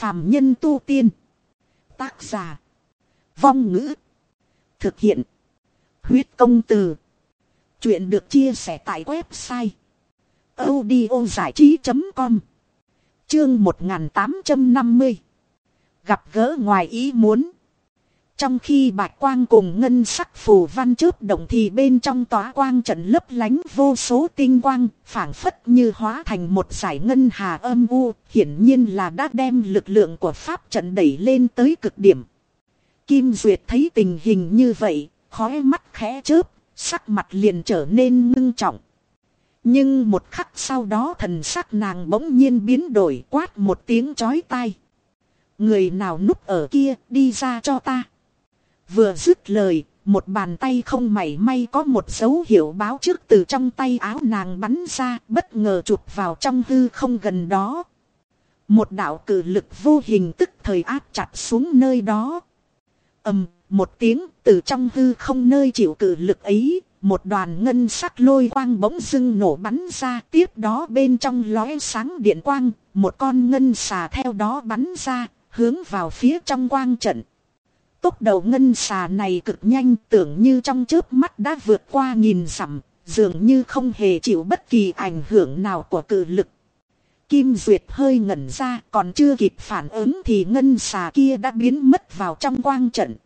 phàm nhân tu tiên. Tác giả. Vong ngữ. Thực hiện. Huyết công từ. Chuyện được chia sẻ tại website. audio trí.com Chương 1850 Gặp gỡ ngoài ý muốn. Trong khi bạch quang cùng ngân sắc phù văn chớp động thì bên trong tỏa quang trận lấp lánh vô số tinh quang, phảng phất như hóa thành một giải ngân hà âm u, hiển nhiên là đã đem lực lượng của pháp trận đẩy lên tới cực điểm. Kim Duyệt thấy tình hình như vậy, khói mắt khẽ chớp, sắc mặt liền trở nên ngưng trọng. Nhưng một khắc sau đó thần sắc nàng bỗng nhiên biến đổi quát một tiếng chói tai. Người nào núp ở kia đi ra cho ta. Vừa dứt lời, một bàn tay không mảy may có một dấu hiệu báo trước từ trong tay áo nàng bắn ra, bất ngờ chụp vào trong hư không gần đó. Một đạo cử lực vô hình tức thời áp chặt xuống nơi đó. ầm, một tiếng từ trong hư không nơi chịu cử lực ấy, một đoàn ngân sắc lôi quang bỗng dưng nổ bắn ra, tiếp đó bên trong lóe sáng điện quang, một con ngân xà theo đó bắn ra, hướng vào phía trong quang trận. Tốc đầu ngân xà này cực nhanh tưởng như trong chớp mắt đã vượt qua nghìn dặm, dường như không hề chịu bất kỳ ảnh hưởng nào của cự lực. Kim Duyệt hơi ngẩn ra còn chưa kịp phản ứng thì ngân xà kia đã biến mất vào trong quang trận.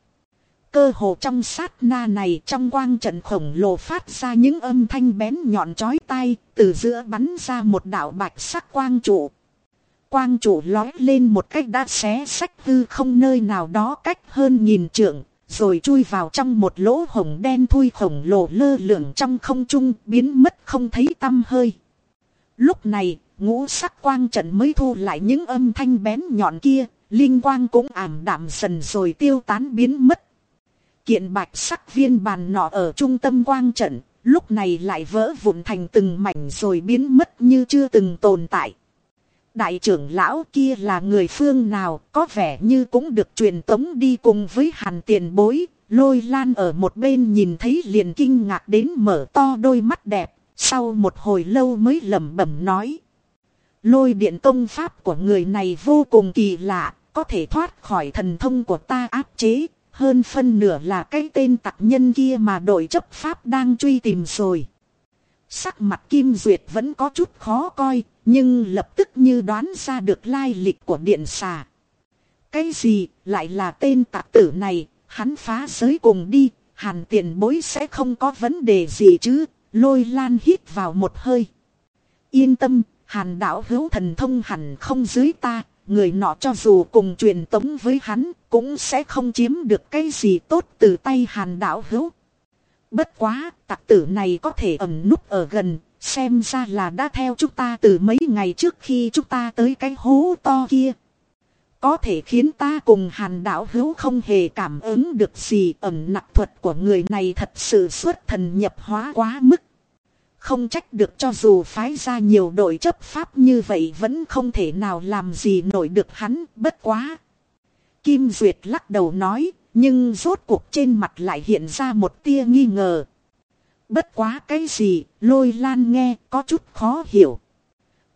Cơ hồ trong sát na này trong quang trận khổng lồ phát ra những âm thanh bén nhọn chói tai, từ giữa bắn ra một đạo bạch sắc quang trụ quang chủ lói lên một cách đã xé sách hư không nơi nào đó cách hơn nghìn trượng, rồi chui vào trong một lỗ hồng đen thui khổng lồ lơ lửng trong không trung biến mất không thấy tăm hơi. Lúc này, ngũ sắc quang trận mới thu lại những âm thanh bén nhọn kia, linh quang cũng ảm đạm dần rồi tiêu tán biến mất. Kiện bạch sắc viên bàn nọ ở trung tâm quang trận, lúc này lại vỡ vụn thành từng mảnh rồi biến mất như chưa từng tồn tại. Đại trưởng lão kia là người phương nào có vẻ như cũng được truyền tống đi cùng với hàn tiền bối. Lôi lan ở một bên nhìn thấy liền kinh ngạc đến mở to đôi mắt đẹp. Sau một hồi lâu mới lẩm bẩm nói. Lôi điện công pháp của người này vô cùng kỳ lạ. Có thể thoát khỏi thần thông của ta áp chế. Hơn phân nửa là cái tên tặc nhân kia mà đội chấp pháp đang truy tìm rồi. Sắc mặt Kim Duyệt vẫn có chút khó coi, nhưng lập tức như đoán ra được lai lịch của điện xà. Cái gì lại là tên tạc tử này, hắn phá giới cùng đi, hàn tiền bối sẽ không có vấn đề gì chứ, lôi lan hít vào một hơi. Yên tâm, hàn đạo hữu thần thông hẳn không dưới ta, người nọ cho dù cùng truyền tống với hắn, cũng sẽ không chiếm được cái gì tốt từ tay hàn đạo hữu. Bất quá, tặc tử này có thể ẩn núp ở gần, xem ra là đã theo chúng ta từ mấy ngày trước khi chúng ta tới cái hố to kia. Có thể khiến ta cùng hàn đạo hữu không hề cảm ứng được gì, ẩn nặc thuật của người này thật sự xuất thần nhập hóa quá mức. Không trách được cho dù phái ra nhiều đội chấp pháp như vậy vẫn không thể nào làm gì nổi được hắn, bất quá. Kim Duyệt lắc đầu nói, nhưng rốt cuộc trên mặt lại hiện ra một tia nghi ngờ. Bất quá cái gì, lôi lan nghe có chút khó hiểu.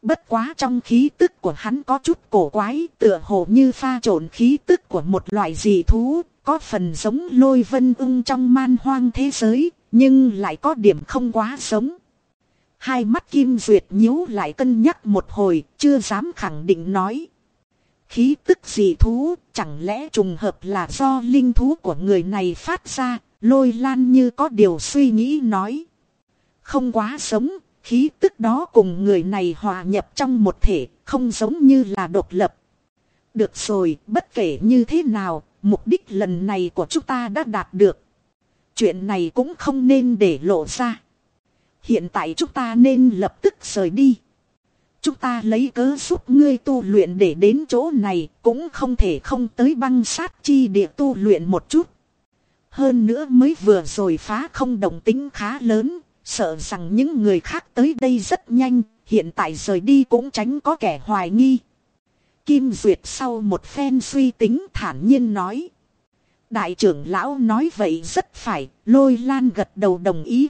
Bất quá trong khí tức của hắn có chút cổ quái tựa hồ như pha trộn khí tức của một loại dị thú, có phần giống lôi vân ung trong man hoang thế giới, nhưng lại có điểm không quá giống. Hai mắt kim duyệt nhíu lại cân nhắc một hồi, chưa dám khẳng định nói. Khí tức dị thú, chẳng lẽ trùng hợp là do linh thú của người này phát ra, lôi lan như có điều suy nghĩ nói. Không quá sống, khí tức đó cùng người này hòa nhập trong một thể, không giống như là độc lập. Được rồi, bất kể như thế nào, mục đích lần này của chúng ta đã đạt được. Chuyện này cũng không nên để lộ ra. Hiện tại chúng ta nên lập tức rời đi. Chúng ta lấy cớ giúp ngươi tu luyện để đến chỗ này cũng không thể không tới băng sát chi địa tu luyện một chút. Hơn nữa mới vừa rồi phá không đồng tính khá lớn, sợ rằng những người khác tới đây rất nhanh, hiện tại rời đi cũng tránh có kẻ hoài nghi. Kim Duyệt sau một phen suy tính thản nhiên nói. Đại trưởng lão nói vậy rất phải, lôi lan gật đầu đồng ý.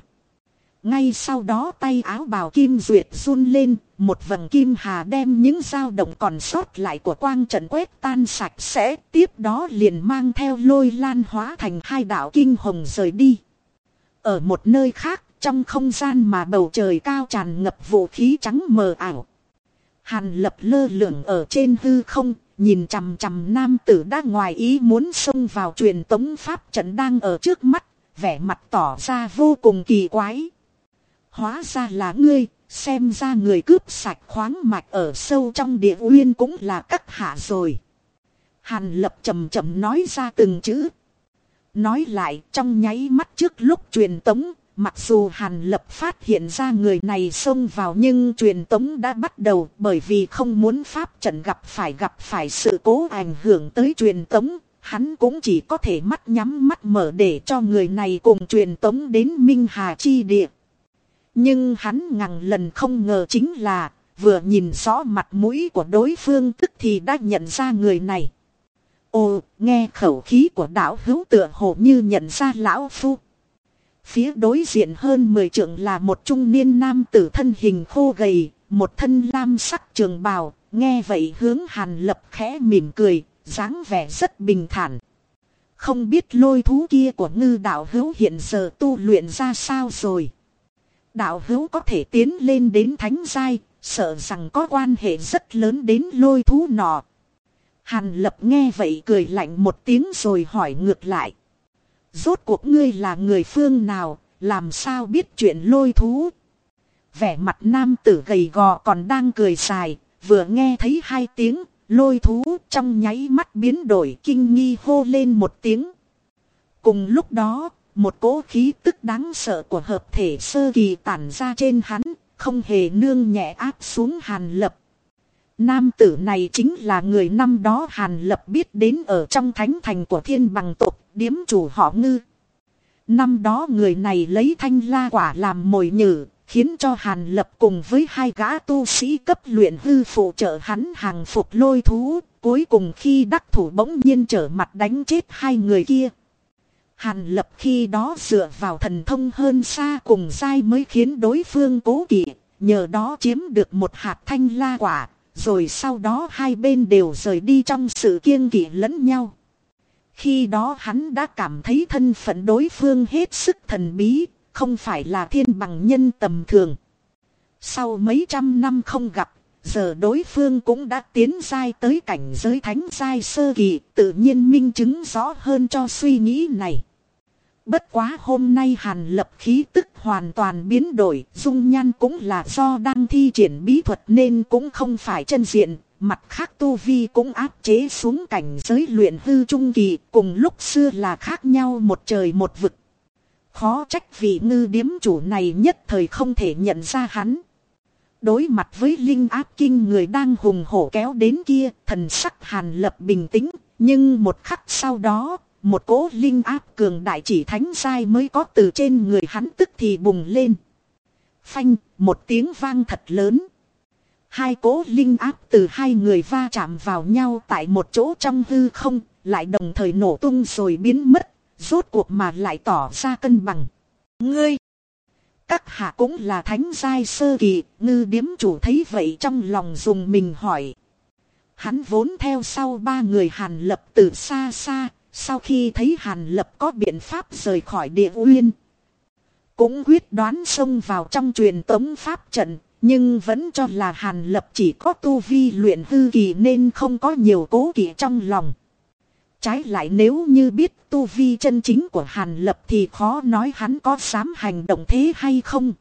Ngay sau đó tay áo bào kim duyệt run lên, một vầng kim hà đem những dao động còn sót lại của quang trận quét tan sạch sẽ, tiếp đó liền mang theo lôi lan hóa thành hai đạo kinh hồng rời đi. Ở một nơi khác, trong không gian mà bầu trời cao tràn ngập vũ khí trắng mờ ảo. Hàn lập lơ lửng ở trên hư không, nhìn chằm chằm nam tử đã ngoài ý muốn xông vào truyền tống pháp trận đang ở trước mắt, vẻ mặt tỏ ra vô cùng kỳ quái. Hóa ra là ngươi, xem ra người cướp sạch khoáng mạch ở sâu trong địa uyên cũng là các hạ rồi. Hàn lập chậm chậm nói ra từng chữ. Nói lại trong nháy mắt trước lúc truyền tống, mặc dù Hàn Lập phát hiện ra người này xông vào nhưng truyền tống đã bắt đầu bởi vì không muốn pháp trận gặp phải gặp phải sự cố ảnh hưởng tới truyền tống. Hắn cũng chỉ có thể mắt nhắm mắt mở để cho người này cùng truyền tống đến Minh Hà Chi Địa. Nhưng hắn ngàn lần không ngờ chính là vừa nhìn rõ mặt mũi của đối phương tức thì đã nhận ra người này. Ồ, nghe khẩu khí của đạo hữu tựa hồ như nhận ra lão phu. Phía đối diện hơn 10 trượng là một trung niên nam tử thân hình khô gầy, một thân lam sắc trường bào, nghe vậy hướng hàn lập khẽ mỉm cười, dáng vẻ rất bình thản. Không biết lôi thú kia của ngư đạo hữu hiện giờ tu luyện ra sao rồi. Đạo hữu có thể tiến lên đến thánh giai, sợ rằng có quan hệ rất lớn đến lôi thú nọ. Hàn lập nghe vậy cười lạnh một tiếng rồi hỏi ngược lại. Rốt cuộc ngươi là người phương nào, làm sao biết chuyện lôi thú? Vẻ mặt nam tử gầy gò còn đang cười dài, vừa nghe thấy hai tiếng, lôi thú trong nháy mắt biến đổi kinh nghi hô lên một tiếng. Cùng lúc đó, một cỗ khí tức đáng sợ của hợp thể sơ kỳ tản ra trên hắn, không hề nương nhẹ áp xuống hàn lập. Nam tử này chính là người năm đó hàn lập biết đến ở trong thánh thành của thiên bằng tộc, điếm chủ họ ngư. Năm đó người này lấy thanh la quả làm mồi nhử, khiến cho hàn lập cùng với hai gã tu sĩ cấp luyện hư phụ trợ hắn hàng phục lôi thú, cuối cùng khi đắc thủ bỗng nhiên trở mặt đánh chết hai người kia. Hàn lập khi đó dựa vào thần thông hơn xa cùng dai mới khiến đối phương cố kỵ, nhờ đó chiếm được một hạt thanh la quả, rồi sau đó hai bên đều rời đi trong sự kiêng kỵ lẫn nhau. Khi đó hắn đã cảm thấy thân phận đối phương hết sức thần bí, không phải là thiên bằng nhân tầm thường. Sau mấy trăm năm không gặp, giờ đối phương cũng đã tiến giai tới cảnh giới thánh giai sơ kỳ, tự nhiên minh chứng rõ hơn cho suy nghĩ này. Bất quá hôm nay hàn lập khí tức hoàn toàn biến đổi, dung nhan cũng là do đang thi triển bí thuật nên cũng không phải chân diện, mặt khác tu vi cũng áp chế xuống cảnh giới luyện hư trung kỳ, cùng lúc xưa là khác nhau một trời một vực. Khó trách vì ngư điếm chủ này nhất thời không thể nhận ra hắn. Đối mặt với linh áp kinh người đang hùng hổ kéo đến kia, thần sắc hàn lập bình tĩnh, nhưng một khắc sau đó, một cỗ linh áp cường đại chỉ thánh sai mới có từ trên người hắn tức thì bùng lên. Phanh, một tiếng vang thật lớn. Hai cỗ linh áp từ hai người va chạm vào nhau tại một chỗ trong hư không, lại đồng thời nổ tung rồi biến mất, rốt cuộc mà lại tỏ ra cân bằng. Ngươi! Các hạ cũng là thánh giai sơ kỳ, ngư điếm chủ thấy vậy trong lòng dùng mình hỏi. Hắn vốn theo sau ba người hàn lập từ xa xa, sau khi thấy Hàn Lập có biện pháp rời khỏi địa uyên. Cũng quyết đoán xông vào trong truyền tống pháp trận. Nhưng vẫn cho là Hàn Lập chỉ có tu vi luyện hư kỳ nên không có nhiều cố kỵ trong lòng. Trái lại nếu như biết tu vi chân chính của Hàn Lập thì khó nói hắn có dám hành động thế hay không.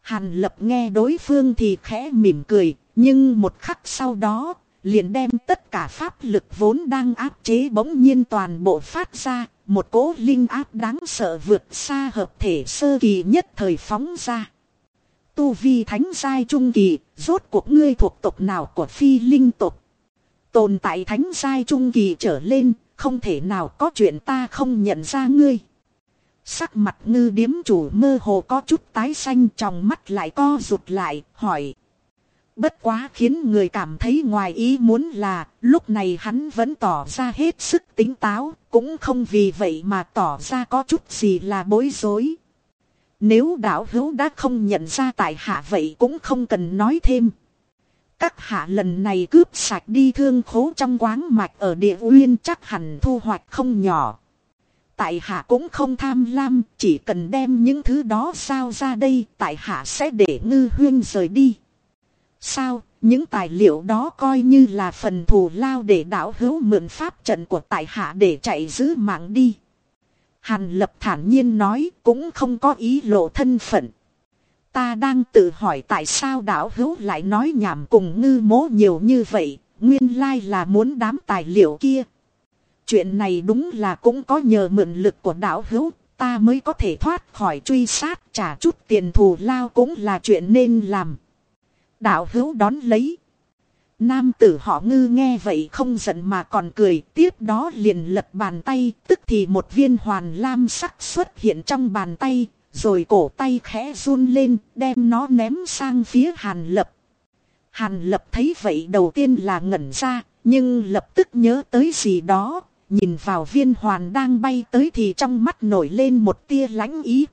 Hàn Lập nghe đối phương thì khẽ mỉm cười, nhưng một khắc sau đó, liền đem tất cả pháp lực vốn đang áp chế bỗng nhiên toàn bộ phát ra, một cỗ linh áp đáng sợ vượt xa hợp thể sơ kỳ nhất thời phóng ra. Tu vi thánh giai trung kỳ, rốt cuộc ngươi thuộc tộc nào của phi linh tộc. Tồn tại thánh giai trung kỳ trở lên, không thể nào có chuyện ta không nhận ra ngươi. Sắc mặt ngư điếm chủ mơ hồ có chút tái xanh trong mắt lại co rụt lại, hỏi. Bất quá khiến người cảm thấy ngoài ý muốn là lúc này hắn vẫn tỏ ra hết sức tính táo, cũng không vì vậy mà tỏ ra có chút gì là bối rối. Nếu đạo hữu đã không nhận ra tại hạ vậy cũng không cần nói thêm. Các hạ lần này cướp sạch đi thương khố trong quáng mạch ở địa uyên chắc hẳn thu hoạch không nhỏ. Tại hạ cũng không tham lam, chỉ cần đem những thứ đó sao ra đây, tại hạ sẽ để ngư huyên rời đi. Sao, những tài liệu đó coi như là phần thù lao để đạo hữu mượn pháp trận của tại hạ để chạy giữ mạng đi. Hàn lập thản nhiên nói cũng không có ý lộ thân phận. Ta đang tự hỏi tại sao đạo hữu lại nói nhảm cùng ngư mố nhiều như vậy, nguyên lai là muốn đám tài liệu kia. Chuyện này đúng là cũng có nhờ mượn lực của đạo hữu, ta mới có thể thoát khỏi truy sát trả chút tiền thù lao cũng là chuyện nên làm. Đạo hữu đón lấy. Nam tử họ ngư nghe vậy không giận mà còn cười, tiếp đó liền lật bàn tay, tức thì một viên hoàn lam sắc xuất hiện trong bàn tay, rồi cổ tay khẽ run lên, đem nó ném sang phía Hàn Lập. Hàn Lập thấy vậy đầu tiên là ngẩn ra, nhưng lập tức nhớ tới gì đó, nhìn vào viên hoàn đang bay tới thì trong mắt nổi lên một tia lãnh ý.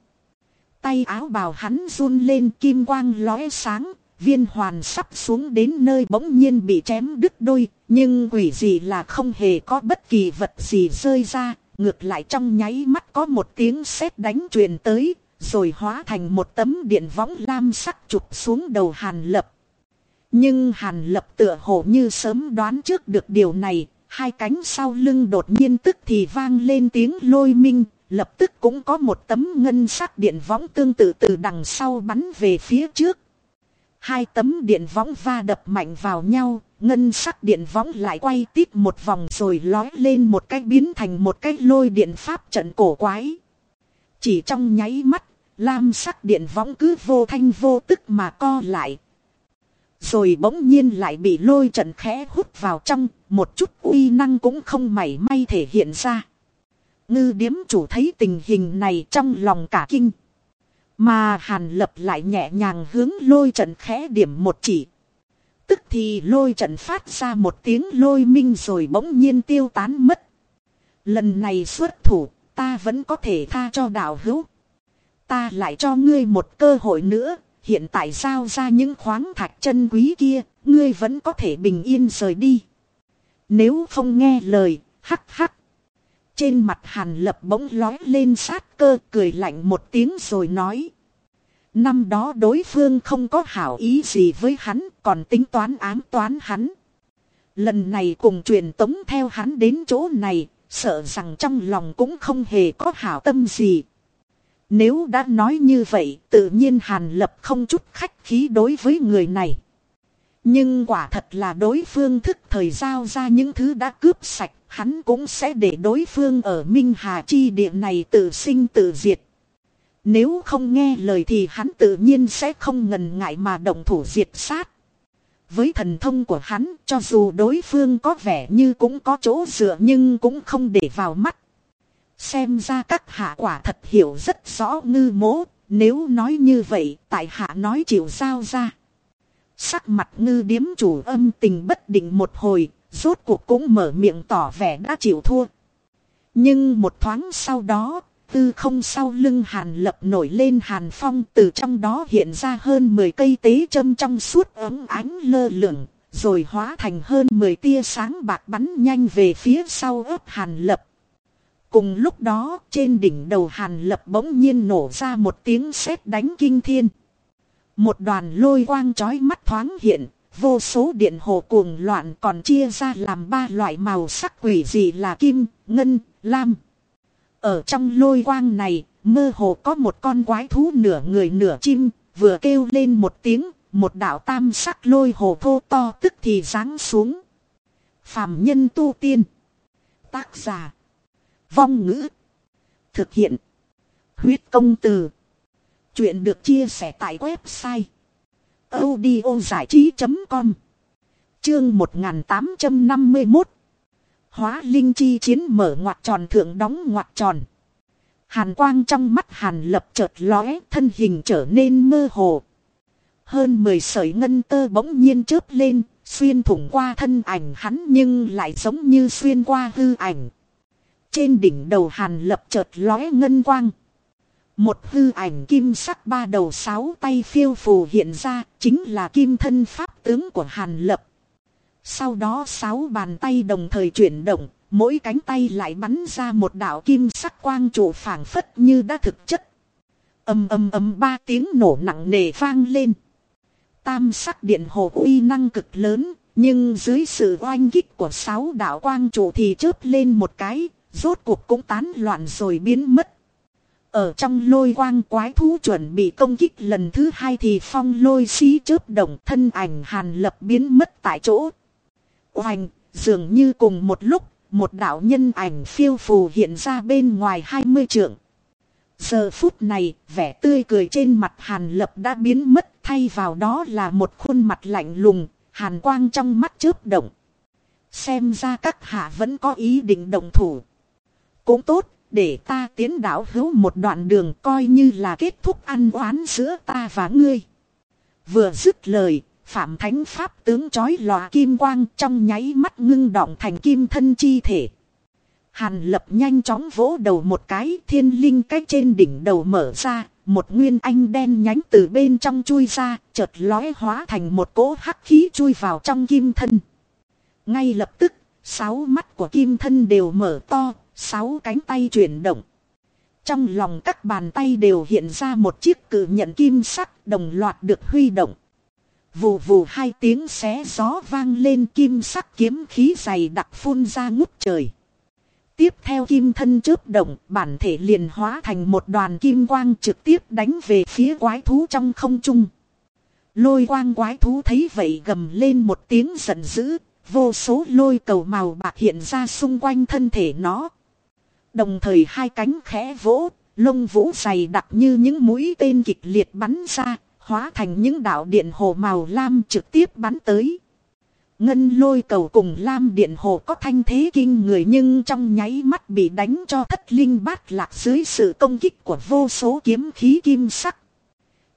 Tay áo bào hắn run lên kim quang lóe sáng, viên hoàn sắp xuống đến nơi bỗng nhiên bị chém đứt đôi, nhưng quỷ gì là không hề có bất kỳ vật gì rơi ra, ngược lại trong nháy mắt có một tiếng sét đánh truyền tới, rồi hóa thành một tấm điện võng lam sắc chụp xuống đầu Hàn Lập. Nhưng Hàn Lập tựa hồ như sớm đoán trước được điều này, hai cánh sau lưng đột nhiên tức thì vang lên tiếng lôi minh, lập tức cũng có một tấm ngân sắc điện võng tương tự từ đằng sau bắn về phía trước. Hai tấm điện võng va đập mạnh vào nhau, ngân sắc điện võng lại quay tít một vòng rồi lói lên một cái biến thành một cái lôi điện pháp trận cổ quái. Chỉ trong nháy mắt, lam sắc điện võng cứ vô thanh vô tức mà co lại. Rồi bỗng nhiên lại bị lôi trận khẽ hút vào trong, một chút uy năng cũng không mảy may thể hiện ra. Ngư điếm chủ thấy tình hình này trong lòng cả kinh. Mà hàn lập lại nhẹ nhàng hướng lôi trận khẽ điểm một chỉ. Tức thì lôi trận phát ra một tiếng lôi minh rồi bỗng nhiên tiêu tán mất. Lần này xuất thủ, ta vẫn có thể tha cho đạo hữu. Ta lại cho ngươi một cơ hội nữa, hiện tại giao ra những khoáng thạch chân quý kia, ngươi vẫn có thể bình yên rời đi. Nếu không nghe lời, hắc hắc. Trên mặt hàn lập bỗng lói lên sát cơ cười lạnh một tiếng rồi nói. Năm đó đối phương không có hảo ý gì với hắn còn tính toán ám toán hắn. Lần này cùng truyền tống theo hắn đến chỗ này, sợ rằng trong lòng cũng không hề có hảo tâm gì. Nếu đã nói như vậy, tự nhiên Hàn Lập không chút khách khí đối với người này. Nhưng quả thật là đối phương thức thời giao ra những thứ đã cướp sạch, hắn cũng sẽ để đối phương ở Minh Hà Chi địa này tự sinh tự diệt. Nếu không nghe lời thì hắn tự nhiên sẽ không ngần ngại mà động thủ diệt sát. Với thần thông của hắn, cho dù đối phương có vẻ như cũng có chỗ dựa nhưng cũng không để vào mắt. Xem ra các hạ quả thật hiểu rất rõ ngư mố, nếu nói như vậy, tại hạ nói chịu giao ra. Sắc mặt ngư điếm chủ âm tình bất định một hồi, rốt cuộc cũng mở miệng tỏ vẻ đã chịu thua. Nhưng một thoáng sau đó, tư không sau lưng hàn lập nổi lên hàn phong từ trong đó hiện ra hơn 10 cây tế châm trong suốt ấm ánh lơ lửng, rồi hóa thành hơn 10 tia sáng bạc bắn nhanh về phía sau ớt hàn lập. Cùng lúc đó trên đỉnh đầu hàn lập bỗng nhiên nổ ra một tiếng sét đánh kinh thiên. Một đoàn lôi quang chói mắt thoáng hiện, vô số điện hồ cuồng loạn còn chia ra làm ba loại màu sắc quỷ dị là kim, ngân, lam. Ở trong lôi quang này, mơ hồ có một con quái thú nửa người nửa chim, vừa kêu lên một tiếng, một đạo tam sắc lôi hồ thô to tức thì giáng xuống. Phạm nhân tu tiên. Tác giả. Vong ngữ. Thực hiện. Huyết công từ. Chuyện được chia sẻ tại website. audio trí.com Chương 1851 Hóa linh chi chiến mở ngoặt tròn thượng đóng ngoặt tròn. Hàn quang trong mắt hàn lập chợt lóe thân hình trở nên mơ hồ. Hơn 10 sợi ngân tơ bỗng nhiên chớp lên, xuyên thủng qua thân ảnh hắn nhưng lại giống như xuyên qua hư ảnh. Trên đỉnh đầu hàn lập chợt lóe ngân quang. Một hư ảnh kim sắc ba đầu sáu tay phiêu phù hiện ra, chính là kim thân pháp tướng của Hàn Lập. Sau đó sáu bàn tay đồng thời chuyển động, mỗi cánh tay lại bắn ra một đạo kim sắc quang trụ phảng phất như đã thực chất. ầm ầm ầm ba tiếng nổ nặng nề vang lên. Tam sắc điện hồ uy năng cực lớn, nhưng dưới sự oanh kích của sáu đạo quang trụ thì chớp lên một cái, rốt cuộc cũng tán loạn rồi biến mất. Ở trong lôi quang quái thú chuẩn bị công kích lần thứ hai thì phong lôi xí chớp động thân ảnh hàn lập biến mất tại chỗ. Oanh, dường như cùng một lúc, một đạo nhân ảnh phiêu phù hiện ra bên ngoài 20 trượng. Giờ phút này, vẻ tươi cười trên mặt hàn lập đã biến mất thay vào đó là một khuôn mặt lạnh lùng, hàn quang trong mắt chớp động. Xem ra các hạ vẫn có ý định đồng thủ. Cũng tốt, để ta tiến đảo hữu một đoạn đường coi như là kết thúc ăn oán giữa ta và ngươi. Vừa dứt lời, Phạm Thánh Pháp tướng chói lòa kim quang trong nháy mắt ngưng động thành kim thân chi thể. Hàn lập nhanh chóng vỗ đầu một cái thiên linh cách trên đỉnh đầu mở ra, một nguyên anh đen nhánh từ bên trong chui ra, chợt lói hóa thành một cỗ hắc khí chui vào trong kim thân. Ngay lập tức, sáu mắt của kim thân đều mở to, sáu cánh tay chuyển động. Trong lòng các bàn tay đều hiện ra một chiếc cử nhận kim sắc đồng loạt được huy động. Vù vù hai tiếng xé gió vang lên kim sắc kiếm khí dày đặc phun ra ngút trời. Tiếp theo kim thân chớp động, bản thể liền hóa thành một đoàn kim quang trực tiếp đánh về phía quái thú trong không trung. Lôi quang quái thú thấy vậy gầm lên một tiếng giận dữ, vô số lôi cầu màu bạc hiện ra xung quanh thân thể nó. Đồng thời hai cánh khẽ vỗ, lông vũ dày đặc như những mũi tên kịch liệt bắn ra, hóa thành những đạo điện hồ màu lam trực tiếp bắn tới. Ngân lôi cầu cùng lam điện hồ có thanh thế kinh người nhưng trong nháy mắt bị đánh cho thất linh bát lạc dưới sự công kích của vô số kiếm khí kim sắc.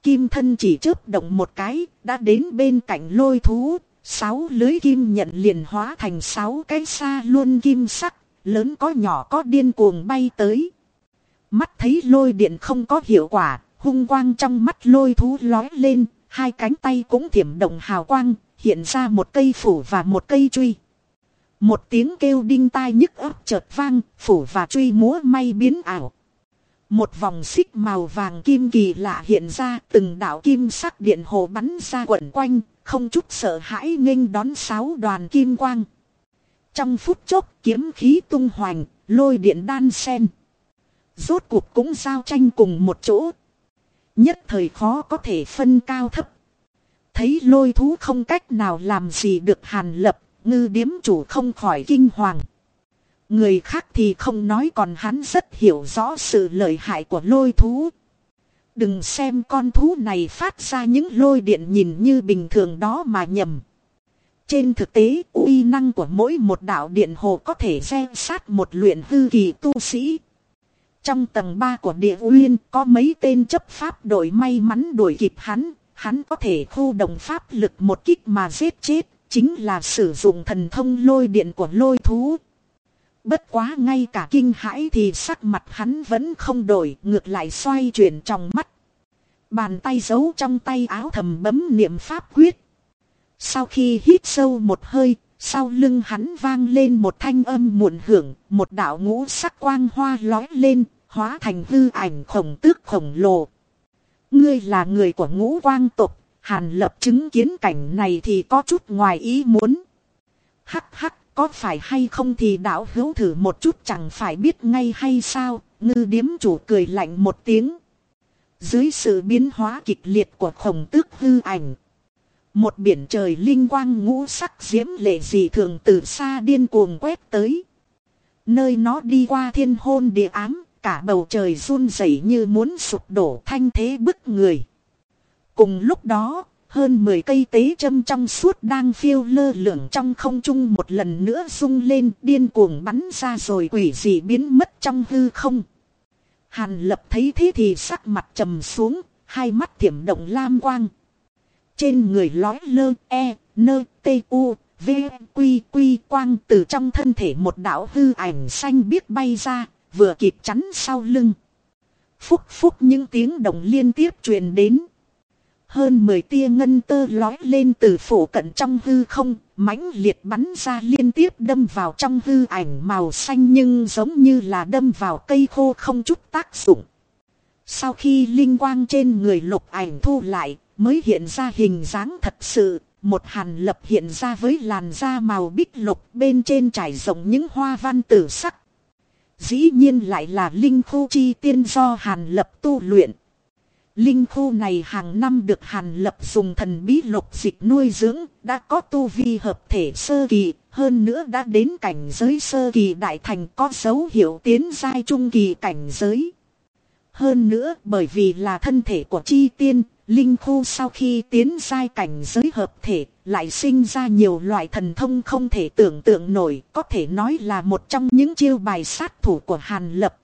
Kim thân chỉ chớp động một cái, đã đến bên cạnh lôi thú, sáu lưới kim nhận liền hóa thành sáu cái xa luôn kim sắc, lớn có nhỏ có điên cuồng bay tới. Mắt thấy lôi điện không có hiệu quả, hung quang trong mắt lôi thú lói lên, hai cánh tay cũng thiểm động hào quang, hiện ra một cây phủ và một cây truy. Một tiếng kêu đinh tai nhức ấp chợt vang, phủ và truy múa may biến ảo. Một vòng xích màu vàng kim kỳ lạ hiện ra, từng đạo kim sắc điện hồ bắn ra quẩn quanh, không chút sợ hãi nghênh đón sáu đoàn kim quang. Trong phút chốc kiếm khí tung hoành, lôi điện đan sen. Rốt cuộc cũng giao tranh cùng một chỗ. Nhất thời khó có thể phân cao thấp. Thấy lôi thú không cách nào làm gì được hàn lập, ngư điếm chủ không khỏi kinh hoàng. Người khác thì không nói còn hắn rất hiểu rõ sự lợi hại của lôi thú. Đừng xem con thú này phát ra những lôi điện nhìn như bình thường đó mà nhầm. Trên thực tế, uy năng của mỗi một đạo điện hồ có thể gieo sát một luyện hư kỳ tu sĩ. Trong tầng 3 của địa uyên có mấy tên chấp pháp đội may mắn đuổi kịp hắn, hắn có thể khu động pháp lực một kích mà giết chết, chính là sử dụng thần thông lôi điện của lôi thú. Bất quá ngay cả kinh hãi thì sắc mặt hắn vẫn không đổi, ngược lại xoay chuyển trong mắt. Bàn tay giấu trong tay áo thầm bấm niệm pháp quyết. Sau khi hít sâu một hơi, sau lưng hắn vang lên một thanh âm muộn hưởng, một đạo ngũ sắc quang hoa lói lên, hóa thành hư ảnh khổng tước khổng lồ. Ngươi là người của ngũ quang tộc, hàn lập chứng kiến cảnh này thì có chút ngoài ý muốn. Hắc hắc, có phải hay không thì đạo hữu thử một chút chẳng phải biết ngay hay sao, ngư điếm chủ cười lạnh một tiếng. Dưới sự biến hóa kịch liệt của khổng tước hư ảnh, một biển trời linh quang ngũ sắc diễm lệ dị thường từ xa điên cuồng quét tới. Nơi nó đi qua thiên hôn địa ám, cả bầu trời run rẩy như muốn sụp đổ thanh thế bức người. Cùng lúc đó, hơn 10 cây tế châm trong suốt đang phiêu lơ lửng trong không trung một lần nữa rung lên điên cuồng bắn ra rồi quỷ dị biến mất trong hư không. Hàn lập thấy thế thì sắc mặt trầm xuống, hai mắt thiểm động lam quang. Trên người lói lơ e, nơ, tê u, v, quy quy quang từ trong thân thể một đạo hư ảnh xanh biết bay ra, vừa kịp chắn sau lưng. Phúc phúc những tiếng động liên tiếp truyền đến. Hơn 10 tia ngân tơ lói lên từ phủ cận trong hư không, mãnh liệt bắn ra liên tiếp đâm vào trong hư ảnh màu xanh nhưng giống như là đâm vào cây khô không chút tác dụng. Sau khi linh quang trên người lục ảnh thu lại, mới hiện ra hình dáng thật sự, một hàn lập hiện ra với làn da màu bích lục bên trên trải rộng những hoa văn tử sắc. Dĩ nhiên lại là linh khu chi tiên do hàn lập tu luyện. Linh khu này hàng năm được hàn lập dùng thần bí lục dịch nuôi dưỡng, đã có tu vi hợp thể sơ kỳ, hơn nữa đã đến cảnh giới sơ kỳ đại thành có dấu hiệu tiến giai trung kỳ cảnh giới. Hơn nữa bởi vì là thân thể của chi tiên, linh khu sau khi tiến giai cảnh giới hợp thể, lại sinh ra nhiều loại thần thông không thể tưởng tượng nổi, có thể nói là một trong những chiêu bài sát thủ của Hàn Lập.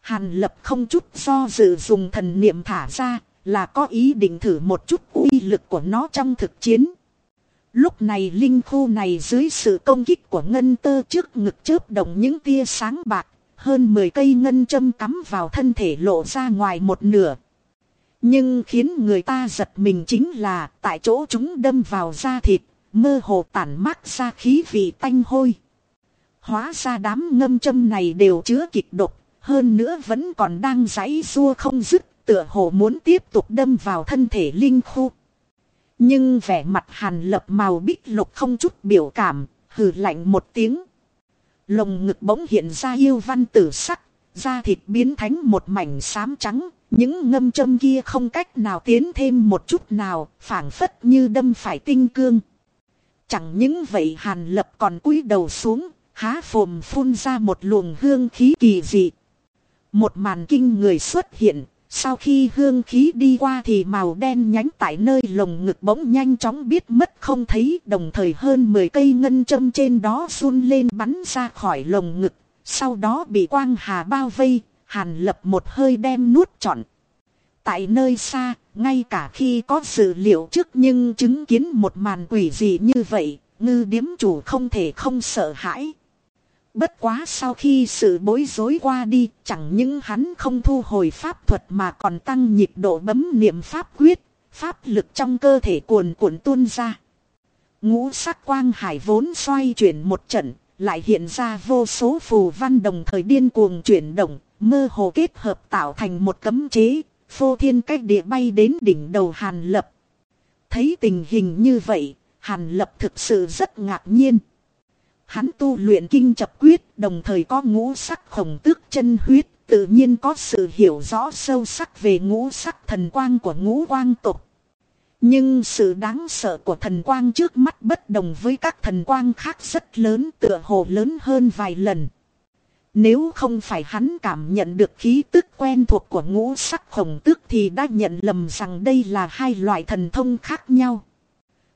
Hàn lập không chút do dự dùng thần niệm thả ra, là có ý định thử một chút uy lực của nó trong thực chiến. Lúc này linh khu này dưới sự công kích của ngân tơ trước ngực chớp động những tia sáng bạc, hơn 10 cây ngân châm cắm vào thân thể lộ ra ngoài một nửa. Nhưng khiến người ta giật mình chính là tại chỗ chúng đâm vào da thịt, mơ hồ tản mát ra khí vị tanh hôi. Hóa ra đám ngâm châm này đều chứa kịch độc, hơn nữa vẫn còn đang giãy xua không dứt, tựa hồ muốn tiếp tục đâm vào thân thể linh khu. Nhưng vẻ mặt hàn lập màu bích lục không chút biểu cảm, hừ lạnh một tiếng. Lồng ngực bỗng hiện ra yêu văn tử sắc, da thịt biến thánh một mảnh xám trắng, những ngâm châm kia không cách nào tiến thêm một chút nào, phảng phất như đâm phải tinh cương. Chẳng những vậy hàn lập còn cúi đầu xuống, há phồm phun ra một luồng hương khí kỳ dị. Một màn kinh người xuất hiện, sau khi hương khí đi qua thì màu đen nhánh tại nơi lồng ngực bỗng nhanh chóng biết mất không thấy đồng thời hơn 10 cây ngân châm trên đó run lên bắn ra khỏi lồng ngực, sau đó bị quang hà bao vây, hàn lập một hơi đem nuốt trọn. Tại nơi xa, ngay cả khi có sự liệu trước nhưng chứng kiến một màn quỷ dị như vậy, ngư điếm chủ không thể không sợ hãi. Bất quá sau khi sự bối rối qua đi, chẳng những hắn không thu hồi pháp thuật mà còn tăng nhịp độ bấm niệm pháp quyết, pháp lực trong cơ thể cuồn cuộn tuôn ra. Ngũ sắc quang hải vốn xoay chuyển một trận, lại hiện ra vô số phù văn đồng thời điên cuồng chuyển động, mơ hồ kết hợp tạo thành một cấm chế, phô thiên cách địa bay đến đỉnh đầu Hàn Lập. Thấy tình hình như vậy, Hàn Lập thực sự rất ngạc nhiên. Hắn tu luyện kinh chập quyết đồng thời có ngũ sắc khổng tước chân huyết, tự nhiên có sự hiểu rõ sâu sắc về ngũ sắc thần quang của ngũ quang tục. Nhưng sự đáng sợ của thần quang trước mắt bất đồng với các thần quang khác rất lớn tựa hồ lớn hơn vài lần. Nếu không phải hắn cảm nhận được khí tức quen thuộc của ngũ sắc khổng tước thì đã nhận lầm rằng đây là hai loại thần thông khác nhau.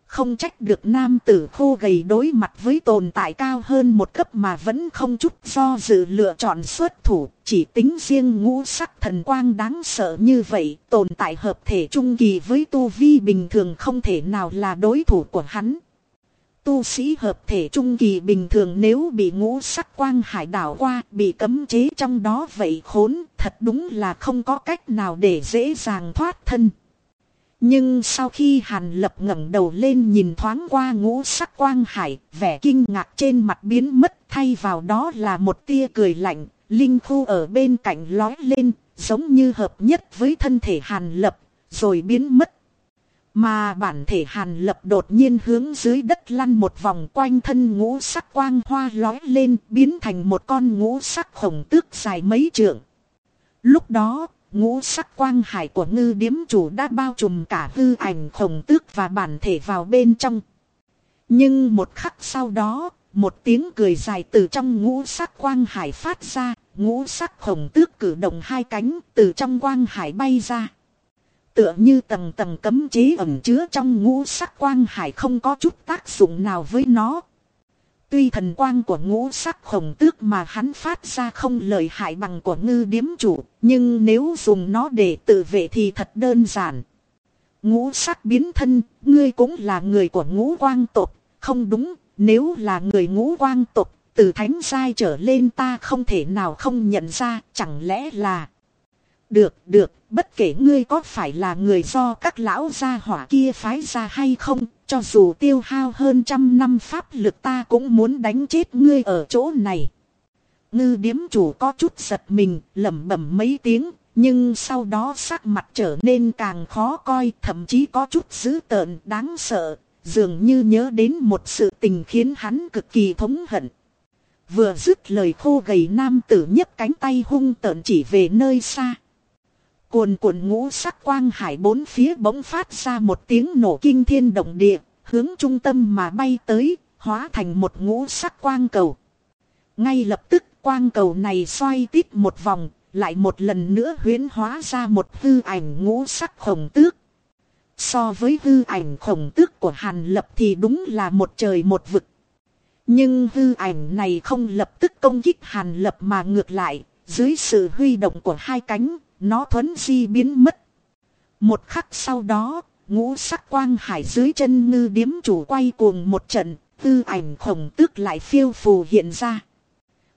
Không trách được nam tử khô gầy đối mặt với tồn tại cao hơn một cấp mà vẫn không chút do dự lựa chọn xuất thủ. Chỉ tính riêng ngũ sắc thần quang đáng sợ như vậy, tồn tại hợp thể trung kỳ với tu vi bình thường không thể nào là đối thủ của hắn. Tu sĩ hợp thể trung kỳ bình thường nếu bị ngũ sắc quang hải đảo qua, bị cấm chế trong đó vậy khốn, thật đúng là không có cách nào để dễ dàng thoát thân. Nhưng sau khi Hàn Lập ngẩng đầu lên nhìn thoáng qua ngũ sắc quang hải, vẻ kinh ngạc trên mặt biến mất thay vào đó là một tia cười lạnh, linh khu ở bên cạnh lói lên, giống như hợp nhất với thân thể Hàn Lập, rồi biến mất. Mà bản thể Hàn Lập đột nhiên hướng dưới đất lăn một vòng quanh thân ngũ sắc quang hoa lói lên, biến thành một con ngũ sắc khổng tước dài mấy trượng. Lúc đó, ngũ sắc quang hải của ngư điếm chủ đã bao trùm cả hư ảnh khổng tước và bản thể vào bên trong. Nhưng một khắc sau đó, một tiếng cười dài từ trong ngũ sắc quang hải phát ra, ngũ sắc khổng tước cử động hai cánh từ trong quang hải bay ra. Tựa như tầng tầng cấm chế ẩn chứa trong ngũ sắc quang hải không có chút tác dụng nào với nó, Tuy thần quang của ngũ sắc khổng tước mà hắn phát ra không lợi hại bằng của ngư điếm chủ, nhưng nếu dùng nó để tự vệ thì thật đơn giản. Ngũ sắc biến thân, ngươi cũng là người của ngũ quang tộc, không đúng, nếu là người ngũ quang tộc, từ thánh giai trở lên ta không thể nào không nhận ra, chẳng lẽ là... Được, được, bất kể ngươi có phải là người do các lão gia hỏa kia phái ra hay không, cho dù tiêu hao hơn trăm năm pháp lực ta cũng muốn đánh chết ngươi ở chỗ này. Ngư điếm chủ có chút giật mình, lẩm bẩm mấy tiếng, nhưng sau đó sắc mặt trở nên càng khó coi, thậm chí có chút dữ tợn, đáng sợ, dường như nhớ đến một sự tình khiến hắn cực kỳ thống hận. Vừa dứt lời khô gầy nam tử nhấc cánh tay hung tợn chỉ về nơi xa. Cuồn cuộn ngũ sắc quang hải bốn phía bỗng phát ra một tiếng nổ kinh thiên động địa, hướng trung tâm mà bay tới, hóa thành một ngũ sắc quang cầu. Ngay lập tức quang cầu này xoay tít một vòng, lại một lần nữa huyến hóa ra một hư ảnh ngũ sắc khổng tước. So với hư ảnh khổng tước của Hàn Lập thì đúng là một trời một vực. Nhưng hư ảnh này không lập tức công kích Hàn Lập mà ngược lại, dưới sự huy động của hai cánh, nó thuấn di biến mất. Một khắc sau đó, ngũ sắc quang hải dưới chân ngư điếm chủ quay cuồng một trận, tư ảnh khổng tước lại phiêu phù hiện ra.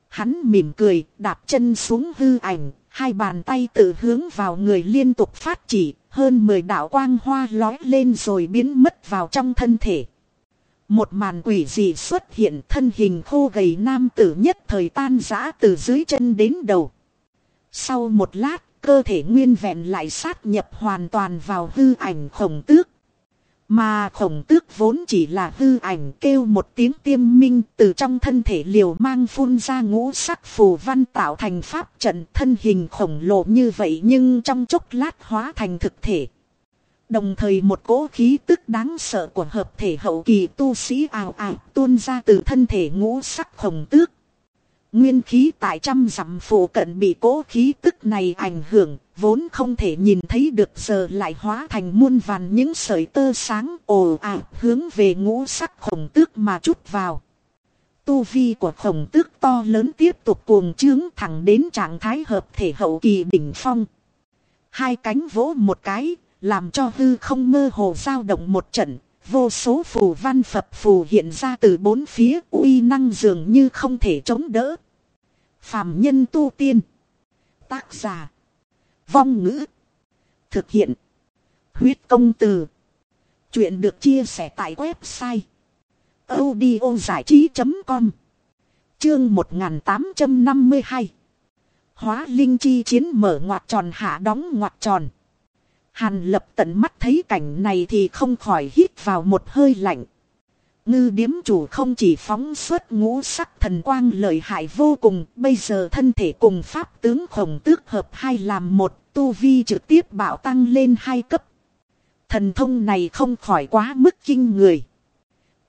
Hắn mỉm cười, đạp chân xuống hư ảnh, hai bàn tay tự hướng vào người liên tục phát chỉ, hơn 10 đạo quang hoa lói lên rồi biến mất vào trong thân thể. Một màn quỷ dị xuất hiện thân hình khô gầy nam tử nhất thời tan rã từ dưới chân đến đầu. Sau một lát, cơ thể nguyên vẹn lại sát nhập hoàn toàn vào hư ảnh khổng tước. Mà khổng tước vốn chỉ là hư ảnh kêu một tiếng tiêm minh từ trong thân thể liều mang phun ra ngũ sắc phù văn tạo thành pháp trận thân hình khổng lồ như vậy nhưng trong chốc lát hóa thành thực thể. Đồng thời một cỗ khí tức đáng sợ của hợp thể hậu kỳ tu sĩ ảo ảo tuôn ra từ thân thể ngũ sắc khổng tước. Nguyên khí tại trăm dặm phủ cận bị cố khí tức này ảnh hưởng, vốn không thể nhìn thấy được giờ lại hóa thành muôn vàn những sợi tơ sáng ồ ạt hướng về ngũ sắc khổng tước mà chút vào. Tu vi của khổng tước to lớn tiếp tục cuồng trướng thẳng đến trạng thái hợp thể hậu kỳ đỉnh phong. Hai cánh vỗ một cái, làm cho hư không mơ hồ dao động một trận, vô số phù văn phập phù hiện ra từ bốn phía uy năng dường như không thể chống đỡ. Phàm nhân tu tiên. Tác giả. Vong ngữ. Thực hiện. Huyết công từ. Chuyện được chia sẻ tại website. audio trí.com Chương 1852 Hóa linh chi chiến mở ngoặt tròn hạ đóng ngoặt tròn. Hàn lập tận mắt thấy cảnh này thì không khỏi hít vào một hơi lạnh. Ngư điếm chủ không chỉ phóng xuất ngũ sắc thần quang lợi hại vô cùng, bây giờ thân thể cùng pháp tướng khổng tước hợp hai làm một, tu vi trực tiếp bảo tăng lên hai cấp. Thần thông này không khỏi quá mức kinh người.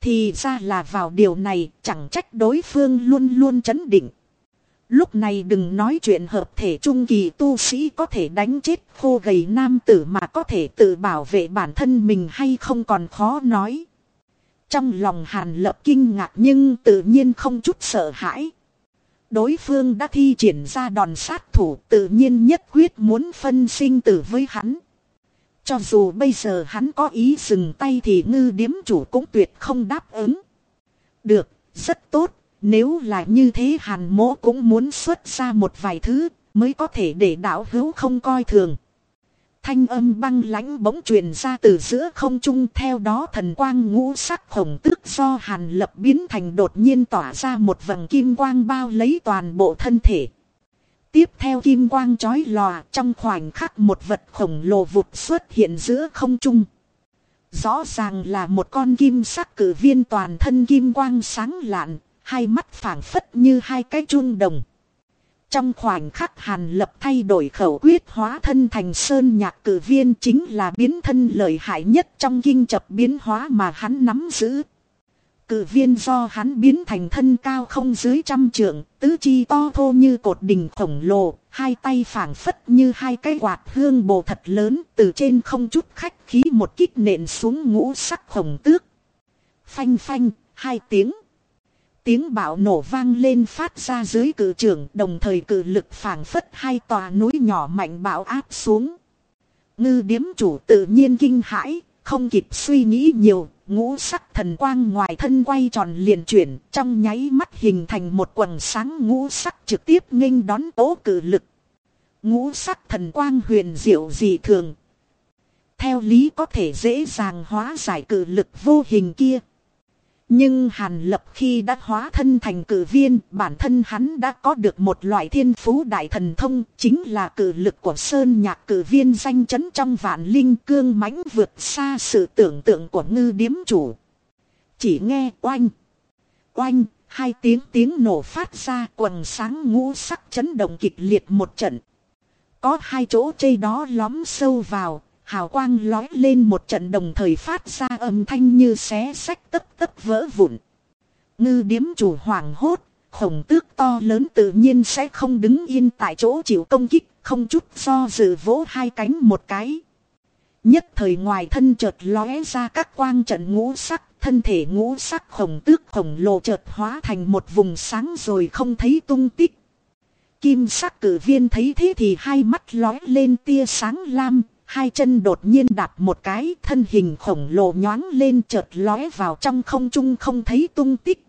Thì ra là vào điều này chẳng trách đối phương luôn luôn chấn định. Lúc này đừng nói chuyện hợp thể trung kỳ tu sĩ có thể đánh chết khô gầy nam tử mà có thể tự bảo vệ bản thân mình hay không còn khó nói. Trong lòng hàn lập kinh ngạc nhưng tự nhiên không chút sợ hãi. Đối phương đã thi triển ra đòn sát thủ tự nhiên nhất quyết muốn phân sinh tử với hắn. Cho dù bây giờ hắn có ý dừng tay thì ngư điếm chủ cũng tuyệt không đáp ứng. Được, rất tốt, nếu là như thế hàn mỗ cũng muốn xuất ra một vài thứ mới có thể để đảo hữu không coi thường. Thanh âm băng lãnh bỗng truyền ra từ giữa không trung theo đó thần quang ngũ sắc khổng tước do hàn lập biến thành đột nhiên tỏa ra một vầng kim quang bao lấy toàn bộ thân thể. Tiếp theo kim quang chói lòa trong khoảnh khắc một vật khổng lồ vụt xuất hiện giữa không trung. Rõ ràng là một con kim sắc cử viên toàn thân kim quang sáng lạn, hai mắt phảng phất như hai cái chuông đồng. Trong khoảnh khắc hàn lập thay đổi khẩu quyết hóa thân thành sơn nhạc cử viên chính là biến thân lợi hại nhất trong kinh chập biến hóa mà hắn nắm giữ. Cử viên do hắn biến thành thân cao không dưới trăm trượng, tứ chi to thô như cột đình khổng lồ, hai tay phảng phất như hai cái quạt hương bồ thật lớn, từ trên không chút khách khí một kích nện xuống ngũ sắc khổng tước. Phanh phanh, hai tiếng. Tiếng bạo nổ vang lên phát ra dưới cử trưởng đồng thời cử lực phảng phất hai tòa núi nhỏ mạnh bạo áp xuống. Ngư điếm chủ tự nhiên kinh hãi, không kịp suy nghĩ nhiều, ngũ sắc thần quang ngoài thân quay tròn liền chuyển trong nháy mắt hình thành một quần sáng ngũ sắc trực tiếp nghênh đón tố cử lực. ngũ sắc thần quang huyền diệu dị thường. Theo lý có thể dễ dàng hóa giải cử lực vô hình kia. Nhưng Hàn Lập khi đã hóa thân thành cử viên, bản thân hắn đã có được một loại thiên phú đại thần thông, chính là cử lực của Sơn Nhạc cử viên danh chấn trong vạn linh cương mãnh vượt xa sự tưởng tượng của ngư điếm chủ. Chỉ nghe oanh, oanh, hai tiếng tiếng nổ phát ra quần sáng ngũ sắc chấn động kịch liệt một trận. Có hai chỗ chây đó lóm sâu vào, hào quang lói lên một trận đồng thời phát ra âm thanh như xé sách tấp tấp vỡ vụn. Ngư điếm chủ hoàng hốt, khổng tước to lớn tự nhiên sẽ không đứng yên tại chỗ chịu công kích, không chút do dự vỗ hai cánh một cái. Nhất thời ngoài thân chợt lóe ra các quang trận ngũ sắc, thân thể ngũ sắc khổng tước khổng lồ chợt hóa thành một vùng sáng rồi không thấy tung tích. Kim sắc cử viên thấy thế thì hai mắt lóe lên tia sáng lam, hai chân đột nhiên đạp một cái thân hình khổng lồ nhoáng lên chợt lóe vào trong không trung không thấy tung tích.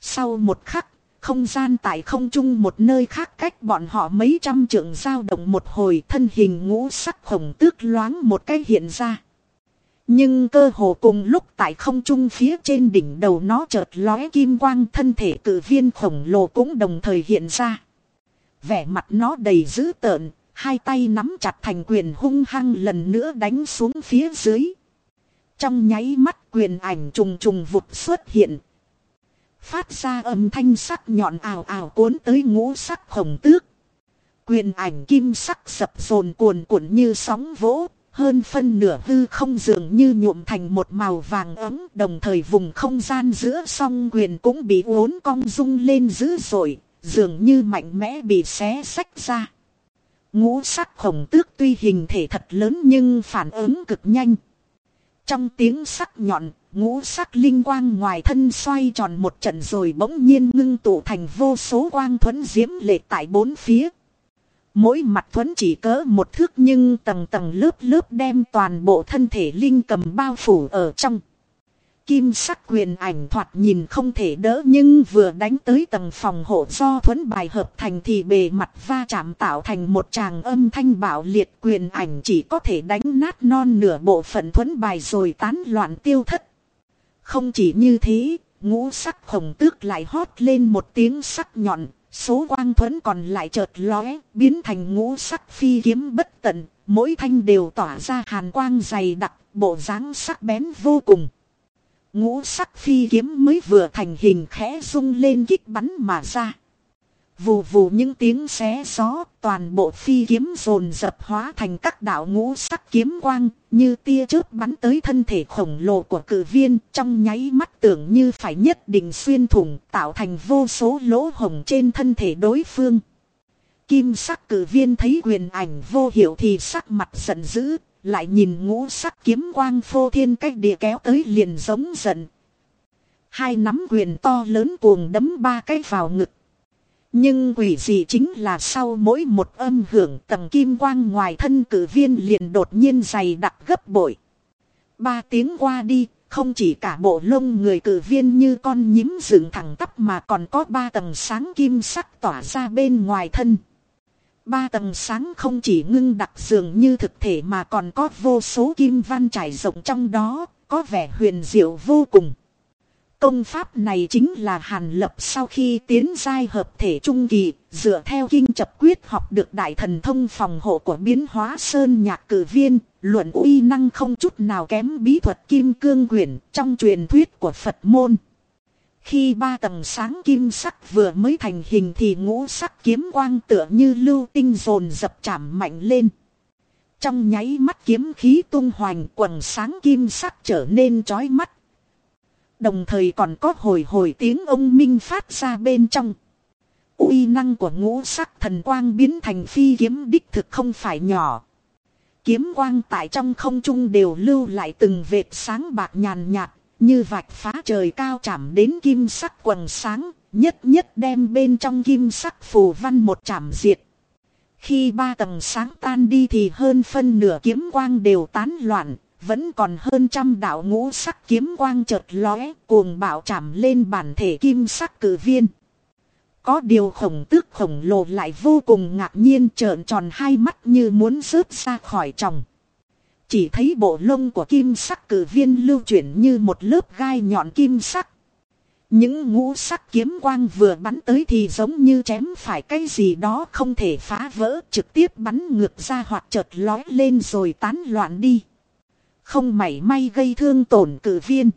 Sau một khắc, không gian tại không trung một nơi khác cách bọn họ mấy trăm trượng giao động một hồi thân hình ngũ sắc khổng tước loáng một cái hiện ra. Nhưng cơ hồ cùng lúc tại không trung phía trên đỉnh đầu nó chợt lóe kim quang thân thể cử viên khổng lồ cũng đồng thời hiện ra. Vẻ mặt nó đầy dữ tợn, hai tay nắm chặt thành quyền hung hăng lần nữa đánh xuống phía dưới. Trong nháy mắt quyền ảnh trùng trùng vụt xuất hiện. Phát ra âm thanh sắc nhọn ảo ảo cuốn tới ngũ sắc khổng tước. Quyền ảnh kim sắc sập sồn cuồn cuộn như sóng vỗ, hơn phân nửa hư không dường như nhuộm thành một màu vàng ấm, đồng thời vùng không gian giữa song quyền cũng bị uốn cong rung lên dữ dội, dường như mạnh mẽ bị xé sách ra. Ngũ sắc khổng tước tuy hình thể thật lớn nhưng phản ứng cực nhanh. Trong tiếng sắc nhọn, ngũ sắc linh quang ngoài thân xoay tròn một trận rồi bỗng nhiên ngưng tụ thành vô số quang thuẫn diễm lệ tại bốn phía. Mỗi mặt thuẫn chỉ cỡ một thước nhưng tầng tầng lớp lớp đem toàn bộ thân thể linh cầm bao phủ ở trong kim sắc quyền ảnh thoạt nhìn không thể đỡ nhưng vừa đánh tới tầng phòng hộ do thuấn bài hợp thành thì bề mặt va chạm tạo thành một tràng âm thanh bạo liệt quyền ảnh chỉ có thể đánh nát non nửa bộ phận thuấn bài rồi tán loạn tiêu thất. Không chỉ như thế, ngũ sắc hồng tước lại hót lên một tiếng sắc nhọn, số quang thuấn còn lại chợt lóe, biến thành ngũ sắc phi kiếm bất tận, mỗi thanh đều tỏa ra hàn quang dày đặc, bộ dáng sắc bén vô cùng. Ngũ sắc phi kiếm mới vừa thành hình khẽ rung lên kích bắn mà ra. Vù vù những tiếng xé gió, toàn bộ phi kiếm rồn dập hóa thành các đạo ngũ sắc kiếm quang, như tia chớp bắn tới thân thể khổng lồ của cử viên, trong nháy mắt tưởng như phải nhất định xuyên thủng, tạo thành vô số lỗ hồng trên thân thể đối phương. Kim sắc cử viên thấy quyền ảnh vô hiệu thì sắc mặt giận dữ, lại nhìn ngũ sắc kiếm quang phô thiên cách địa kéo tới liền giống giận. Hai nắm quyền to lớn cuồng đấm ba cái vào ngực. Nhưng quỷ gì chính là sau mỗi một âm hưởng tầng kim quang ngoài thân cử viên liền đột nhiên dày đặc gấp bội. Ba tiếng qua đi, không chỉ cả bộ lông người cử viên như con nhím dựng thẳng tắp mà còn có ba tầng sáng kim sắc tỏa ra bên ngoài thân. Ba tầng sáng không chỉ ngưng đặc dường như thực thể mà còn có vô số kim văn trải rộng trong đó, có vẻ huyền diệu vô cùng. Công pháp này chính là hàn lập sau khi tiến giai hợp thể trung kỳ, dựa theo kinh chập quyết học được đại thần thông phòng hộ của biến hóa sơn nhạc cử viên, luận uy năng không chút nào kém bí thuật kim cương quyển trong truyền thuyết của Phật môn. Khi ba tầng sáng kim sắc vừa mới thành hình thì ngũ sắc kiếm quang tựa như lưu tinh rồn dập chạm mạnh lên. Trong nháy mắt kiếm khí tung hoành, quần sáng kim sắc trở nên chói mắt. Đồng thời còn có hồi hồi tiếng ông minh phát ra bên trong. uy năng của ngũ sắc thần quang biến thành phi kiếm đích thực không phải nhỏ. Kiếm quang tại trong không trung đều lưu lại từng vệt sáng bạc nhàn nhạt như vạch phá trời cao chạm đến kim sắc quần sáng, nhất nhất đem bên trong kim sắc phù văn một chạm diệt. Khi ba tầng sáng tan đi thì hơn phân nửa kiếm quang đều tán loạn, vẫn còn hơn trăm đạo ngũ sắc kiếm quang chợt lóe, cuồng bạo chạm lên bản thể kim sắc cử viên. Có điều khổng tước khổng lồ lại vô cùng ngạc nhiên trợn tròn hai mắt như muốn rớt ra khỏi chồng chỉ thấy bộ lông của kim sắc cử viên lưu chuyển như một lớp gai nhọn kim sắc. Những ngũ sắc kiếm quang vừa bắn tới thì giống như chém phải cái gì đó không thể phá vỡ trực tiếp bắn ngược ra hoặc chợt lói lên rồi tán loạn đi. Không mảy may gây thương tổn cử viên.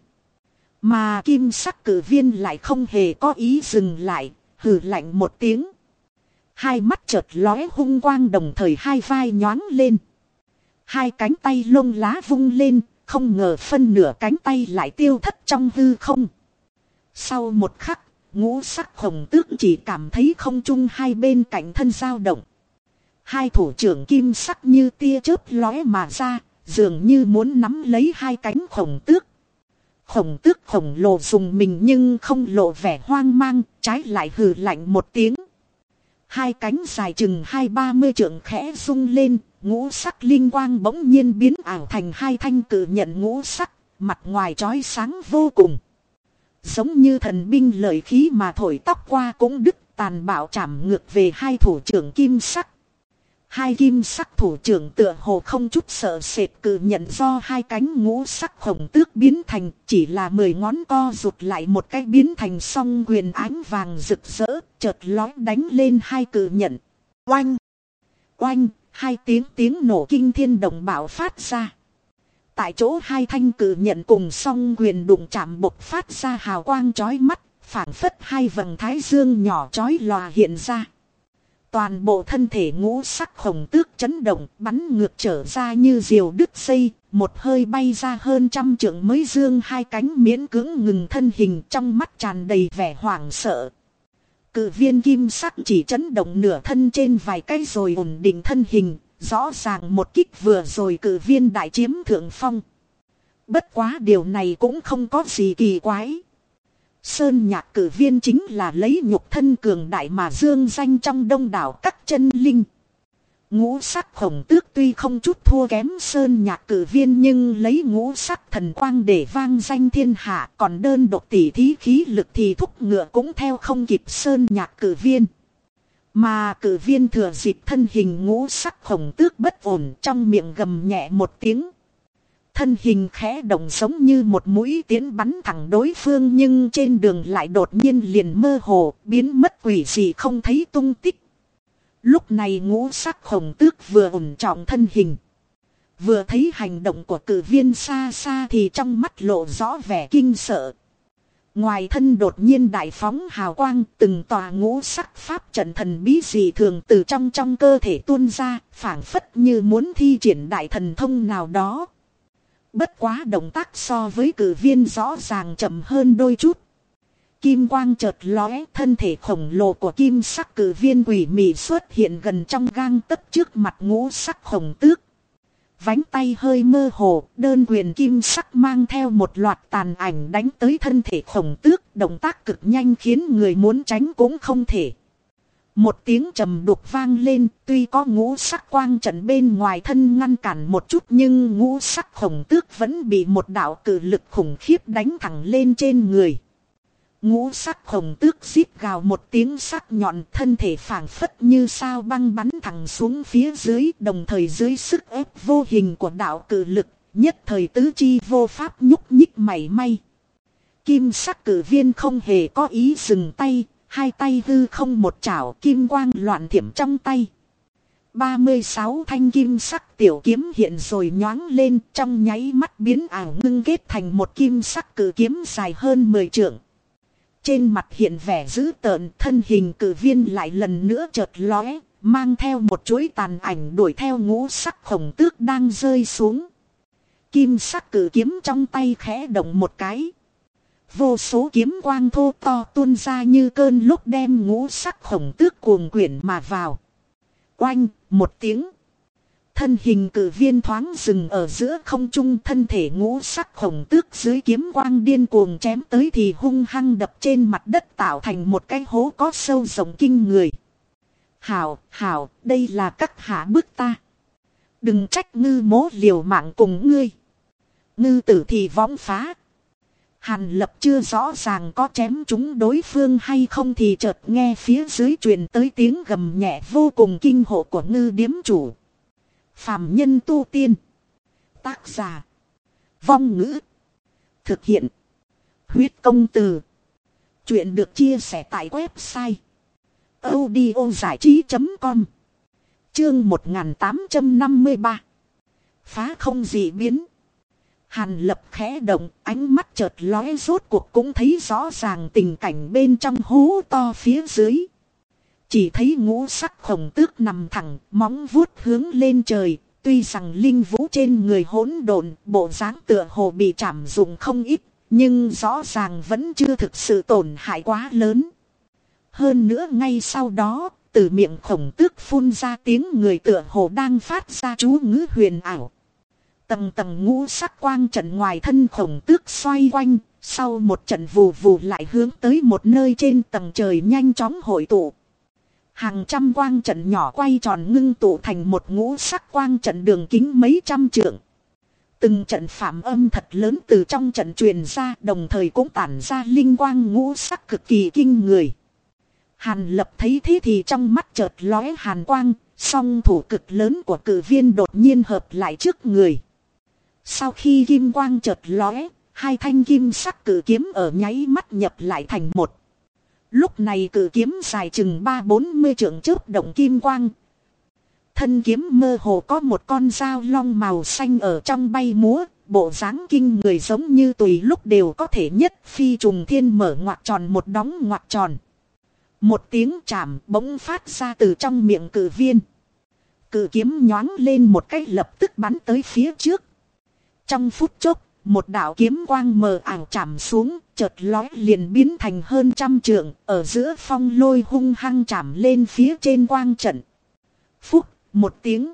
Mà kim sắc cử viên lại không hề có ý dừng lại, hừ lạnh một tiếng. Hai mắt chợt lóe hung quang đồng thời hai vai nhoáng lên. Hai cánh tay lông lá vung lên, không ngờ phân nửa cánh tay lại tiêu thất trong hư không. Sau một khắc, ngũ sắc hồng tước chỉ cảm thấy không trung hai bên cạnh thân dao động. Hai thủ trưởng kim sắc như tia chớp lóe mà ra, dường như muốn nắm lấy hai cánh khổng tước. Khổng tước khổng lồ dùng mình nhưng không lộ vẻ hoang mang, trái lại hừ lạnh một tiếng. Hai cánh dài chừng hai ba mươi trượng khẽ rung lên, ngũ sắc linh quang bỗng nhiên biến ảo thành hai thanh cử nhận ngũ sắc, mặt ngoài trói sáng vô cùng. Giống như thần binh lợi khí mà thổi tóc qua cũng đứt tàn bạo chạm ngược về hai thủ trưởng kim sắc. Hai kim sắc thủ trưởng tựa hồ không chút sợ sệt cử nhận do hai cánh ngũ sắc khổng tước biến thành chỉ là mười ngón co rụt lại một cái biến thành song quyền ánh vàng rực rỡ chợt lói đánh lên hai cử nhận. Oanh! Oanh! Hai tiếng tiếng nổ kinh thiên động bạo phát ra. Tại chỗ hai thanh cử nhận cùng song quyền đụng chạm bộc phát ra hào quang chói mắt, phảng phất hai vầng thái dương nhỏ chói lòa hiện ra. Toàn bộ thân thể ngũ sắc hồng tước chấn động, bắn ngược trở ra như diều đứt dây, một hơi bay ra hơn trăm trượng mới dương hai cánh miễn cưỡng ngừng thân hình trong mắt tràn đầy vẻ hoảng sợ. Cự viên kim sắc chỉ chấn động nửa thân trên vài cây rồi ổn định thân hình, rõ ràng một kích vừa rồi cự viên đại chiếm thượng phong. Bất quá điều này cũng không có gì kỳ quái. Sơn nhạc cử viên chính là lấy nhục thân cường đại mà dương danh trong đông đảo các chân linh. Ngũ sắc khổng tước tuy không chút thua kém sơn nhạc cử viên nhưng lấy ngũ sắc thần quang để vang danh thiên hạ, còn đơn độc tỷ thí khí lực thì thúc ngựa cũng theo không kịp sơn nhạc cử viên. Mà cử viên thừa dịp thân hình ngũ sắc khổng tước bất ổn trong miệng gầm nhẹ một tiếng. Thân hình khẽ động giống như một mũi tiến bắn thẳng đối phương nhưng trên đường lại đột nhiên liền mơ hồ, biến mất quỷ gì không thấy tung tích. Lúc này ngũ sắc khổng tước vừa ổn trọng thân hình. Vừa thấy hành động của cử viên xa xa thì trong mắt lộ rõ vẻ kinh sợ. Ngoài thân đột nhiên đại phóng hào quang từng tòa ngũ sắc pháp trận thần bí dị thường từ trong trong cơ thể tuôn ra, phảng phất như muốn thi triển đại thần thông nào đó. Bất quá động tác so với cử viên rõ ràng chậm hơn đôi chút. Kim quang chợt lóe thân thể khổng lồ của kim sắc cử viên quỷ mị xuất hiện gần trong gang tấc trước mặt ngũ sắc khổng tước. Vánh tay hơi mơ hồ, đơn quyền kim sắc mang theo một loạt tàn ảnh đánh tới thân thể khổng tước, động tác cực nhanh khiến người muốn tránh cũng không thể. Một tiếng trầm đục vang lên, tuy có ngũ sắc quang trận bên ngoài thân ngăn cản một chút nhưng ngũ sắc khổng tước vẫn bị một đạo cử lực khủng khiếp đánh thẳng lên trên người. Ngũ sắc khổng tước xít gào một tiếng sắc nhọn thân thể phảng phất như sao băng bắn thẳng xuống phía dưới đồng thời dưới sức ép vô hình của đạo cử lực, nhất thời tứ chi vô pháp nhúc nhích mảy may. Kim sắc cử viên không hề có ý dừng tay, hai tay hư không một chảo kim quang loạn thiểm trong tay. 36 thanh kim sắc tiểu kiếm hiện rồi nhoáng lên trong nháy mắt biến ảo ngưng kết thành một kim sắc cử kiếm dài hơn 10 trượng. Trên mặt hiện vẻ dữ tợn thân hình cử viên lại lần nữa chợt lóe, mang theo một chuỗi tàn ảnh đuổi theo ngũ sắc khổng tước đang rơi xuống. Kim sắc cử kiếm trong tay khẽ động một cái. Vô số kiếm quang thô to tuôn ra như cơn lúc đem ngũ sắc khổng tước cuồng quyển mà vào. Oanh, một tiếng. Thân hình cử viên thoáng dừng ở giữa không trung thân thể ngũ sắc khổng tước dưới kiếm quang điên cuồng chém tới thì hung hăng đập trên mặt đất tạo thành một cái hố có sâu rộng kinh người. Hảo, hảo, đây là các hạ bước ta. Đừng trách ngư mố liều mạng cùng ngươi. Ngư tử thì võng phá. Hàn lập chưa rõ ràng có chém chúng đối phương hay không thì chợt nghe phía dưới truyền tới tiếng gầm nhẹ vô cùng kinh hộ của ngư điếm chủ. Phạm nhân tu tiên. Tác giả. Vong ngữ. Thực hiện. Huyết công từ. Chuyện được chia sẻ tại website. audio trí.com Chương 1853 Phá không dị biến. Hàn lập khẽ động, ánh mắt chợt lóe rốt cuộc cũng thấy rõ ràng tình cảnh bên trong hố to phía dưới. Chỉ thấy ngũ sắc khổng tước nằm thẳng, móng vuốt hướng lên trời, tuy rằng linh vũ trên người hỗn độn, bộ dáng tựa hồ bị chạm dụng không ít, nhưng rõ ràng vẫn chưa thực sự tổn hại quá lớn. Hơn nữa ngay sau đó, từ miệng khổng tước phun ra tiếng người tựa hồ đang phát ra chú ngữ huyền ảo. Tầng tầng ngũ sắc quang trận ngoài thân khổng tước xoay quanh, sau một trận vù vù lại hướng tới một nơi trên tầng trời nhanh chóng hội tụ. Hàng trăm quang trận nhỏ quay tròn ngưng tụ thành một ngũ sắc quang trận đường kính mấy trăm trượng. Từng trận phạm âm thật lớn từ trong trận truyền ra đồng thời cũng tản ra linh quang ngũ sắc cực kỳ kinh người. Hàn lập thấy thế thì trong mắt chợt lóe hàn quang, song thủ cực lớn của cử viên đột nhiên hợp lại trước người. Sau khi kim quang chợt lóe, hai thanh kim sắc cử kiếm ở nháy mắt nhập lại thành một. Lúc này cử kiếm dài chừng ba bốn mươi trượng trước động kim quang. Thân kiếm mơ hồ có một con dao long màu xanh ở trong bay múa, bộ dáng kinh người giống như tùy lúc đều có thể nhất phi trùng thiên mở ngoặt tròn một đóng ngoặt tròn. Một tiếng chạm bỗng phát ra từ trong miệng cử viên. Cử kiếm nhoáng lên một cách lập tức bắn tới phía trước. Trong phút chốc, một đạo kiếm quang mờ ảo chạm xuống, chợt lói liền biến thành hơn trăm trượng, ở giữa phong lôi hung hăng chạm lên phía trên quang trận. Phúc, một tiếng.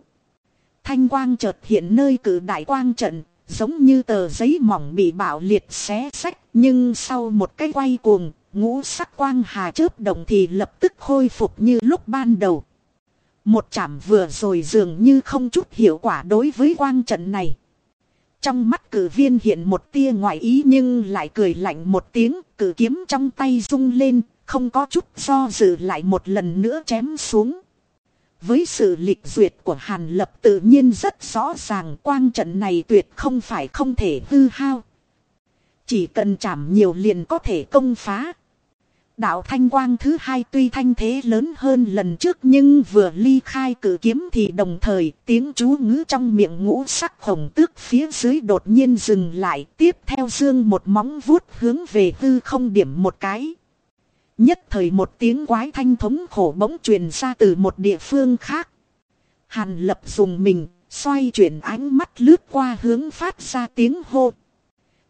Thanh quang chợt hiện nơi cử đại quang trận, giống như tờ giấy mỏng bị bạo liệt xé sách, nhưng sau một cái quay cuồng, ngũ sắc quang hà chớp động thì lập tức khôi phục như lúc ban đầu. Một chạm vừa rồi dường như không chút hiệu quả đối với quang trận này. Trong mắt cử viên hiện một tia ngoại ý nhưng lại cười lạnh một tiếng, cử kiếm trong tay rung lên, không có chút do dự lại một lần nữa chém xuống. Với sự lịch duyệt của Hàn Lập tự nhiên rất rõ ràng quang trận này tuyệt không phải không thể hư hao. Chỉ cần chạm nhiều liền có thể công phá. Đạo thanh quang thứ hai tuy thanh thế lớn hơn lần trước nhưng vừa ly khai cử kiếm thì đồng thời tiếng chú ngữ trong miệng ngũ sắc hồng tước phía dưới đột nhiên dừng lại tiếp theo dương một móng vuốt hướng về hư không điểm một cái. Nhất thời một tiếng quái thanh thống khổ bỗng truyền ra từ một địa phương khác. Hàn lập dùng mình, xoay chuyển ánh mắt lướt qua hướng phát ra tiếng hô.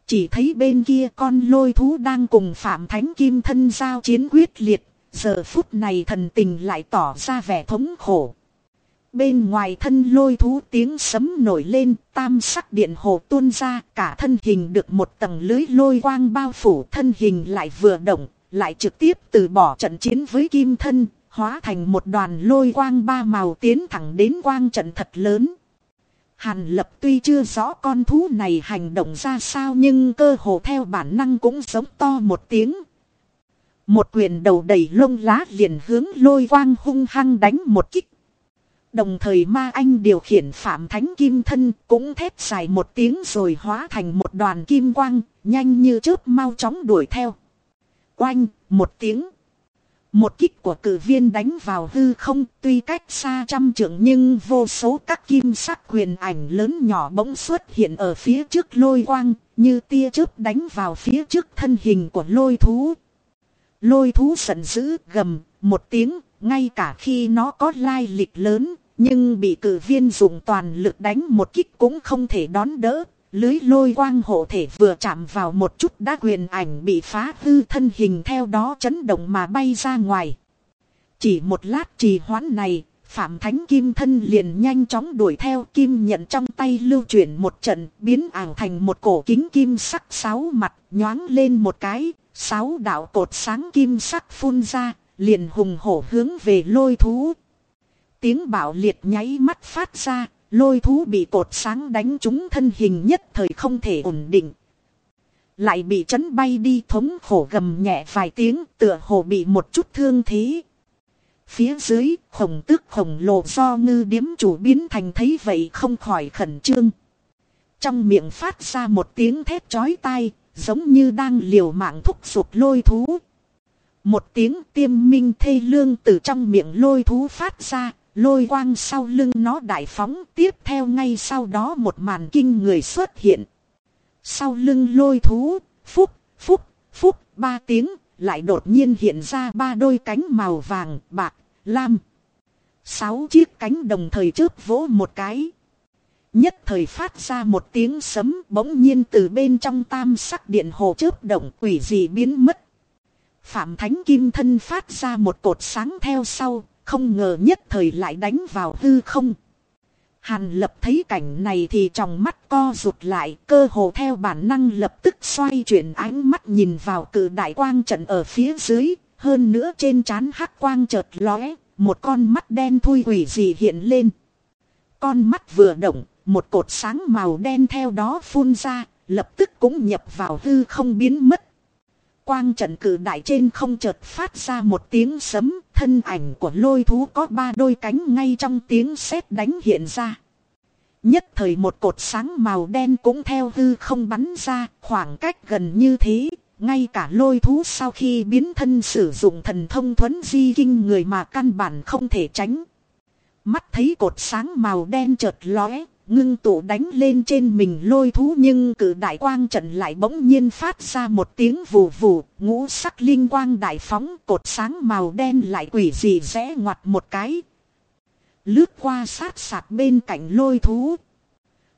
Chỉ thấy bên kia con lôi thú đang cùng Phạm Thánh Kim thân giao chiến quyết liệt, giờ phút này thần tình lại tỏ ra vẻ thống khổ. Bên ngoài thân lôi thú tiếng sấm nổi lên, tam sắc điện hồ tuôn ra, cả thân hình được một tầng lưới lôi quang bao phủ, thân hình lại vừa động, lại trực tiếp từ bỏ trận chiến với kim thân, hóa thành một đoàn lôi quang ba màu tiến thẳng đến quang trận thật lớn. Hàn lập tuy chưa rõ con thú này hành động ra sao nhưng cơ hồ theo bản năng cũng giống to một tiếng. Một quyền đầu đầy lông lá liền hướng lôi quang hung hăng đánh một kích. Đồng thời ma anh điều khiển phạm thánh kim thân cũng thép dài một tiếng rồi hóa thành một đoàn kim quang, nhanh như chớp mau chóng đuổi theo. Quanh, một tiếng. Một kích của cử viên đánh vào hư không, tuy cách xa trăm trượng nhưng vô số các kim sắc quyền ảnh lớn nhỏ bỗng xuất hiện ở phía trước lôi quang, như tia chớp đánh vào phía trước thân hình của lôi thú. Lôi thú giận dữ gầm một tiếng, ngay cả khi nó có lai lịch lớn, nhưng bị cử viên dùng toàn lực đánh một kích cũng không thể đón đỡ Lưới lôi quang hộ thể vừa chạm vào một chút đã quyền ảnh bị phá hư thân hình theo đó chấn động mà bay ra ngoài. Chỉ một lát trì hoãn này, Phạm Thánh Kim thân liền nhanh chóng đuổi theo kim nhận trong tay lưu chuyển một trận biến ảo thành một cổ kính kim sắc sáu mặt nhoáng lên một cái, sáu đạo cột sáng kim sắc phun ra, liền hùng hổ hướng về lôi thú. Tiếng bảo liệt nháy mắt phát ra, Lôi thú bị cột sáng đánh trúng thân hình nhất thời không thể ổn định. Lại bị chấn bay đi thống khổ gầm nhẹ vài tiếng tựa hồ bị một chút thương thế. Phía dưới khổng tước khổng lồ do ngư điếm chủ biến thành thấy vậy không khỏi khẩn trương. Trong miệng phát ra một tiếng thét chói tai, giống như đang liều mạng thúc giục lôi thú. Một tiếng tiêm minh thê lương từ trong miệng lôi thú phát ra, lôi quang sau lưng nó đại phóng tiếp theo ngay sau đó một màn kinh người xuất hiện. Sau lưng lôi thú, phúc, phúc, phúc, ba tiếng, lại đột nhiên hiện ra ba đôi cánh màu vàng, bạc, lam. Sáu chiếc cánh đồng thời chớp vỗ một cái. Nhất thời phát ra một tiếng sấm bỗng nhiên từ bên trong tam sắc điện hồ chớp động quỷ dị biến mất. Phạm Thánh Kim thân phát ra một cột sáng theo sau, không ngờ nhất thời lại đánh vào hư không. Hàn lập thấy cảnh này thì trong mắt co rụt lại, cơ hồ theo bản năng lập tức xoay chuyển ánh mắt nhìn vào cử đại quang trận ở phía dưới, hơn nữa trên trán hắc quang chợt lóe, một con mắt đen thui quỷ gì hiện lên. Con mắt vừa động, một cột sáng màu đen theo đó phun ra, lập tức cũng nhập vào hư không biến mất. Quang trận cử đại trên không chợt phát ra một tiếng sấm, thân ảnh của lôi thú có ba đôi cánh ngay trong tiếng sét đánh hiện ra. Nhất thời một cột sáng màu đen cũng theo hư không bắn ra, khoảng cách gần như thế, ngay cả lôi thú sau khi biến thân sử dụng thần thông thuấn di kinh người mà căn bản không thể tránh. Mắt thấy cột sáng màu đen chợt lóe, ngưng tụ đánh lên trên mình lôi thú nhưng cử đại quang trận lại bỗng nhiên phát ra một tiếng vù vù, ngũ sắc linh quang đại phóng cột sáng màu đen lại quỷ dị rẽ ngoặt một cái. Lướt qua sát sạc bên cạnh lôi thú.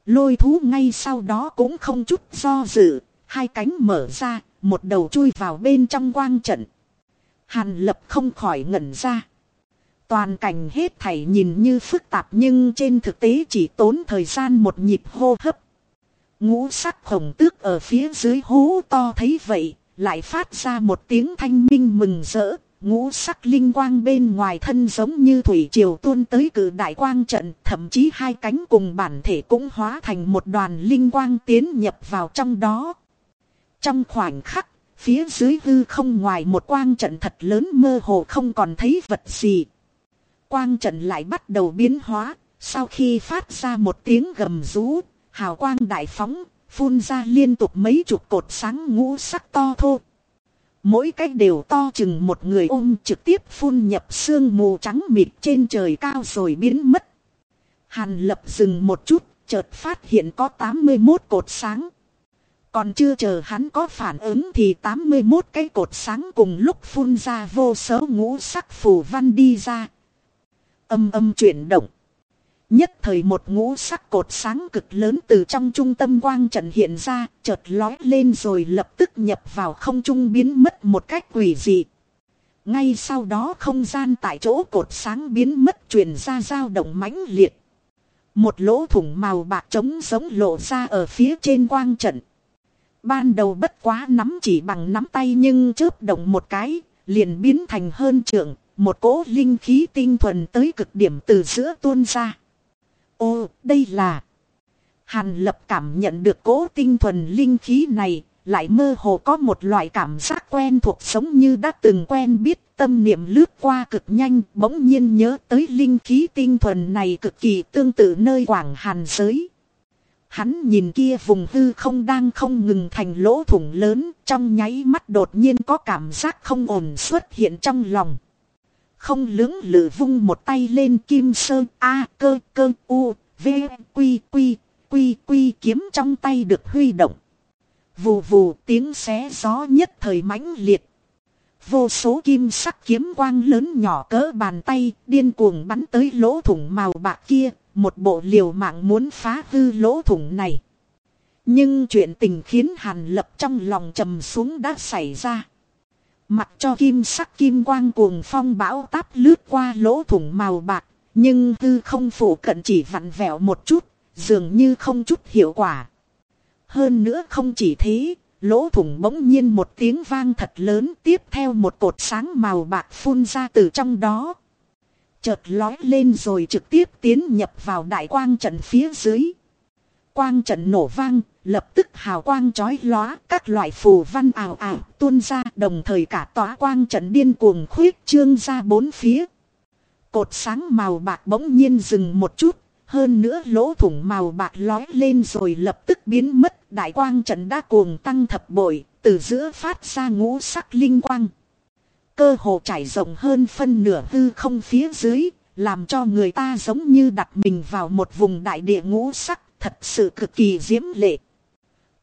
Lôi thú ngay sau đó cũng không chút do dự, hai cánh mở ra, một đầu chui vào bên trong quang trận. Hàn lập không khỏi ngẩn ra. Toàn cảnh hết thảy nhìn như phức tạp nhưng trên thực tế chỉ tốn thời gian một nhịp hô hấp. Ngũ sắc khổng tước ở phía dưới hố to thấy vậy, lại phát ra một tiếng thanh minh mừng rỡ. Ngũ sắc linh quang bên ngoài thân giống như thủy triều tuôn tới cử đại quang trận, thậm chí hai cánh cùng bản thể cũng hóa thành một đoàn linh quang tiến nhập vào trong đó. Trong khoảnh khắc, phía dưới hư không ngoài một quang trận thật lớn mơ hồ không còn thấy vật gì. Quang trận lại bắt đầu biến hóa, sau khi phát ra một tiếng gầm rú, hào quang đại phóng, phun ra liên tục mấy chục cột sáng ngũ sắc to thô. Mỗi cách đều to chừng một người ôm trực tiếp phun nhập sương mù trắng mịt trên trời cao rồi biến mất. Hàn lập dừng một chút, chợt phát hiện có 81 cột sáng. Còn chưa chờ hắn có phản ứng thì 81 cái cột sáng cùng lúc phun ra vô số ngũ sắc phù văn đi ra, Âm âm chuyển động. Nhất thời một ngũ sắc cột sáng cực lớn từ trong trung tâm quang trận hiện ra, chợt lói lên rồi lập tức nhập vào không trung biến mất một cách quỷ dị. Ngay sau đó không gian tại chỗ cột sáng biến mất truyền ra dao động mãnh liệt. Một lỗ thủng màu bạc trống giống lộ ra ở phía trên quang trận. Ban đầu bất quá nắm chỉ bằng nắm tay nhưng chớp động một cái, liền biến thành hơn trượng, một cỗ linh khí tinh thuần tới cực điểm từ giữa tuôn ra. Ô, đây là... Hàn lập cảm nhận được cỗ tinh thuần linh khí này, lại mơ hồ có một loại cảm giác quen thuộc sống như đã từng quen biết tâm niệm lướt qua cực nhanh bỗng nhiên nhớ tới linh khí tinh thuần này cực kỳ tương tự nơi quảng hàn giới. Hắn nhìn kia vùng hư không đang không ngừng thành lỗ thủng lớn trong nháy mắt đột nhiên có cảm giác không ổn xuất hiện trong lòng. Không lưỡng lự vung một tay lên kim sơn A, cơ cơ, U, V quy quy quy quy kiếm trong tay được huy động. Vù vù, tiếng xé gió nhất thời mãnh liệt. Vô số kim sắc kiếm quang lớn nhỏ cỡ bàn tay, điên cuồng bắn tới lỗ thủng màu bạc kia. Một bộ liều mạng muốn phá hư lỗ thủng này. Nhưng chuyện tình khiến Hàn Lập trong lòng trầm xuống đã xảy ra. Mặc cho kim sắc kim quang cuồng phong bão táp lướt qua lỗ thủng màu bạc, nhưng tư không phủ cận chỉ vặn vẹo một chút, dường như không chút hiệu quả. Hơn nữa không chỉ thế, lỗ thủng bỗng nhiên một tiếng vang thật lớn tiếp theo một cột sáng màu bạc phun ra từ trong đó. Chợt lói lên rồi trực tiếp tiến nhập vào đại quang trận phía dưới. Quang trận nổ vang, lập tức hào quang chói lóa, các loại phù văn ảo ảo tuôn ra, đồng thời cả tỏa quang trận điên cuồng khuyết trương ra bốn phía. Cột sáng màu bạc bỗng nhiên dừng một chút, hơn nữa lỗ thủng màu bạc lói lên rồi lập tức biến mất, đại quang trận đã cuồng tăng thập bội, từ giữa phát ra ngũ sắc linh quang. Cơ hồ trải rộng hơn phân nửa hư không phía dưới, làm cho người ta giống như đặt mình vào một vùng đại địa ngũ sắc, thật sự cực kỳ diễm lệ.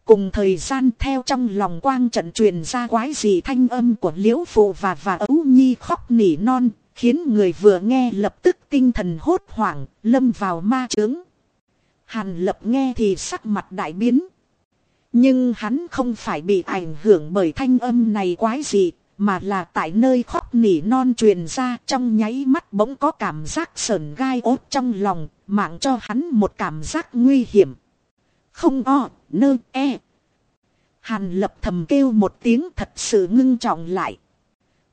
Cùng thời gian theo trong lòng quang trận truyền ra quái dị thanh âm của liễu phụ và và ấu nhi khóc nỉ non, khiến người vừa nghe lập tức tinh thần hốt hoảng, lâm vào ma trướng Hàn lập nghe thì sắc mặt đại biến. Nhưng hắn không phải bị ảnh hưởng bởi thanh âm này quái dị, mà là tại nơi khóc nỉ non truyền ra trong nháy mắt bỗng có cảm giác sờn gai ốt trong lòng, mạng cho hắn một cảm giác nguy hiểm. Không o, nơ, e. Hàn lập thầm kêu một tiếng thật sự ngưng trọng lại.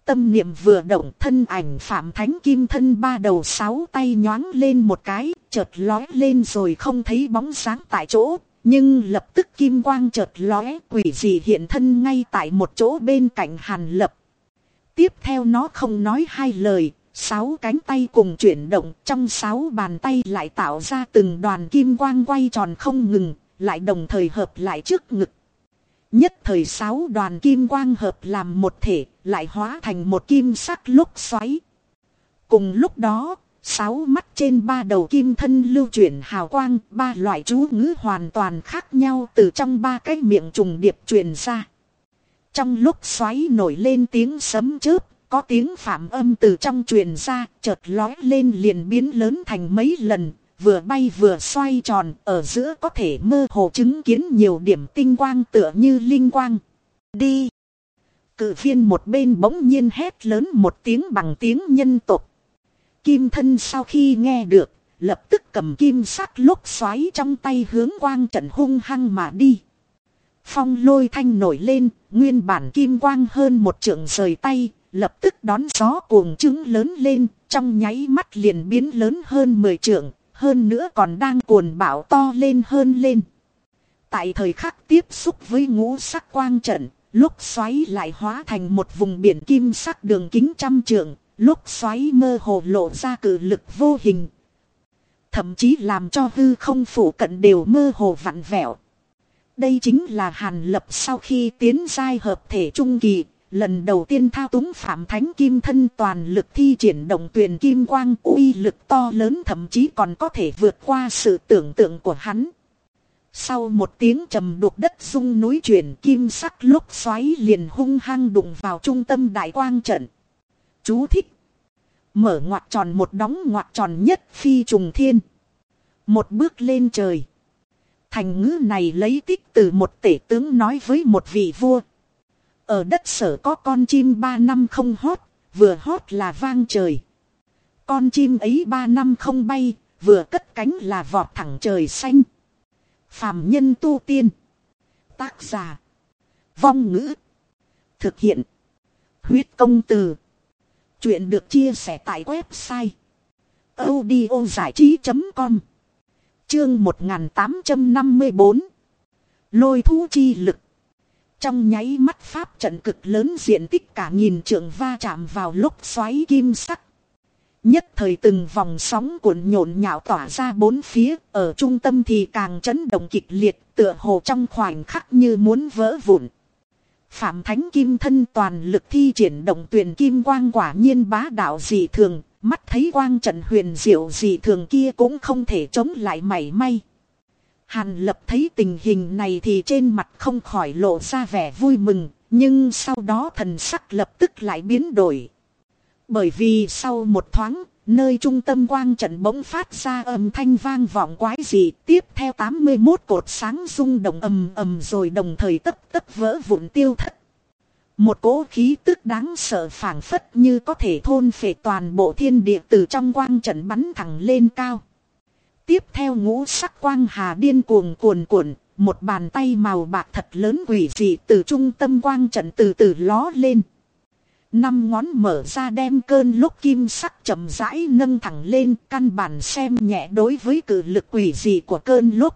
Tâm niệm vừa động thân ảnh phạm thánh kim thân ba đầu sáu tay nhoáng lên một cái, chợt lói lên rồi không thấy bóng sáng tại chỗ. Nhưng lập tức kim quang chợt lóe quỷ dị hiện thân ngay tại một chỗ bên cạnh hàn lập. Tiếp theo nó không nói hai lời, sáu cánh tay cùng chuyển động trong sáu bàn tay lại tạo ra từng đoàn kim quang quay tròn không ngừng, lại đồng thời hợp lại trước ngực. Nhất thời sáu đoàn kim quang hợp làm một thể, lại hóa thành một kim sắc lúc xoáy. Cùng lúc đó, sáu mắt trên ba đầu kim thân lưu chuyển hào quang, ba loại chú ngữ hoàn toàn khác nhau từ trong ba cái miệng trùng điệp truyền ra. Trong lúc xoáy nổi lên tiếng sấm chớp, có tiếng phạm âm từ trong truyền ra, chợt lói lên liền biến lớn thành mấy lần, vừa bay vừa xoay tròn, ở giữa có thể mơ hồ chứng kiến nhiều điểm tinh quang tựa như linh quang. Đi! Cự viên một bên bỗng nhiên hét lớn một tiếng bằng tiếng nhân tục. Kim thân sau khi nghe được, lập tức cầm kim sắc lúc xoáy trong tay hướng quang trận hung hăng mà đi. Phong lôi thanh nổi lên, nguyên bản kim quang hơn một trượng rời tay, lập tức đón gió cuồng trứng lớn lên, trong nháy mắt liền biến lớn hơn 10 trượng, hơn nữa còn đang cuồn bão to lên hơn lên. Tại thời khắc tiếp xúc với ngũ sắc quang trận, lúc xoáy lại hóa thành một vùng biển kim sắc đường kính trăm trượng, lúc xoáy mơ hồ lộ ra cử lực vô hình. Thậm chí làm cho hư không phủ cận đều mơ hồ vặn vẹo. Đây chính là hàn lập sau khi tiến giai hợp thể trung kỳ, lần đầu tiên thao túng phạm thánh kim thân toàn lực thi triển động tuyển kim quang, uy lực to lớn thậm chí còn có thể vượt qua sự tưởng tượng của hắn. Sau một tiếng trầm đục đất rung núi chuyển, kim sắc lúc xoáy liền hung hăng đụng vào trung tâm đại quang trận. Chú thích. Mở ngoặt tròn một đóng ngoặt tròn nhất phi trùng thiên. Một bước lên trời. Thành ngữ này lấy tích từ một tể tướng nói với một vị vua. Ở đất sở có con chim ba năm không hót, vừa hót là vang trời. Con chim ấy ba năm không bay, vừa cất cánh là vọt thẳng trời xanh. phạm nhân tu tiên. Tác giả. Vong ngữ. Thực hiện. Huyết công từ. Chuyện được chia sẻ tại website. audio trí.com Chương 1854 Lôi thú chi lực trong nháy mắt pháp trận cực lớn diện tích cả nghìn trượng va chạm vào lúc xoáy kim sắc. Nhất thời từng vòng sóng cuộn nhộn nhạo tỏa ra bốn phía, ở trung tâm thì càng chấn động kịch liệt, tựa hồ trong khoảnh khắc như muốn vỡ vụn. Phạm Thánh Kim thân toàn lực thi triển động tuyển kim quang quả nhiên bá đạo dị thường, mắt thấy quang trận huyền diệu dị thường kia cũng không thể chống lại mảy may. Hàn lập thấy tình hình này thì trên mặt không khỏi lộ ra vẻ vui mừng, nhưng sau đó thần sắc lập tức lại biến đổi. Bởi vì sau một thoáng, nơi trung tâm quang trận bỗng phát ra âm thanh vang vọng quái dị, tiếp theo 81 cột sáng rung động ầm ầm rồi đồng thời tất tất vỡ vụn tiêu thất. Một cỗ khí tức đáng sợ phảng phất như có thể thôn phệ toàn bộ thiên địa từ trong quang trận bắn thẳng lên cao. Tiếp theo ngũ sắc quang hà điên cuồng cuồn cuộn, một bàn tay màu bạc thật lớn quỷ dị từ trung tâm quang trận từ từ ló lên. Năm ngón mở ra đem cơn lúc kim sắc chậm rãi nâng thẳng lên căn bản xem nhẹ đối với cử lực quỷ dị của cơn lúc.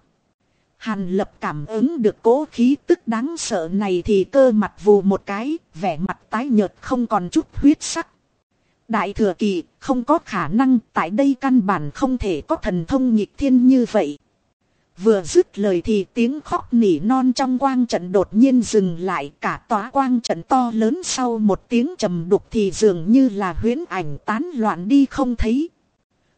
Hàn lập cảm ứng được cố khí tức đáng sợ này thì cơ mặt vù một cái, vẻ mặt tái nhợt không còn chút huyết sắc. Đại thừa kỳ không có khả năng tại đây căn bản không thể có thần thông nhịp thiên như vậy. Vừa dứt lời thì tiếng khóc nỉ non trong quang trận đột nhiên dừng lại cả tòa quang trận to lớn sau một tiếng trầm đục thì dường như là huyễn ảnh tán loạn đi không thấy.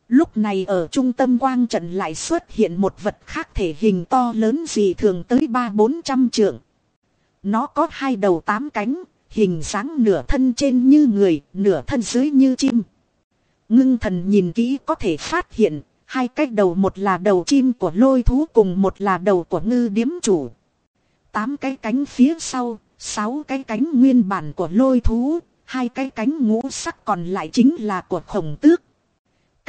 Lúc này ở trung tâm quang trận lại xuất hiện một vật khác thể hình to lớn gì thường tới ba bốn trăm trượng. Nó có hai đầu tám cánh, hình dáng nửa thân trên như người, nửa thân dưới như chim. Ngưng thần nhìn kỹ có thể phát hiện, hai cái đầu một là đầu chim của lôi thú cùng một là đầu của ngư điếm chủ. Tám cái cánh phía sau, sáu cái cánh nguyên bản của lôi thú, hai cái cánh ngũ sắc còn lại chính là của khổng tước.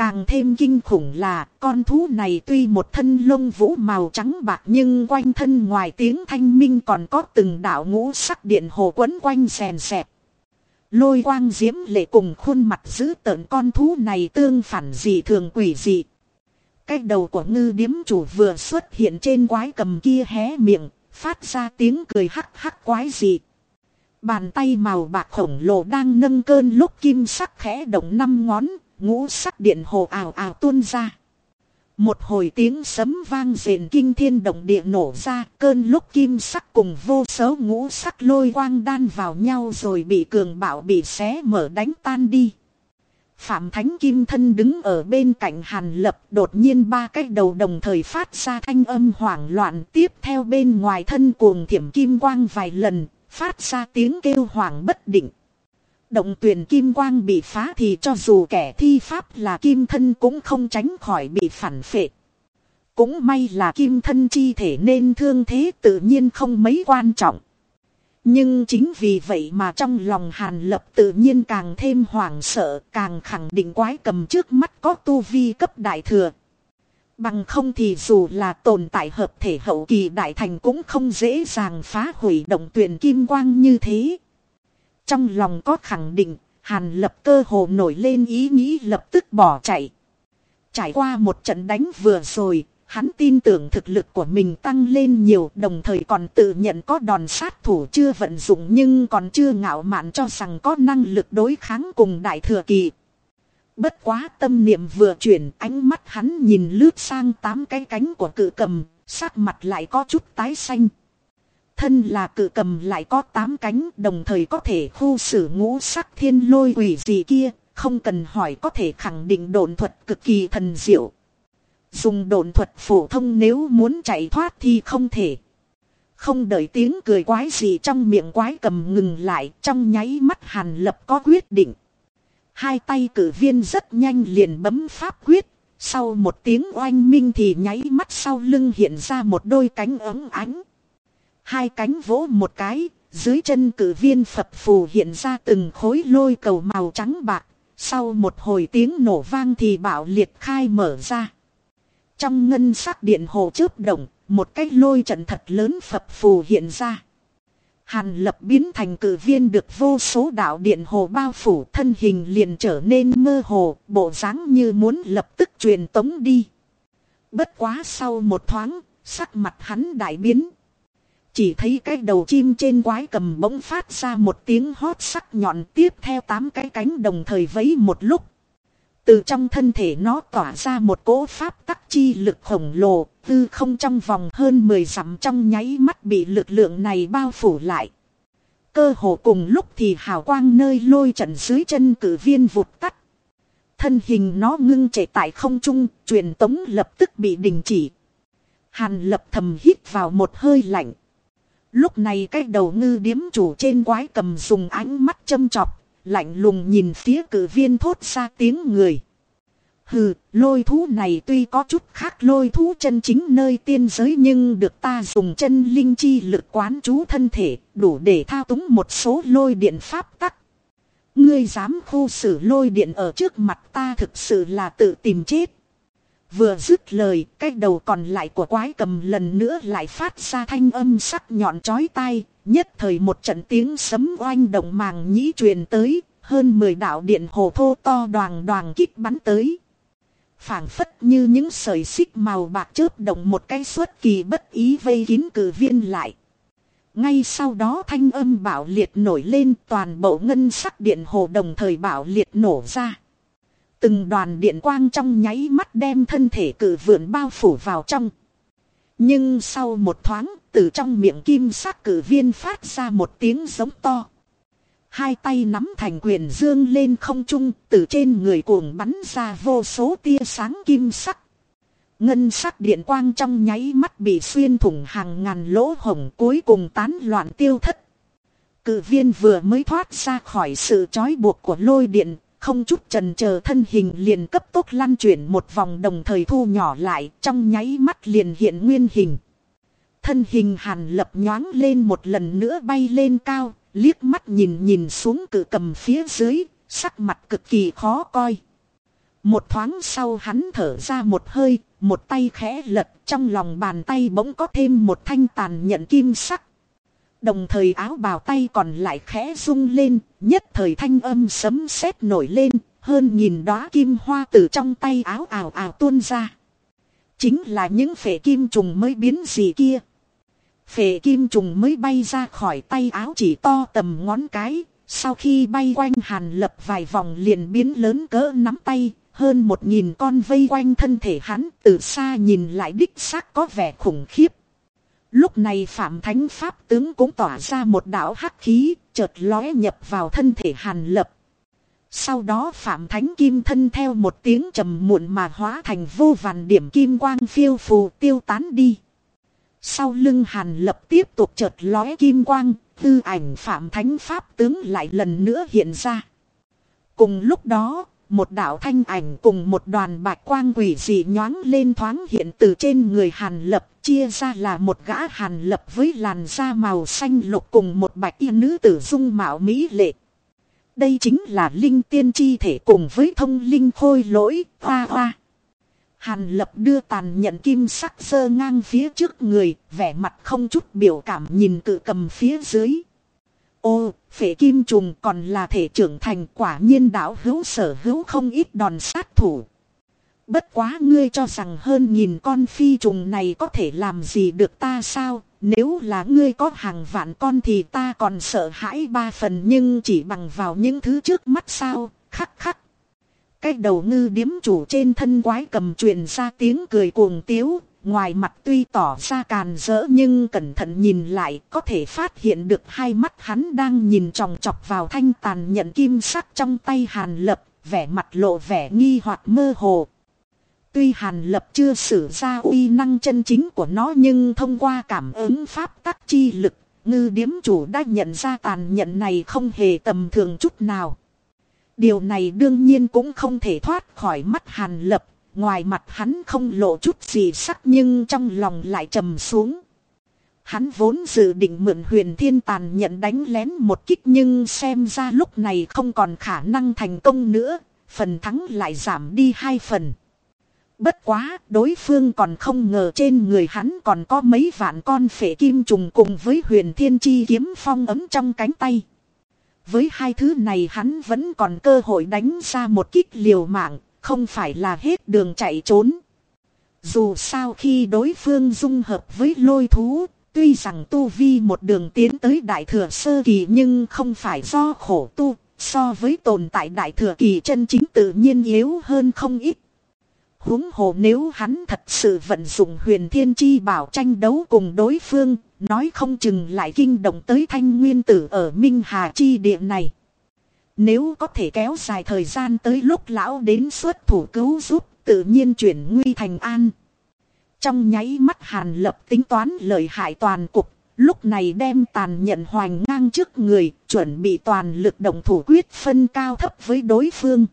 Càng thêm kinh khủng là con thú này tuy một thân lông vũ màu trắng bạc nhưng quanh thân ngoài tiếng thanh minh còn có từng đạo ngũ sắc điện hồ quấn quanh sèn sẹp. Lôi quang diễm lệ cùng khuôn mặt giữ tợn con thú này tương phản dị thường quỷ dị. Cái đầu của ngư điếm chủ vừa xuất hiện trên quái cầm kia hé miệng, phát ra tiếng cười hắc hắc quái dị. Bàn tay màu bạc khổng lồ đang nâng cơn lúc kim sắc khẽ động năm ngón, ngũ sắc điện hồ ào ào tuôn ra. Một hồi tiếng sấm vang rền kinh thiên động địa nổ ra, cơn lúc kim sắc cùng vô số ngũ sắc lôi quang đan vào nhau rồi bị cường bạo bị xé mở đánh tan đi. Phạm Thánh Kim Thân đứng ở bên cạnh Hàn Lập đột nhiên ba cái đầu đồng thời phát ra thanh âm hoảng loạn tiếp theo bên ngoài thân cuồng thiểm kim quang vài lần, phát ra tiếng kêu hoảng bất định. Động tuyển kim quang bị phá thì cho dù kẻ thi pháp là kim thân cũng không tránh khỏi bị phản phệ. Cũng may là kim thân chi thể nên thương thế tự nhiên không mấy quan trọng. Nhưng chính vì vậy mà trong lòng hàn lập tự nhiên càng thêm hoảng sợ, càng khẳng định quái cầm trước mắt có tu vi cấp đại thừa. Bằng không thì dù là tồn tại hợp thể hậu kỳ đại thành cũng không dễ dàng phá hủy động tuyển kim quang như thế. Trong lòng có khẳng định, hàn lập cơ hồ nổi lên ý nghĩ lập tức bỏ chạy. Trải qua một trận đánh vừa rồi, hắn tin tưởng thực lực của mình tăng lên nhiều đồng thời còn tự nhận có đòn sát thủ chưa vận dụng nhưng còn chưa ngạo mạn cho rằng có năng lực đối kháng cùng đại thừa kỳ. Bất quá tâm niệm vừa chuyển ánh mắt hắn nhìn lướt sang tám cái cánh của cự cầm, sắc mặt lại có chút tái xanh thân là cự cầm lại có tám cánh đồng thời có thể khu xử ngũ sắc thiên lôi quỷ gì kia, không cần hỏi có thể khẳng định độn thuật cực kỳ thần diệu. Dùng độn thuật phổ thông nếu muốn chạy thoát thì không thể. Không đợi tiếng cười quái gì trong miệng quái cầm ngừng lại trong nháy mắt hàn lập có quyết định. Hai tay cử viên rất nhanh liền bấm pháp quyết. Sau một tiếng oanh minh thì nháy mắt sau lưng hiện ra một đôi cánh ấm ánh. Hai cánh vỗ một cái, dưới chân cử viên phập phù hiện ra từng khối lôi cầu màu trắng bạc. Sau một hồi tiếng nổ vang thì bạo liệt khai mở ra. Trong ngân sắc điện hồ chớp động, một cái lôi trận thật lớn phập phù hiện ra. Hàn lập biến thành cử viên được vô số đạo điện hồ bao phủ thân hình liền trở nên mơ hồ, bộ dáng như muốn lập tức truyền tống đi. Bất quá sau một thoáng, sắc mặt hắn đại biến. Chỉ thấy cái đầu chim trên quái cầm bỗng phát ra một tiếng hót sắc nhọn tiếp theo tám cái cánh đồng thời vấy một lúc. Từ trong thân thể nó tỏa ra một cỗ pháp tắc chi lực khổng lồ, tư không trong vòng hơn 10 dặm trong nháy mắt bị lực lượng này bao phủ lại. Cơ hồ cùng lúc thì hào quang nơi lôi trận dưới chân cử viên vụt tắt. Thân hình nó ngưng chạy tại không trung, truyền tống lập tức bị đình chỉ. Hàn lập thầm hít vào một hơi lạnh. Lúc này cái đầu ngư điếm chủ trên quái cầm dùng ánh mắt châm chọc, lạnh lùng nhìn phía cử viên thốt ra tiếng người. Hừ, lôi thú này tuy có chút khác lôi thú chân chính nơi tiên giới nhưng được ta dùng chân linh chi lực quán chú thân thể, đủ để thao túng một số lôi điện pháp tắc. Ngươi dám khu xử lôi điện ở trước mặt ta thực sự là tự tìm chết. Vừa dứt lời, cái đầu còn lại của quái cầm lần nữa lại phát ra thanh âm sắc nhọn chói tai, nhất thời một trận tiếng sấm oanh động màng nhĩ truyền tới, hơn 10 đạo điện hồ thô to đoàn đoàn kích bắn tới. phảng phất như những sợi xích màu bạc chớp động một cái suốt kỳ bất ý vây kín cử viên lại. Ngay sau đó thanh âm bảo liệt nổi lên toàn bộ ngân sắc điện hồ đồng thời bảo liệt nổ ra. Từng đoàn điện quang trong nháy mắt đem thân thể cử vượn bao phủ vào trong. Nhưng sau một thoáng, từ trong miệng kim sắc cử viên phát ra một tiếng giống to. Hai tay nắm thành quyền dương lên không trung, từ trên người cuồng bắn ra vô số tia sáng kim sắc. Ngân sắc điện quang trong nháy mắt bị xuyên thủng hàng ngàn lỗ hồng cuối cùng tán loạn tiêu thất. Cự viên vừa mới thoát ra khỏi sự trói buộc của lôi điện, không chút trần chờ thân hình liền cấp tốc lăn chuyển một vòng đồng thời thu nhỏ lại trong nháy mắt liền hiện nguyên hình. Thân hình hàn lập nhoáng lên một lần nữa bay lên cao, liếc mắt nhìn nhìn xuống cự cầm phía dưới, sắc mặt cực kỳ khó coi. Một thoáng sau hắn thở ra một hơi, một tay khẽ lật trong lòng bàn tay bỗng có thêm một thanh tàn nhận kim sắc. Đồng thời áo bào tay còn lại khẽ rung lên, nhất thời thanh âm sấm sét nổi lên, hơn nhìn đóa kim hoa từ trong tay áo ảo ảo tuôn ra. Chính là những phệ kim trùng mới biến gì kia. Phệ kim trùng mới bay ra khỏi tay áo chỉ to tầm ngón cái, sau khi bay quanh hàn lập vài vòng liền biến lớn cỡ nắm tay, hơn một nghìn con vây quanh thân thể hắn từ xa nhìn lại đích xác có vẻ khủng khiếp. Lúc này Phạm Thánh Pháp tướng cũng tỏa ra một đạo hắc khí, chợt lóe nhập vào thân thể Hàn Lập. Sau đó Phạm Thánh Kim thân theo một tiếng trầm muộn mà hóa thành vô vàn điểm kim quang phiêu phù tiêu tán đi. Sau lưng Hàn Lập tiếp tục chợt lóe kim quang, tư ảnh Phạm Thánh Pháp tướng lại lần nữa hiện ra. Cùng lúc đó, một đạo thanh ảnh cùng một đoàn bạch quang quỷ dị nhoáng lên thoáng hiện từ trên người Hàn Lập chia ra là một gã hàn lập với làn da màu xanh lục cùng một bạch y nữ tử dung mạo mỹ lệ. Đây chính là linh tiên chi thể cùng với thông linh khôi lỗi, hoa hoa. Hàn lập đưa tàn nhận kim sắc sơ ngang phía trước người, vẻ mặt không chút biểu cảm nhìn cự cầm phía dưới. Ô, phệ kim trùng còn là thể trưởng thành quả nhiên đảo hữu sở hữu không ít đòn sát thủ. Bất quá ngươi cho rằng hơn nghìn con phi trùng này có thể làm gì được ta sao? Nếu là ngươi có hàng vạn con thì ta còn sợ hãi ba phần nhưng chỉ bằng vào những thứ trước mắt sao? Khắc khắc. Cái đầu ngư điếm chủ trên thân quái cầm truyền ra tiếng cười cuồng tiếu. Ngoài mặt tuy tỏ ra càn rỡ nhưng cẩn thận nhìn lại có thể phát hiện được hai mắt hắn đang nhìn tròng chọc vào thanh tàn nhận kim sắc trong tay hàn lập, vẻ mặt lộ vẻ nghi hoặc mơ hồ. Tuy Hàn Lập chưa sử ra uy năng chân chính của nó nhưng thông qua cảm ứng pháp tắc chi lực, ngư điếm chủ đã nhận ra tàn nhận này không hề tầm thường chút nào. Điều này đương nhiên cũng không thể thoát khỏi mắt Hàn Lập, ngoài mặt hắn không lộ chút gì sắc nhưng trong lòng lại trầm xuống. Hắn vốn dự định mượn huyền thiên tàn nhận đánh lén một kích nhưng xem ra lúc này không còn khả năng thành công nữa, phần thắng lại giảm đi hai phần. Bất quá, đối phương còn không ngờ trên người hắn còn có mấy vạn con phệ kim trùng cùng với huyền thiên chi kiếm phong ấm trong cánh tay. Với hai thứ này hắn vẫn còn cơ hội đánh ra một kích liều mạng, không phải là hết đường chạy trốn. Dù sao khi đối phương dung hợp với lôi thú, tuy rằng tu vi một đường tiến tới đại thừa sơ kỳ nhưng không phải do khổ tu, so với tồn tại đại thừa kỳ chân chính tự nhiên yếu hơn không ít huống hồ nếu hắn thật sự vận dụng huyền thiên chi bảo tranh đấu cùng đối phương, nói không chừng lại kinh động tới thanh nguyên tử ở Minh Hà chi địa này. Nếu có thể kéo dài thời gian tới lúc lão đến xuất thủ cứu giúp, tự nhiên chuyển nguy thành an. Trong nháy mắt hàn lập tính toán lợi hại toàn cục, lúc này đem tàn nhận hoành ngang trước người, chuẩn bị toàn lực động thủ quyết phân cao thấp với đối phương.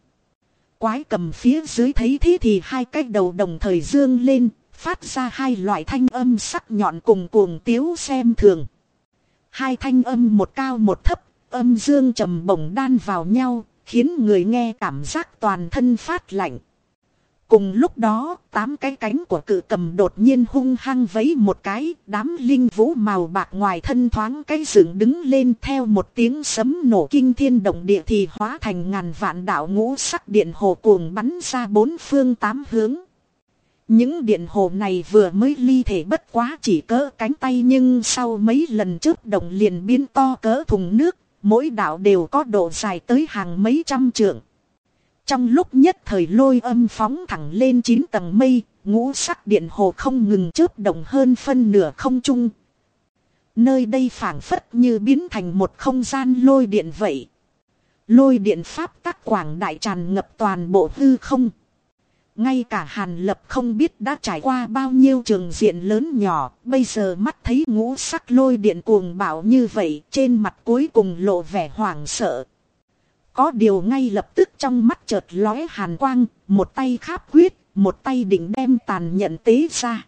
Quái cầm phía dưới thấy thế thì hai cái đầu đồng thời dương lên, phát ra hai loại thanh âm sắc nhọn cùng cuồng tiếu xem thường. Hai thanh âm một cao một thấp, âm dương trầm bổng đan vào nhau, khiến người nghe cảm giác toàn thân phát lạnh. Cùng lúc đó, tám cái cánh của cự cầm đột nhiên hung hăng vấy một cái, đám linh vũ màu bạc ngoài thân thoáng cái dựng đứng lên theo một tiếng sấm nổ kinh thiên động địa thì hóa thành ngàn vạn đạo ngũ sắc điện hồ cuồng bắn ra bốn phương tám hướng. Những điện hồ này vừa mới ly thể bất quá chỉ cỡ cánh tay nhưng sau mấy lần trước động liền biến to cỡ thùng nước, mỗi đạo đều có độ dài tới hàng mấy trăm trượng. Trong lúc nhất thời lôi âm phóng thẳng lên 9 tầng mây, ngũ sắc điện hồ không ngừng chớp động hơn phân nửa không trung. Nơi đây phảng phất như biến thành một không gian lôi điện vậy. Lôi điện pháp tắc quảng đại tràn ngập toàn bộ hư không. Ngay cả Hàn Lập không biết đã trải qua bao nhiêu trường diện lớn nhỏ, bây giờ mắt thấy ngũ sắc lôi điện cuồng bạo như vậy, trên mặt cuối cùng lộ vẻ hoảng sợ. Có điều ngay lập tức trong mắt chợt lóe hàn quang, một tay kháp quyết, một tay định đem tàn nhận tế ra.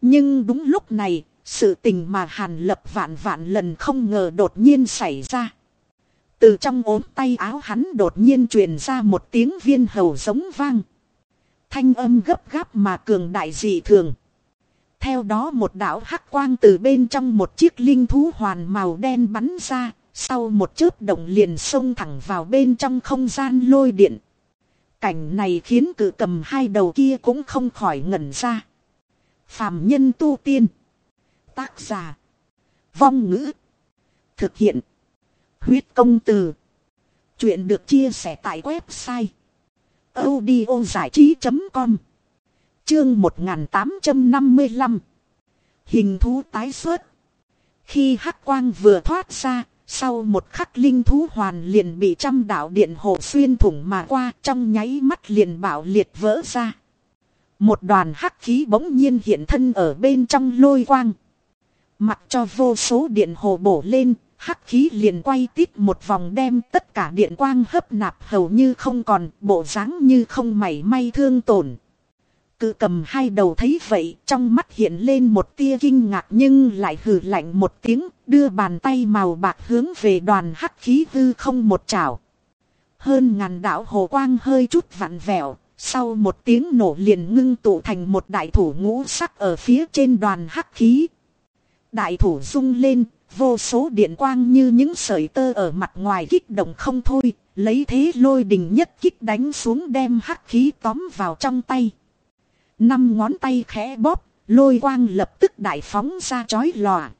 Nhưng đúng lúc này, sự tình mà hàn lập vạn vạn lần không ngờ đột nhiên xảy ra. Từ trong ốm tay áo hắn đột nhiên truyền ra một tiếng viên hầu giống vang. Thanh âm gấp gáp mà cường đại dị thường. Theo đó một đạo hắc quang từ bên trong một chiếc linh thú hoàn màu đen bắn ra, sau một chớp động liền xông thẳng vào bên trong không gian lôi điện. Cảnh này khiến cự cầm hai đầu kia cũng không khỏi ngẩn ra. Phạm nhân tu tiên. Tác giả. Vong ngữ. Thực hiện. Huyết công từ. Chuyện được chia sẻ tại website. audio trí.com Chương 1855 Hình thú tái xuất. Khi hắc quang vừa thoát ra, sau một khắc linh thú hoàn liền bị trăm đạo điện hồ xuyên thủng mà qua trong nháy mắt liền bảo liệt vỡ ra. Một đoàn hắc khí bỗng nhiên hiện thân ở bên trong lôi quang. Mặc cho vô số điện hồ bổ lên, hắc khí liền quay tít một vòng đem tất cả điện quang hấp nạp hầu như không còn, bộ dáng như không mảy may thương tổn. Cự cầm hai đầu thấy vậy, trong mắt hiện lên một tia kinh ngạc nhưng lại hừ lạnh một tiếng, đưa bàn tay màu bạc hướng về đoàn hắc khí hư không một chảo. Hơn ngàn đạo hồ quang hơi chút vặn vẹo, sau một tiếng nổ liền ngưng tụ thành một đại thủ ngũ sắc ở phía trên đoàn hắc khí. Đại thủ rung lên, vô số điện quang như những sợi tơ ở mặt ngoài kích động không thôi, lấy thế lôi đình nhất kích đánh xuống đem hắc khí tóm vào trong tay. Năm ngón tay khẽ bóp, lôi quang lập tức đại phóng ra chói lòa.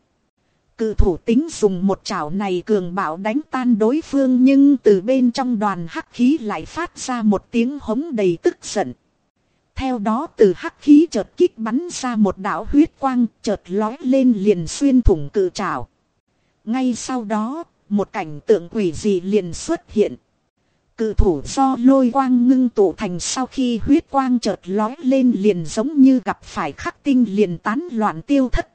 Cự thủ tính dùng một chảo này cường bạo đánh tan đối phương nhưng từ bên trong đoàn hắc khí lại phát ra một tiếng hống đầy tức giận. Theo đó từ hắc khí chợt kích bắn ra một đạo huyết quang chợt lói lên liền xuyên thủng cự trào. Ngay sau đó, một cảnh tượng quỷ dị liền xuất hiện. Cự thủ do lôi quang ngưng tụ thành sau khi huyết quang chợt lói lên liền giống như gặp phải khắc tinh liền tán loạn tiêu thất.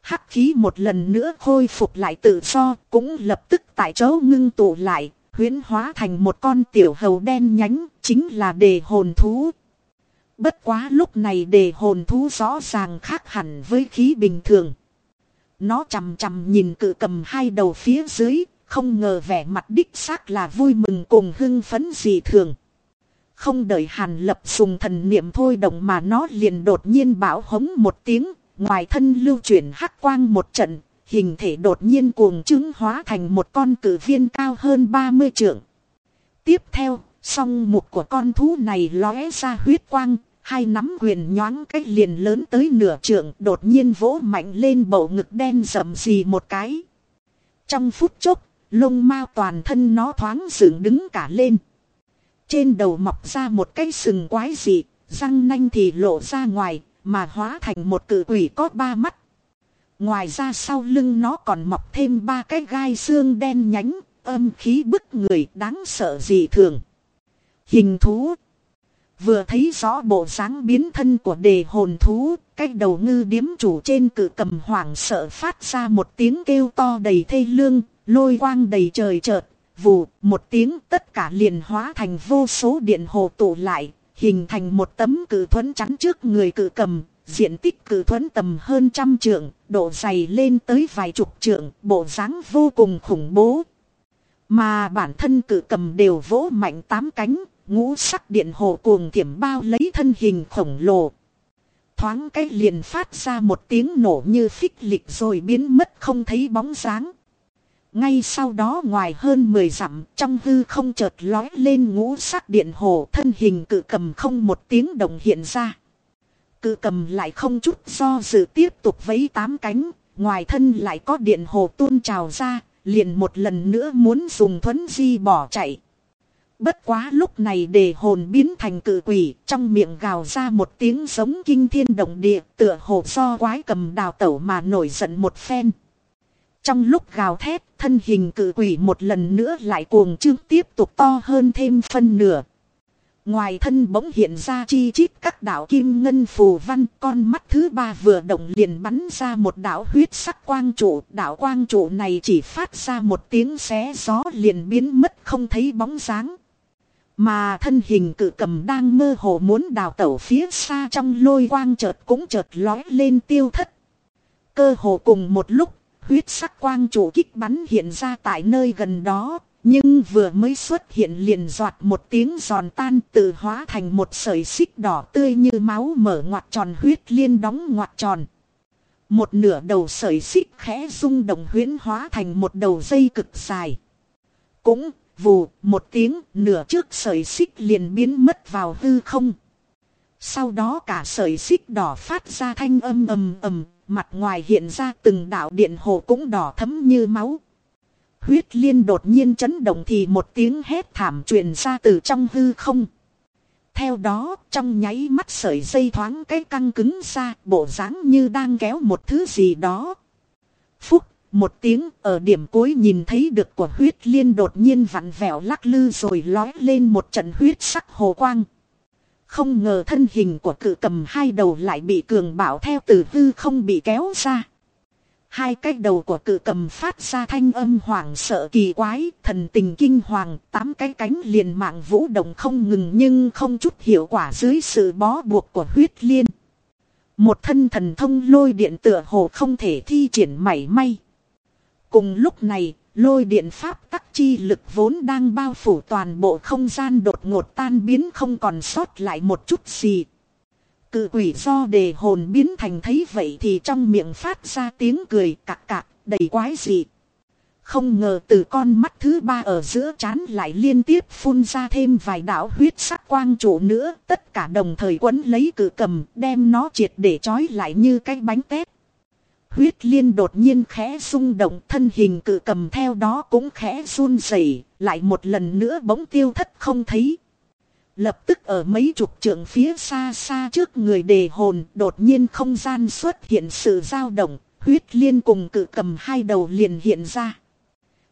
Hắc khí một lần nữa khôi phục lại tự do cũng lập tức tại chỗ ngưng tụ lại, huyễn hóa thành một con tiểu hầu đen nhánh, chính là đề hồn thú. Bất quá lúc này đề hồn thú rõ ràng khác hẳn với khí bình thường. Nó chằm chằm nhìn cự cầm hai đầu phía dưới, không ngờ vẻ mặt đích xác là vui mừng cùng hưng phấn dị thường. Không đợi hàn lập dùng thần niệm thôi động mà nó liền đột nhiên bão hống một tiếng, ngoài thân lưu chuyển hắc quang một trận, hình thể đột nhiên cuồng chứng hóa thành một con cử viên cao hơn 30 trượng. Tiếp theo, song mục của con thú này lóe ra huyết quang, hai nắm quyền nhoáng cách liền lớn tới nửa trượng đột nhiên vỗ mạnh lên bầu ngực đen rậm gì một cái. Trong phút chốc, Lông mao toàn thân nó thoáng dựng đứng cả lên. Trên đầu mọc ra một cái sừng quái dị, răng nanh thì lộ ra ngoài, mà hóa thành một cự quỷ có ba mắt. Ngoài ra sau lưng nó còn mọc thêm ba cái gai xương đen nhánh, âm khí bức người đáng sợ dị thường. Hình thú Vừa thấy rõ bộ dáng biến thân của đề hồn thú, cái đầu ngư điếm chủ trên cự cầm hoảng sợ phát ra một tiếng kêu to đầy thê lương, lôi quang đầy trời chợt, vù, một tiếng tất cả liền hóa thành vô số điện hồ tụ lại, hình thành một tấm cử thuẫn chắn trước người cử cầm, diện tích cử thuẫn tầm hơn trăm trượng, độ dày lên tới vài chục trượng, bộ dáng vô cùng khủng bố. Mà bản thân cử cầm đều vỗ mạnh tám cánh, ngũ sắc điện hồ cuồng thiểm bao lấy thân hình khổng lồ. Thoáng cái liền phát ra một tiếng nổ như phích lịch rồi biến mất không thấy bóng dáng. Ngay sau đó ngoài hơn 10 dặm trong hư không chợt lói lên ngũ sắc điện hồ thân hình cự cầm không một tiếng động hiện ra. Cự cầm lại không chút do dự tiếp tục vấy tám cánh, ngoài thân lại có điện hồ tuôn trào ra, liền một lần nữa muốn dùng thuấn di bỏ chạy. Bất quá lúc này đề hồn biến thành cự quỷ, trong miệng gào ra một tiếng giống kinh thiên động địa, tựa hồ do quái cầm đào tẩu mà nổi giận một phen. Trong lúc gào thét, thân hình cự quỷ một lần nữa lại cuồng trương tiếp tục to hơn thêm phân nửa. Ngoài thân bỗng hiện ra chi chít các đạo kim ngân phù văn, con mắt thứ ba vừa động liền bắn ra một đạo huyết sắc quang trụ. Đạo quang trụ này chỉ phát ra một tiếng xé gió liền biến mất không thấy bóng dáng. Mà thân hình cự cầm đang mơ hồ muốn đào tẩu phía xa trong lôi quang chợt cũng chợt lói lên tiêu thất. Cơ hồ cùng một lúc, huyết sắc quang trụ kích bắn hiện ra tại nơi gần đó, nhưng vừa mới xuất hiện liền giọt một tiếng giòn tan tự hóa thành một sợi xích đỏ tươi như máu mở ngoặt tròn huyết liên đóng ngoặt tròn. Một nửa đầu sợi xích khẽ rung động huyễn hóa thành một đầu dây cực dài. Cũng, vù, một tiếng, nửa trước sợi xích liền biến mất vào hư không. Sau đó cả sợi xích đỏ phát ra thanh âm ầm ầm, mặt ngoài hiện ra từng đạo điện hồ cũng đỏ thấm như máu. Huyết liên đột nhiên chấn động thì một tiếng hét thảm truyền ra từ trong hư không. Theo đó, trong nháy mắt sợi dây thoáng cái căng cứng ra, bộ dáng như đang kéo một thứ gì đó. Phúc, một tiếng ở điểm cuối nhìn thấy được của huyết liên đột nhiên vặn vẹo lắc lư rồi lói lên một trận huyết sắc hồ quang. Không ngờ thân hình của cự cầm hai đầu lại bị cường bảo theo từ hư không bị kéo ra. Hai cái đầu của cự cầm phát ra thanh âm hoảng sợ kỳ quái, thần tình kinh hoàng, tám cái cánh liền mạng vũ động không ngừng nhưng không chút hiệu quả dưới sự bó buộc của huyết liên. Một thân thần thông lôi điện tựa hồ không thể thi triển mảy may. Cùng lúc này, lôi điện pháp tắc chi lực vốn đang bao phủ toàn bộ không gian đột ngột tan biến không còn sót lại một chút gì. Cự quỷ do đề hồn biến thành thấy vậy thì trong miệng phát ra tiếng cười cạc cạc, đầy quái dị. Không ngờ từ con mắt thứ ba ở giữa chán lại liên tiếp phun ra thêm vài đạo huyết sắc quang trụ nữa, tất cả đồng thời quấn lấy cự cầm, đem nó triệt để trói lại như cái bánh tét. Huyết liên đột nhiên khẽ rung động thân hình cự cầm theo đó cũng khẽ run rẩy lại một lần nữa bỗng tiêu thất không thấy. Lập tức ở mấy chục trượng phía xa xa trước người đề hồn đột nhiên không gian xuất hiện sự dao động, huyết liên cùng cự cầm hai đầu liền hiện ra.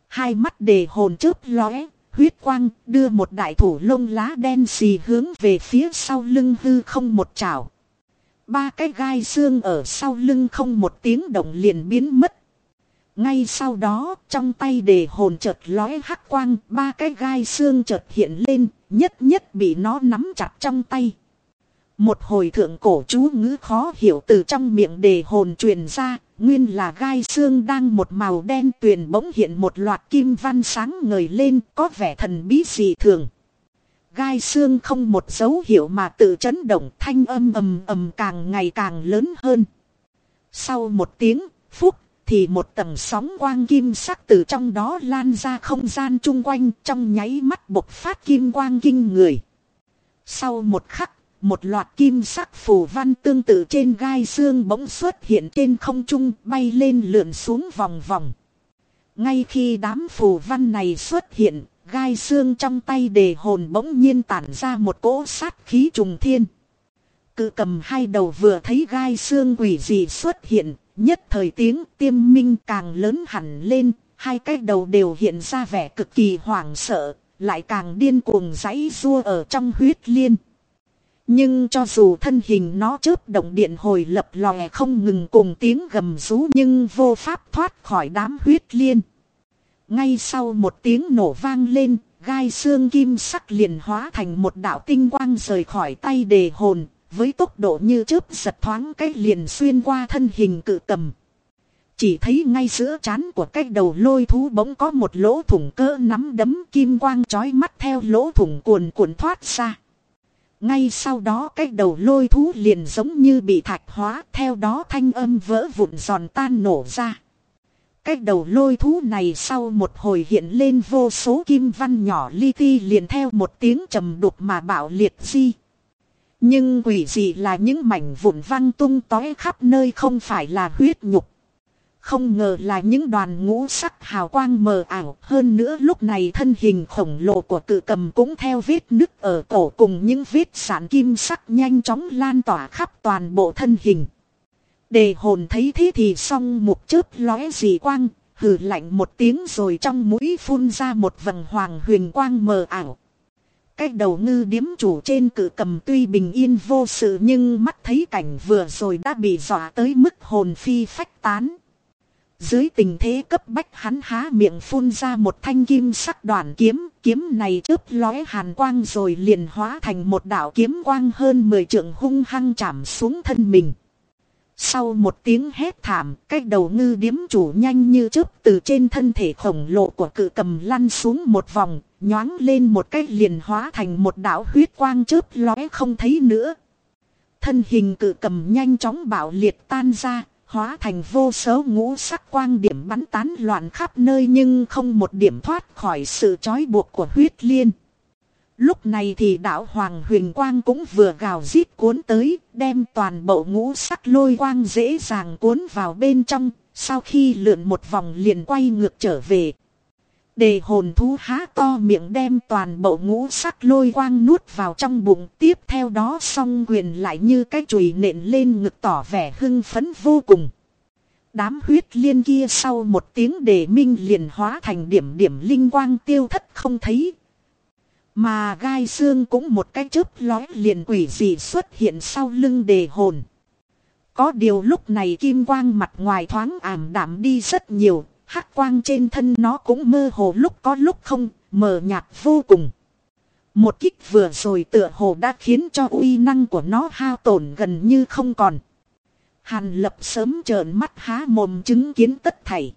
Hai mắt đề hồn chớp lóe, huyết quang đưa một đại thủ lông lá đen xì hướng về phía sau lưng hư không một chảo. Ba cái gai xương ở sau lưng không một tiếng động liền biến mất. Ngay sau đó, trong tay đề hồn chợt lóe hắc quang, ba cái gai xương chợt hiện lên, nhất nhất bị nó nắm chặt trong tay. Một hồi thượng cổ chú ngữ khó hiểu từ trong miệng đề hồn truyền ra, nguyên là gai xương đang một màu đen tuyền bỗng hiện một loạt kim văn sáng ngời lên, có vẻ thần bí dị thường. Gai xương không một dấu hiệu mà tự chấn động thanh âm ầm ầm càng ngày càng lớn hơn. Sau một tiếng, phút, thì một tầng sóng quang kim sắc từ trong đó lan ra không gian chung quanh trong nháy mắt bộc phát kim quang kinh người. Sau một khắc, một loạt kim sắc phù văn tương tự trên gai xương bỗng xuất hiện trên không trung bay lên lượn xuống vòng vòng. Ngay khi đám phù văn này xuất hiện, gai xương trong tay đề hồn bỗng nhiên tản ra một cỗ sát khí trùng thiên. Cự cầm hai đầu vừa thấy gai xương quỷ dị xuất hiện, nhất thời tiếng tiêm minh càng lớn hẳn lên, hai cái đầu đều hiện ra vẻ cực kỳ hoảng sợ, lại càng điên cuồng giãy rua ở trong huyết liên. Nhưng cho dù thân hình nó chớp động điện hồi lập lòe không ngừng cùng tiếng gầm rú nhưng vô pháp thoát khỏi đám huyết liên. Ngay sau một tiếng nổ vang lên, gai xương kim sắc liền hóa thành một đạo tinh quang rời khỏi tay đề hồn, với tốc độ như chớp giật thoáng cách liền xuyên qua thân hình cự cầm. Chỉ thấy ngay giữa trán của cái đầu lôi thú bỗng có một lỗ thủng cỡ nắm đấm kim quang chói mắt theo lỗ thủng cuồn cuộn thoát ra. Ngay sau đó cái đầu lôi thú liền giống như bị thạch hóa, theo đó thanh âm vỡ vụn giòn tan nổ ra. Cái đầu lôi thú này sau một hồi hiện lên vô số kim văn nhỏ li ti liền theo một tiếng trầm đục mà bạo liệt di. Nhưng quỷ gì là những mảnh vụn văng tung tói khắp nơi không phải là huyết nhục. Không ngờ là những đoàn ngũ sắc hào quang mờ ảo hơn nữa lúc này thân hình khổng lồ của cự cầm cũng theo vết nứt ở cổ cùng những vết sản kim sắc nhanh chóng lan tỏa khắp toàn bộ thân hình. Đề hồn thấy thế thì song một chớp lóe dị quang, hừ lạnh một tiếng rồi trong mũi phun ra một vầng hoàng huyền quang mờ ảo. Cái đầu ngư điếm chủ trên cự cầm tuy bình yên vô sự nhưng mắt thấy cảnh vừa rồi đã bị dọa tới mức hồn phi phách tán. Dưới tình thế cấp bách hắn há miệng phun ra một thanh kim sắc đoàn kiếm, kiếm này chớp lóe hàn quang rồi liền hóa thành một đạo kiếm quang hơn 10 trượng hung hăng chạm xuống thân mình. Sau một tiếng hét thảm, cái đầu ngư điếm chủ nhanh như chớp từ trên thân thể khổng lồ của cự cầm lăn xuống một vòng, nhoáng lên một cái liền hóa thành một đạo huyết quang chớp lóe không thấy nữa. Thân hình cự cầm nhanh chóng bạo liệt tan ra, hóa thành vô số ngũ sắc quang điểm bắn tán loạn khắp nơi nhưng không một điểm thoát khỏi sự trói buộc của huyết liên. Lúc này thì đạo Hoàng huyền quang cũng vừa gào rít cuốn tới, đem toàn bộ ngũ sắc lôi quang dễ dàng cuốn vào bên trong, sau khi lượn một vòng liền quay ngược trở về. Đề hồn thú há to miệng đem toàn bộ ngũ sắc lôi quang nuốt vào trong bụng tiếp theo đó song quyền lại như cái chùy nện lên ngực tỏ vẻ hưng phấn vô cùng. Đám huyết liên kia sau một tiếng đề minh liền hóa thành điểm điểm linh quang tiêu thất không thấy. Mà gai xương cũng một cái chớp lói liền quỷ dị xuất hiện sau lưng đề hồn. Có điều lúc này kim quang mặt ngoài thoáng ảm đạm đi rất nhiều, hắc quang trên thân nó cũng mơ hồ lúc có lúc không, mờ nhạt vô cùng. Một kích vừa rồi tựa hồ đã khiến cho uy năng của nó hao tổn gần như không còn. Hàn lập sớm trợn mắt há mồm chứng kiến tất thảy.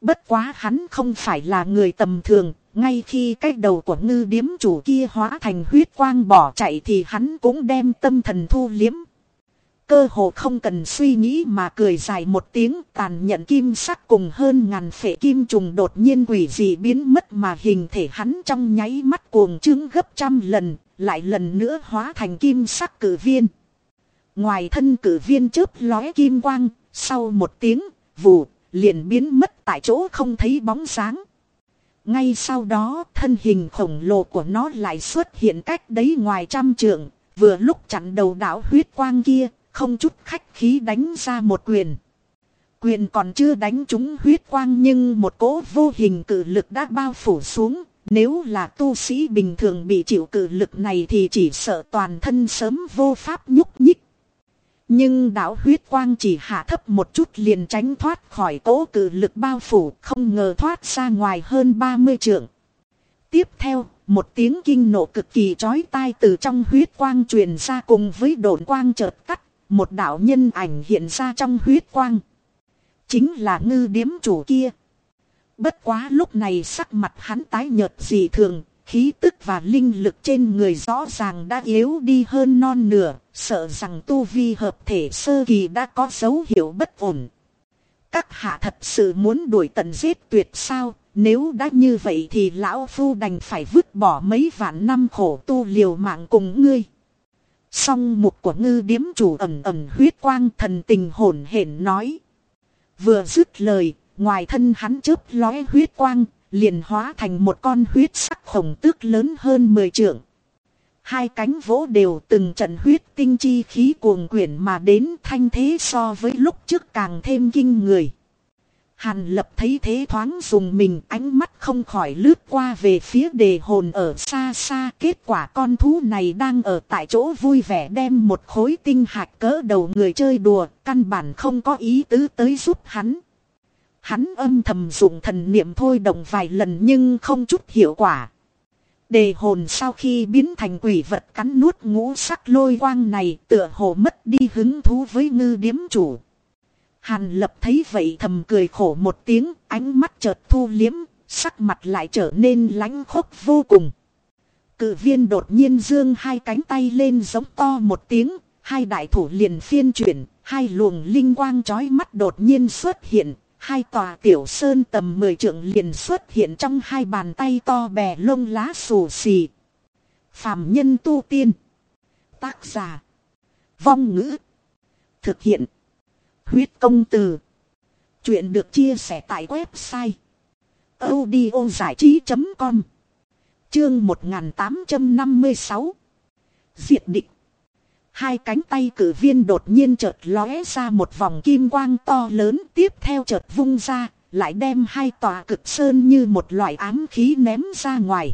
Bất quá hắn không phải là người tầm thường, ngay khi cái đầu của ngư điếm chủ kia hóa thành huyết quang bỏ chạy thì hắn cũng đem tâm thần thu liếm. Cơ hồ không cần suy nghĩ mà cười dài một tiếng tàn nhận kim sắc cùng hơn ngàn phệ kim trùng đột nhiên quỷ dị biến mất mà hình thể hắn trong nháy mắt cuồng trướng gấp trăm lần, lại lần nữa hóa thành kim sắc cử viên. Ngoài thân cử viên chớp lóe kim quang, sau một tiếng, vù, liền biến mất tại chỗ không thấy bóng sáng. Ngay sau đó thân hình khổng lồ của nó lại xuất hiện cách đấy ngoài trăm trượng, vừa lúc chặn đầu đảo huyết quang kia, không chút khách khí đánh ra một quyền. Quyền còn chưa đánh trúng huyết quang nhưng một cỗ vô hình cử lực đã bao phủ xuống. Nếu là tu sĩ bình thường bị chịu cử lực này thì chỉ sợ toàn thân sớm vô pháp nhúc nhích. Nhưng đạo huyết quang chỉ hạ thấp một chút liền tránh thoát khỏi cỗ cử lực bao phủ không ngờ thoát ra ngoài hơn 30 trượng. Tiếp theo, một tiếng kinh nộ cực kỳ chói tai từ trong huyết quang truyền ra cùng với đồn quang chợt cắt một đạo nhân ảnh hiện ra trong huyết quang. Chính là ngư điếm chủ kia. Bất quá lúc này sắc mặt hắn tái nhợt dị thường, khí tức và linh lực trên người rõ ràng đã yếu đi hơn non nửa, sợ rằng tu vi hợp thể sơ kỳ đã có dấu hiệu bất ổn. Các hạ thật sự muốn đuổi tận giết tuyệt sao, nếu đã như vậy thì lão phu đành phải vứt bỏ mấy vạn năm khổ tu liều mạng cùng ngươi. Song mục của ngư điếm chủ ẩm ẩm huyết quang thần tình hồn hển nói. Vừa dứt lời, ngoài thân hắn chớp lóe huyết quang, liền hóa thành một con huyết sắc khổng tước lớn hơn 10 trượng. Hai cánh vỗ đều từng trận huyết tinh chi khí cuồng quyển mà đến thanh thế so với lúc trước càng thêm kinh người. Hàn lập thấy thế thoáng dùng mình ánh mắt không khỏi lướt qua về phía đề hồn ở xa xa. Kết quả con thú này đang ở tại chỗ vui vẻ đem một khối tinh hạt cỡ đầu người chơi đùa, căn bản không có ý tứ tới giúp hắn. Hắn âm thầm dùng thần niệm thôi động vài lần nhưng không chút hiệu quả. Đề hồn sau khi biến thành quỷ vật cắn nuốt ngũ sắc lôi quang này tựa hồ mất đi hứng thú với ngư điếm chủ. Hàn lập thấy vậy thầm cười khổ một tiếng, ánh mắt chợt thu liếm, sắc mặt lại trở nên lánh khốc vô cùng. Cự viên đột nhiên dương hai cánh tay lên giống to một tiếng, hai đại thủ liền phiên chuyển, hai luồng linh quang chói mắt đột nhiên xuất hiện, hai tòa tiểu sơn tầm mười trượng liền xuất hiện trong hai bàn tay to bè lông lá xù xì. Phạm nhân tu tiên. Tác giả. Vong ngữ. Thực hiện. Huyết công từ. Chuyện được chia sẻ tại website. audio trí.com Chương 1856 Diệt định. Hai cánh tay cử viên đột nhiên chợt lóe ra một vòng kim quang to lớn tiếp theo chợt vung ra, lại đem hai tòa cực sơn như một loại ám khí ném ra ngoài.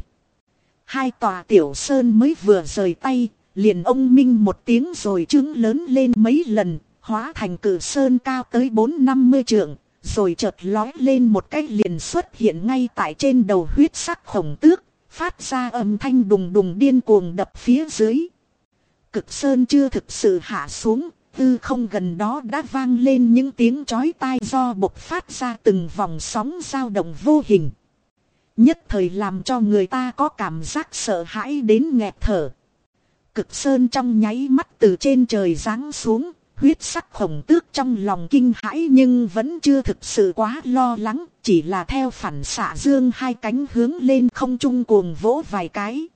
Hai tòa tiểu sơn mới vừa rời tay, liền ông minh một tiếng rồi trứng lớn lên mấy lần, hóa thành cử sơn cao tới bốn năm mươi trượng, rồi chợt lói lên một cái liền xuất hiện ngay tại trên đầu huyết sắc khổng tước, phát ra âm thanh đùng đùng điên cuồng đập phía dưới. Cực sơn chưa thực sự hạ xuống, tư không gần đó đã vang lên những tiếng chói tai do bộc phát ra từng vòng sóng dao động vô hình. Nhất thời làm cho người ta có cảm giác sợ hãi đến nghẹt thở. Cực sơn trong nháy mắt từ trên trời giáng xuống, huyết sắc khổng tước trong lòng kinh hãi nhưng vẫn chưa thực sự quá lo lắng, chỉ là theo phản xạ dương hai cánh hướng lên không trung cuồng vỗ vài cái.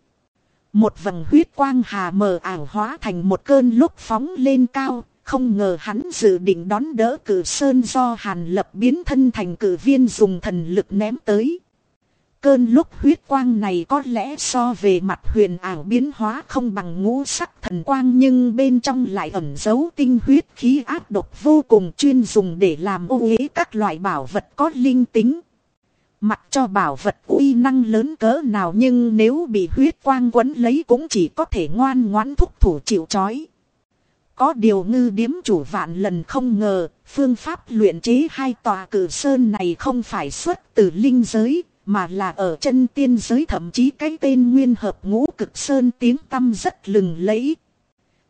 Một vầng huyết quang hà mờ ảo hóa thành một cơn lúc phóng lên cao, không ngờ hắn dự định đón đỡ cử sơn do hàn lập biến thân thành cử viên dùng thần lực ném tới. Cơn lúc huyết quang này có lẽ so về mặt huyền ảo biến hóa không bằng ngũ sắc thần quang nhưng bên trong lại ẩn giấu tinh huyết khí áp độc vô cùng chuyên dùng để làm ô uế các loại bảo vật có linh tính. Mặc cho bảo vật uy năng lớn cỡ nào nhưng nếu bị huyết quang quấn lấy cũng chỉ có thể ngoan ngoãn thúc thủ chịu chói. Có điều ngư điếm chủ vạn lần không ngờ, phương pháp luyện chế hai tòa cử sơn này không phải xuất từ linh giới, mà là ở chân tiên giới thậm chí cái tên nguyên hợp ngũ cực sơn tiếng tâm rất lừng lẫy.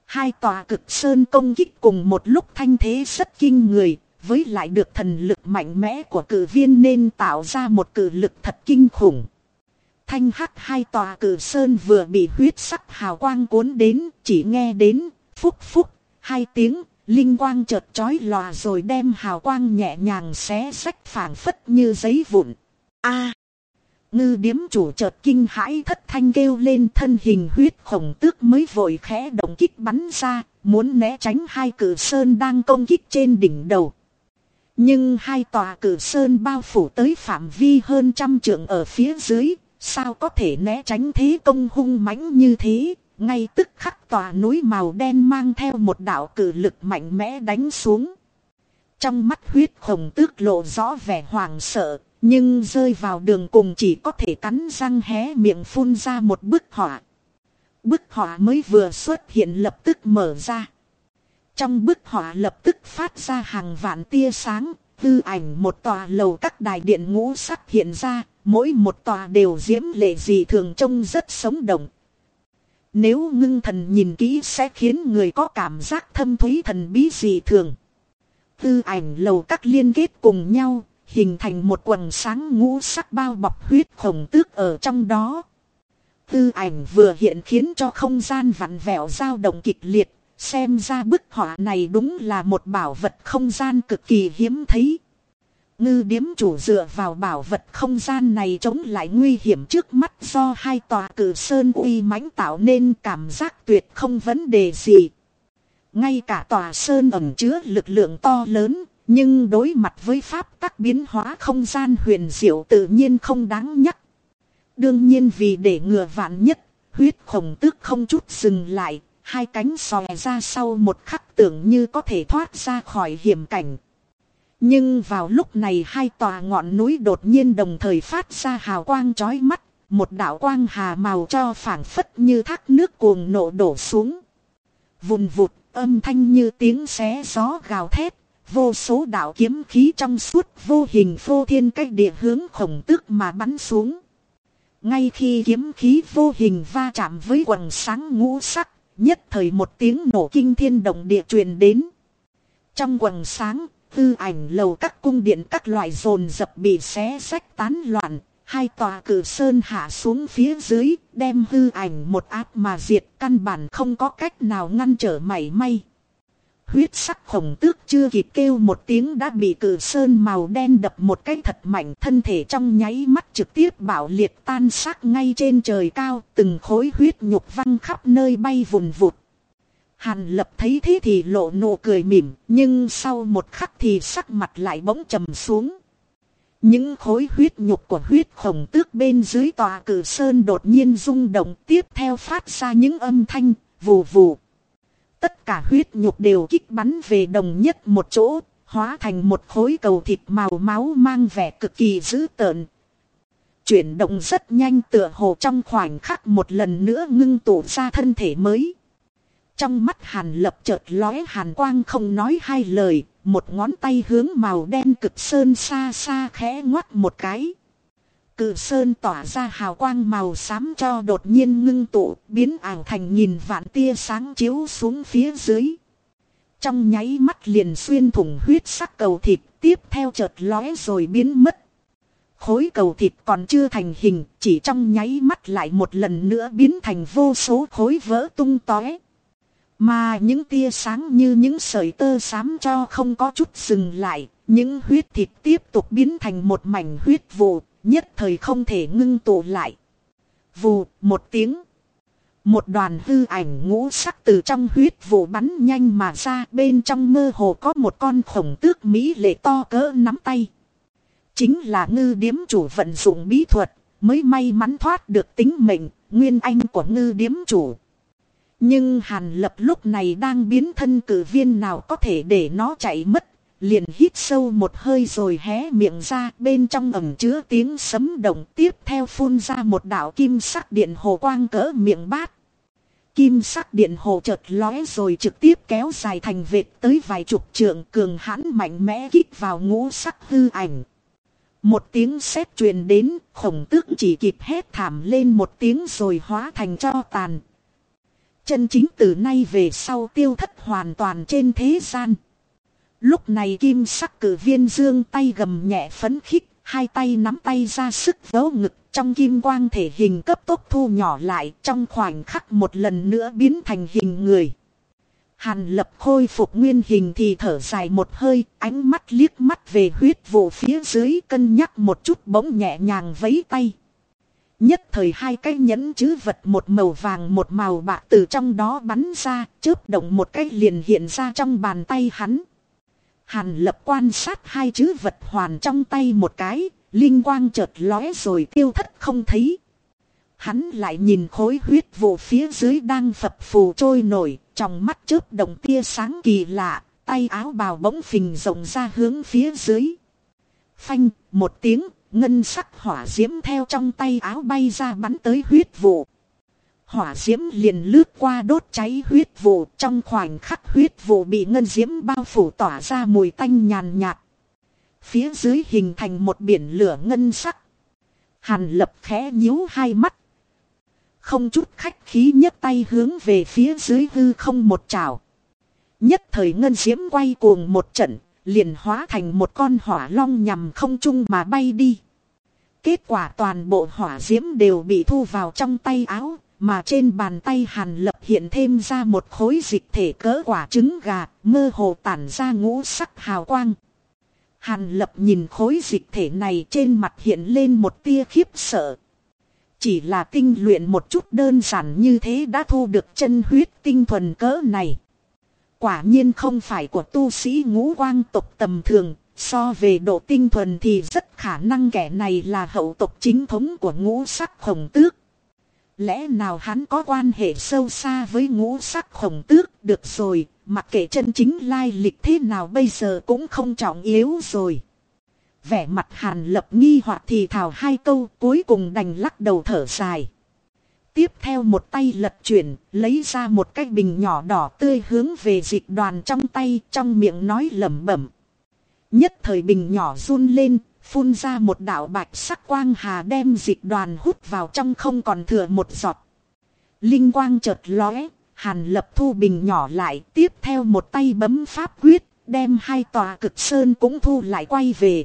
Hai tòa cực sơn công kích cùng một lúc thanh thế rất kinh người, với lại được thần lực mạnh mẽ của cử viên nên tạo ra một cử lực thật kinh khủng. Thanh hắc hai tòa cử sơn vừa bị huyết sắc hào quang cuốn đến, chỉ nghe đến, phúc phúc, hai tiếng, linh quang chợt chói lòa rồi đem hào quang nhẹ nhàng xé sách phảng phất như giấy vụn. A Ngư điếm chủ chợt kinh hãi thất thanh kêu lên thân hình huyết khổng tước mới vội khẽ động kích bắn ra, muốn né tránh hai cử sơn đang công kích trên đỉnh đầu. Nhưng hai tòa cử sơn bao phủ tới phạm vi hơn trăm trượng ở phía dưới, sao có thể né tránh thế công hung mãnh như thế, ngay tức khắc tòa núi màu đen mang theo một đạo cử lực mạnh mẽ đánh xuống. Trong mắt huyết khổng tước lộ rõ vẻ hoàng sợ, nhưng rơi vào đường cùng chỉ có thể cắn răng hé miệng phun ra một bức họa. Bức họa mới vừa xuất hiện lập tức mở ra. Trong bức họa lập tức phát ra hàng vạn tia sáng, tư ảnh một tòa lầu các đài điện ngũ sắc hiện ra, mỗi một tòa đều diễm lệ gì thường trông rất sống động. Nếu ngưng thần nhìn kỹ sẽ khiến người có cảm giác thâm thúy thần bí gì thường. Tư ảnh lầu các liên kết cùng nhau, hình thành một quần sáng ngũ sắc bao bọc huyết khổng tước ở trong đó. Tư ảnh vừa hiện khiến cho không gian vặn vẹo dao động kịch liệt, xem ra bức họa này đúng là một bảo vật không gian cực kỳ hiếm thấy. Ngư điếm chủ dựa vào bảo vật không gian này chống lại nguy hiểm trước mắt do hai tòa cử sơn uy mãnh tạo nên cảm giác tuyệt không vấn đề gì. Ngay cả tòa sơn ẩn chứa lực lượng to lớn, nhưng đối mặt với pháp các biến hóa không gian huyền diệu tự nhiên không đáng nhắc. Đương nhiên vì để ngừa vạn nhất, huyết khổng tức không chút dừng lại, hai cánh xòe ra sau một khắc tưởng như có thể thoát ra khỏi hiểm cảnh. Nhưng vào lúc này hai tòa ngọn núi đột nhiên đồng thời phát ra hào quang chói mắt, một đạo quang hà màu cho phảng phất như thác nước cuồng nộ đổ xuống. Vùn vụt, âm thanh như tiếng xé gió gào thét, vô số đạo kiếm khí trong suốt vô hình vô thiên cách địa hướng khổng tước mà bắn xuống. Ngay khi kiếm khí vô hình va chạm với quần sáng ngũ sắc, nhất thời một tiếng nổ kinh thiên động địa truyền đến. Trong quần sáng, tư ảnh lầu các cung điện các loại rồn dập bị xé sách tán loạn, hai tòa cử sơn hạ xuống phía dưới, đem hư ảnh một áp mà diệt căn bản không có cách nào ngăn trở mảy may. Huyết sắc khổng tước chưa kịp kêu một tiếng đã bị cử sơn màu đen đập một cái thật mạnh, thân thể trong nháy mắt trực tiếp bảo liệt tan xác ngay trên trời cao, từng khối huyết nhục văng khắp nơi bay vùn vụt. Hàn lập thấy thế thì lộ nụ cười mỉm, nhưng sau một khắc thì sắc mặt lại bỗng trầm xuống. Những khối huyết nhục của huyết khổng tước bên dưới tòa cử sơn đột nhiên rung động, tiếp theo phát ra những âm thanh, vù vù. Tất cả huyết nhục đều kích bắn về đồng nhất một chỗ, hóa thành một khối cầu thịt màu máu mang vẻ cực kỳ dữ tợn. Chuyển động rất nhanh tựa hồ trong khoảnh khắc một lần nữa ngưng tụ ra thân thể mới. Trong mắt hàn lập chợt lóe hàn quang không nói hai lời, một ngón tay hướng màu đen cực sơn xa xa khẽ ngoắt một cái. Cự sơn tỏa ra hào quang màu xám cho đột nhiên ngưng tụ, biến ảo thành nghìn vạn tia sáng chiếu xuống phía dưới. Trong nháy mắt liền xuyên thủng huyết sắc cầu thịt, tiếp theo chợt lóe rồi biến mất. Khối cầu thịt còn chưa thành hình, chỉ trong nháy mắt lại một lần nữa biến thành vô số khối vỡ tung tóe. Mà những tia sáng như những sợi tơ xám cho không có chút dừng lại, những huyết thịt tiếp tục biến thành một mảnh huyết vụ, nhất thời không thể ngưng tụ lại. Vù, một tiếng. Một đoàn hư ảnh ngũ sắc từ trong huyết vụ bắn nhanh mà ra bên trong mơ hồ có một con khổng tước Mỹ lệ to cỡ nắm tay. Chính là ngư điếm chủ vận dụng bí thuật, mới may mắn thoát được tính mệnh, nguyên anh của ngư điếm chủ. Nhưng Hàn Lập lúc này đang biến thân cử viên nào có thể để nó chạy mất liền hít sâu một hơi rồi hé miệng ra bên trong ẩm chứa tiếng sấm động tiếp theo phun ra một đạo kim sắc điện hồ quang cỡ miệng bát. Kim sắc điện hồ chợt lóe rồi trực tiếp kéo dài thành vệt tới vài chục trượng cường hãn mạnh mẽ kích vào ngũ sắc hư ảnh. Một tiếng sét truyền đến, khổng tước chỉ kịp hét thảm lên một tiếng rồi hóa thành cho tàn. Chân chính từ nay về sau tiêu thất hoàn toàn trên thế gian. Lúc này kim sắc cử viên dương tay gầm nhẹ phấn khích, hai tay nắm tay ra sức vớ ngực trong kim quang thể hình cấp tốc thu nhỏ lại trong khoảnh khắc một lần nữa biến thành hình người. Hàn lập khôi phục nguyên hình thì thở dài một hơi, ánh mắt liếc mắt về huyết vụ phía dưới cân nhắc một chút bỗng nhẹ nhàng vấy tay. Nhất thời hai cái nhẫn chữ vật một màu vàng một màu bạc từ trong đó bắn ra, chớp động một cái liền hiện ra trong bàn tay hắn. Hàn lập quan sát hai chữ vật hoàn trong tay một cái, linh quang chợt lóe rồi tiêu thất không thấy. Hắn lại nhìn khối huyết vụ phía dưới đang phập phù trôi nổi, trong mắt chớp động tia sáng kỳ lạ, tay áo bào bỗng phình rộng ra hướng phía dưới. Phanh, một tiếng, ngân sắc hỏa diễm theo trong tay áo bay ra bắn tới huyết vụ. Hỏa diễm liền lướt qua đốt cháy huyết vụ trong khoảnh khắc huyết vụ bị ngân diễm bao phủ tỏa ra mùi tanh nhàn nhạt. Phía dưới hình thành một biển lửa ngân sắc. Hàn lập khẽ nhíu hai mắt. Không chút khách khí nhấc tay hướng về phía dưới hư không một trào. Nhất thời ngân diễm quay cuồng một trận, liền hóa thành một con hỏa long nhằm không trung mà bay đi. Kết quả toàn bộ hỏa diễm đều bị thu vào trong tay áo, mà trên bàn tay hàn lập hiện thêm ra một khối dịch thể cỡ quả trứng gà, mơ hồ tản ra ngũ sắc hào quang. Hàn lập nhìn khối dịch thể này trên mặt hiện lên một tia khiếp sợ. Chỉ là tinh luyện một chút đơn giản như thế đã thu được chân huyết tinh thuần cỡ này. Quả nhiên không phải của tu sĩ ngũ quang tộc tầm thường, so về độ tinh thuần thì rất khả năng kẻ này là hậu tộc chính thống của ngũ sắc hồng tước. Lẽ nào hắn có quan hệ sâu xa với ngũ sắc khổng tước được rồi, mặc kệ chân chính lai lịch thế nào bây giờ cũng không trọng yếu rồi. Vẻ mặt hàn lập nghi hoặc thì thảo hai câu cuối cùng đành lắc đầu thở dài. Tiếp theo một tay lật chuyển, lấy ra một cái bình nhỏ đỏ tươi hướng về dịch đoàn trong tay, trong miệng nói lẩm bẩm. Nhất thời bình nhỏ run lên, phun ra một đạo bạch sắc quang hà đem dịch đoàn hút vào trong không còn thừa một giọt. Linh quang chợt lóe, hàn lập thu bình nhỏ lại, tiếp theo một tay bấm pháp quyết, đem hai tòa cực sơn cũng thu lại quay về.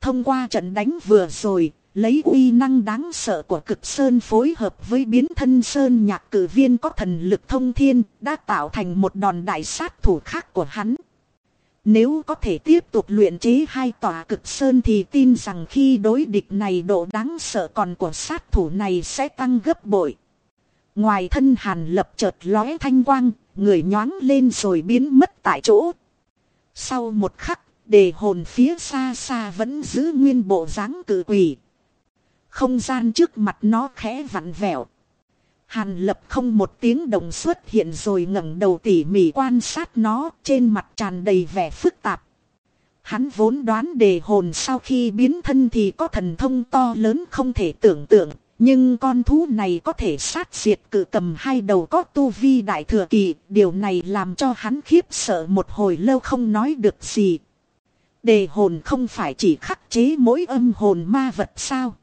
Thông qua trận đánh vừa rồi, lấy uy năng đáng sợ của cực sơn phối hợp với biến thân sơn nhạc cử viên có thần lực thông thiên, đã tạo thành một đòn đại sát thủ khác của hắn. Nếu có thể tiếp tục luyện chế hai tòa cực sơn thì tin rằng khi đối địch này độ đáng sợ còn của sát thủ này sẽ tăng gấp bội. Ngoài thân hàn lập chợt lóe thanh quang, người nhoáng lên rồi biến mất tại chỗ. Sau một khắc, đề hồn phía xa xa vẫn giữ nguyên bộ dáng cử quỷ. Không gian trước mặt nó khẽ vặn vẹo. Hàn lập không một tiếng đồng xuất hiện rồi ngẩng đầu tỉ mỉ quan sát nó trên mặt tràn đầy vẻ phức tạp. Hắn vốn đoán đề hồn sau khi biến thân thì có thần thông to lớn không thể tưởng tượng. Nhưng con thú này có thể sát diệt cự cầm hai đầu có tu vi đại thừa kỳ. Điều này làm cho hắn khiếp sợ một hồi lâu không nói được gì. Đề hồn không phải chỉ khắc chế mỗi âm hồn ma vật sao.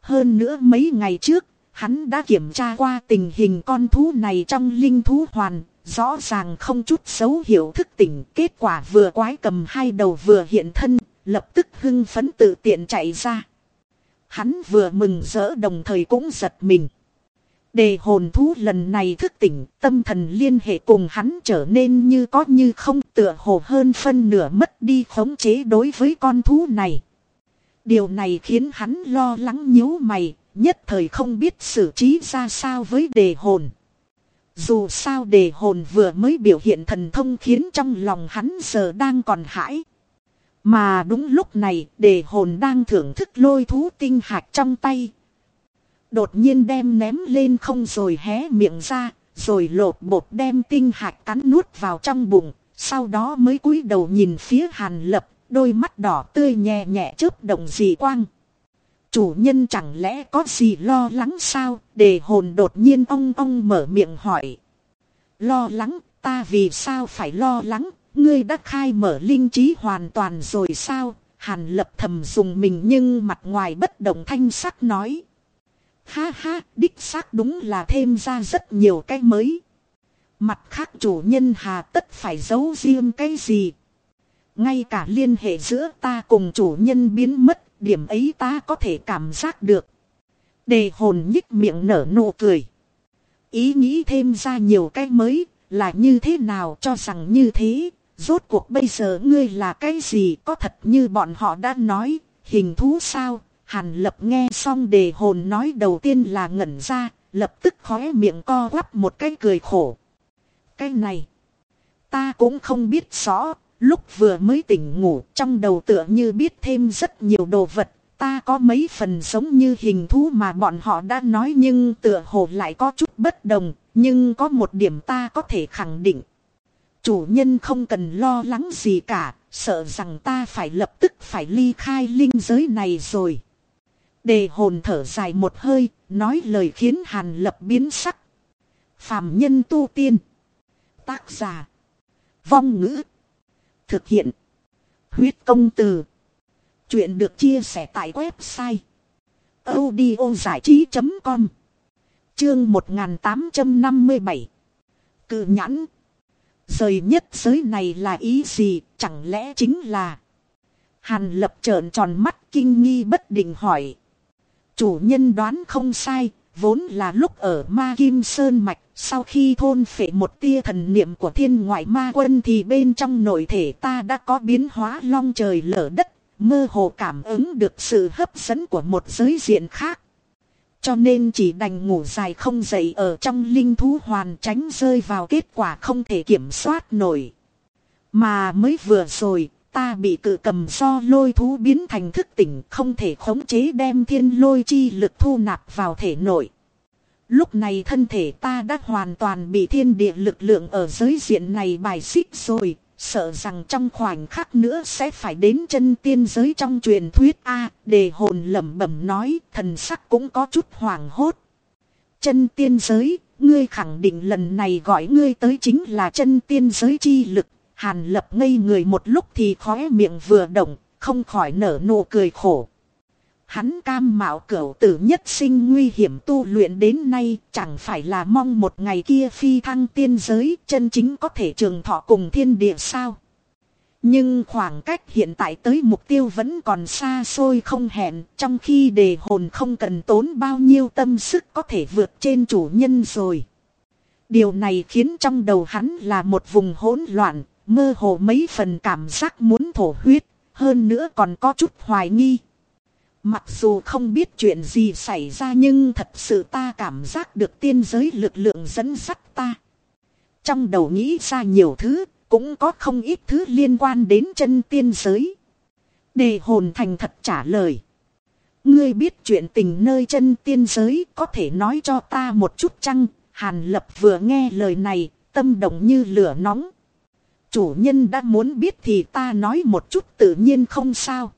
Hơn nữa mấy ngày trước, hắn đã kiểm tra qua tình hình con thú này trong linh thú hoàn, rõ ràng không chút xấu hiểu thức tỉnh. Kết quả vừa quái cầm hai đầu vừa hiện thân, lập tức hưng phấn tự tiện chạy ra. Hắn vừa mừng rỡ đồng thời cũng giật mình. Đề hồn thú lần này thức tỉnh, tâm thần liên hệ cùng hắn trở nên như có như không tựa hồ hơn phân nửa mất đi khống chế đối với con thú này. Điều này khiến hắn lo lắng nhíu mày, nhất thời không biết xử trí ra sao với đề hồn. Dù sao đề hồn vừa mới biểu hiện thần thông khiến trong lòng hắn giờ đang còn hãi. Mà đúng lúc này đề hồn đang thưởng thức lôi thú tinh hạt trong tay. Đột nhiên đem ném lên không rồi hé miệng ra, rồi lột bột đem tinh hạt cắn nuốt vào trong bụng, sau đó mới cúi đầu nhìn phía hàn lập, đôi mắt đỏ tươi nhẹ nhẹ chớp động dị quang. Chủ nhân chẳng lẽ có gì lo lắng sao, để hồn đột nhiên ông ông mở miệng hỏi. Lo lắng, ta vì sao phải lo lắng, ngươi đã khai mở linh trí hoàn toàn rồi sao, hàn lập thầm dùng mình nhưng mặt ngoài bất động thanh sắc nói. Ha ha, đích xác đúng là thêm ra rất nhiều cái mới. Mặt khác chủ nhân hà tất phải giấu riêng cái gì. Ngay cả liên hệ giữa ta cùng chủ nhân biến mất, điểm ấy ta có thể cảm giác được. Đề hồn nhích miệng nở nụ cười. Ý nghĩ thêm ra nhiều cái mới, là như thế nào cho rằng như thế. Rốt cuộc bây giờ ngươi là cái gì có thật như bọn họ đã nói, hình thú sao, Hàn lập nghe xong đề hồn nói đầu tiên là ngẩn ra, lập tức khóe miệng co quắp một cái cười khổ. Cái này, ta cũng không biết rõ, lúc vừa mới tỉnh ngủ trong đầu tựa như biết thêm rất nhiều đồ vật. Ta có mấy phần giống như hình thú mà bọn họ đã nói nhưng tựa hồ lại có chút bất đồng, nhưng có một điểm ta có thể khẳng định. Chủ nhân không cần lo lắng gì cả, sợ rằng ta phải lập tức phải ly khai linh giới này rồi. Đề hồn thở dài một hơi, nói lời khiến hàn lập biến sắc. Phạm nhân tu tiên. Tác giả. Vong ngữ. Thực hiện. Huyết công từ. Chuyện được chia sẻ tại website. audiozảichí.com Chương 1857 Cự nhãn Rời nhất giới này là ý gì, chẳng lẽ chính là... Hàn lập trợn tròn mắt kinh nghi bất định hỏi. Chủ nhân đoán không sai, vốn là lúc ở Ma Kim Sơn Mạch, sau khi thôn phệ một tia thần niệm của thiên ngoại ma quân thì bên trong nội thể ta đã có biến hóa long trời lở đất, mơ hồ cảm ứng được sự hấp dẫn của một giới diện khác. Cho nên chỉ đành ngủ dài không dậy ở trong linh thú hoàn tránh rơi vào kết quả không thể kiểm soát nổi. Mà mới vừa rồi, ta bị cự cầm do lôi thú biến thành thức tỉnh không thể khống chế đem thiên lôi chi lực thu nạp vào thể nội. Lúc này thân thể ta đã hoàn toàn bị thiên địa lực lượng ở giới diện này bài xích rồi, sợ rằng trong khoảnh khắc nữa sẽ phải đến chân tiên giới trong truyền thuyết A, đề hồn lẩm bẩm nói, thần sắc cũng có chút hoảng hốt. Chân tiên giới, ngươi khẳng định lần này gọi ngươi tới chính là chân tiên giới chi lực, Hàn lập ngây người một lúc thì khóe miệng vừa động, không khỏi nở nụ cười khổ. Hắn cam mạo cửu tử nhất sinh nguy hiểm tu luyện đến nay chẳng phải là mong một ngày kia phi thăng tiên giới chân chính có thể trường thọ cùng thiên địa sao. Nhưng khoảng cách hiện tại tới mục tiêu vẫn còn xa xôi không hẹn, trong khi đề hồn không cần tốn bao nhiêu tâm sức có thể vượt trên chủ nhân rồi. Điều này khiến trong đầu hắn là một vùng hỗn loạn, mơ hồ mấy phần cảm giác muốn thổ huyết, hơn nữa còn có chút hoài nghi. Mặc dù không biết chuyện gì xảy ra nhưng thật sự ta cảm giác được tiên giới lực lượng dẫn dắt ta. Trong đầu nghĩ ra nhiều thứ, cũng có không ít thứ liên quan đến chân tiên giới. Đề hồn thành thật trả lời. Ngươi biết chuyện tình nơi chân tiên giới có thể nói cho ta một chút chăng? Hàn lập vừa nghe lời này, tâm động như lửa nóng. Chủ nhân đã muốn biết thì ta nói một chút tự nhiên không sao.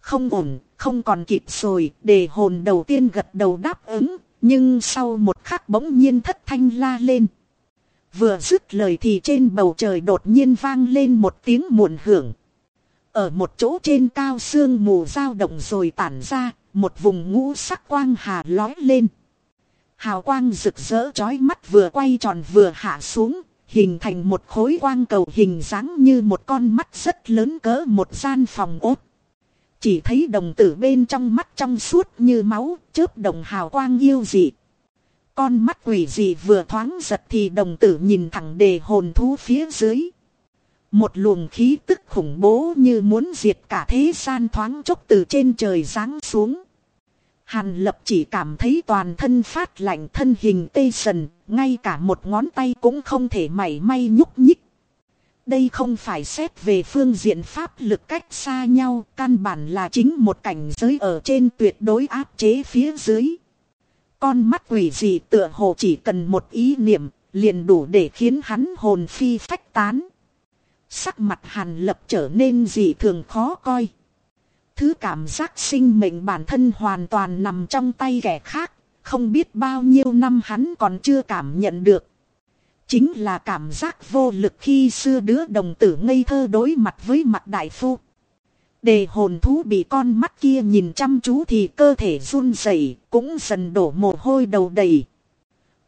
Không ổn, không còn kịp rồi, Để hồn đầu tiên gật đầu đáp ứng, nhưng sau một khắc bỗng nhiên thất thanh la lên. Vừa dứt lời thì trên bầu trời đột nhiên vang lên một tiếng muộn hưởng. Ở một chỗ trên cao sương mù dao động rồi tản ra, một vùng ngũ sắc quang hà lói lên. Hào quang rực rỡ chói mắt vừa quay tròn vừa hạ xuống, hình thành một khối quang cầu hình dáng như một con mắt rất lớn cỡ một gian phòng ốt. Chỉ thấy đồng tử bên trong mắt trong suốt như máu, chớp đồng hào quang yêu dị. Con mắt quỷ dị vừa thoáng giật thì đồng tử nhìn thẳng đề hồn thú phía dưới. Một luồng khí tức khủng bố như muốn diệt cả thế gian thoáng chốc từ trên trời giáng xuống. Hàn lập chỉ cảm thấy toàn thân phát lạnh thân hình tê sần, ngay cả một ngón tay cũng không thể mảy may nhúc nhích. Đây không phải xét về phương diện pháp lực cách xa nhau, căn bản là chính một cảnh giới ở trên tuyệt đối áp chế phía dưới. Con mắt quỷ gì tựa hồ chỉ cần một ý niệm, liền đủ để khiến hắn hồn phi phách tán. Sắc mặt hàn lập trở nên dị thường khó coi. Thứ cảm giác sinh mệnh bản thân hoàn toàn nằm trong tay kẻ khác, không biết bao nhiêu năm hắn còn chưa cảm nhận được. Chính là cảm giác vô lực khi xưa đứa đồng tử ngây thơ đối mặt với mặt đại phu. Đề hồn thú bị con mắt kia nhìn chăm chú thì cơ thể run rẩy cũng dần đổ mồ hôi đầu đầy.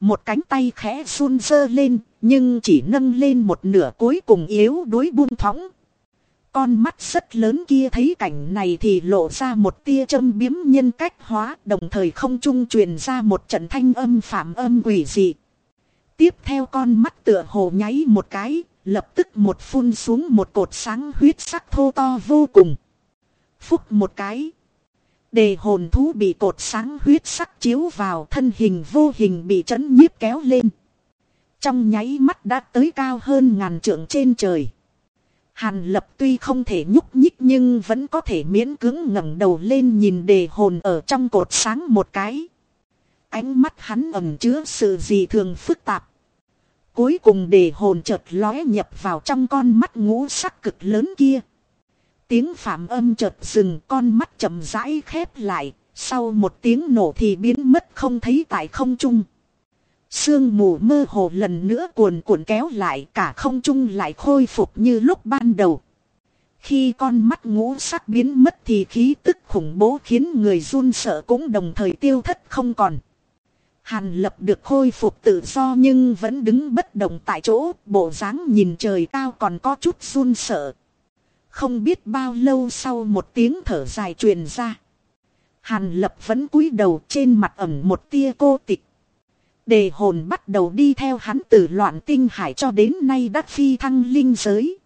Một cánh tay khẽ run dơ lên, nhưng chỉ nâng lên một nửa cuối cùng yếu đuối buông thõng. Con mắt rất lớn kia thấy cảnh này thì lộ ra một tia châm biếm nhân cách hóa, đồng thời không trung truyền ra một trận thanh âm phạm âm quỷ dị. Tiếp theo con mắt tựa hồ nháy một cái, lập tức một phun xuống một cột sáng huyết sắc thô to vô cùng. Phúc một cái. Đề hồn thú bị cột sáng huyết sắc chiếu vào thân hình vô hình bị chấn nhiếp kéo lên. Trong nháy mắt đã tới cao hơn ngàn trượng trên trời. Hàn lập tuy không thể nhúc nhích nhưng vẫn có thể miễn cưỡng ngẩng đầu lên nhìn đề hồn ở trong cột sáng một cái. Ánh mắt hắn ẩm chứa sự gì thường phức tạp. Cuối cùng đề hồn chợt lóe nhập vào trong con mắt ngũ sắc cực lớn kia. Tiếng phạm âm chợt dừng con mắt chậm rãi khép lại, sau một tiếng nổ thì biến mất không thấy tại không trung. Sương mù mơ hồ lần nữa cuồn cuộn kéo lại cả không trung lại khôi phục như lúc ban đầu. Khi con mắt ngũ sắc biến mất thì khí tức khủng bố khiến người run sợ cũng đồng thời tiêu thất không còn. Hàn lập được khôi phục tự do nhưng vẫn đứng bất động tại chỗ, bộ dáng nhìn trời cao còn có chút run sợ. Không biết bao lâu sau một tiếng thở dài truyền ra. Hàn lập vẫn cúi đầu trên mặt ẩm một tia cô tịch. Đề hồn bắt đầu đi theo hắn từ loạn tinh hải cho đến nay đã phi thăng linh giới.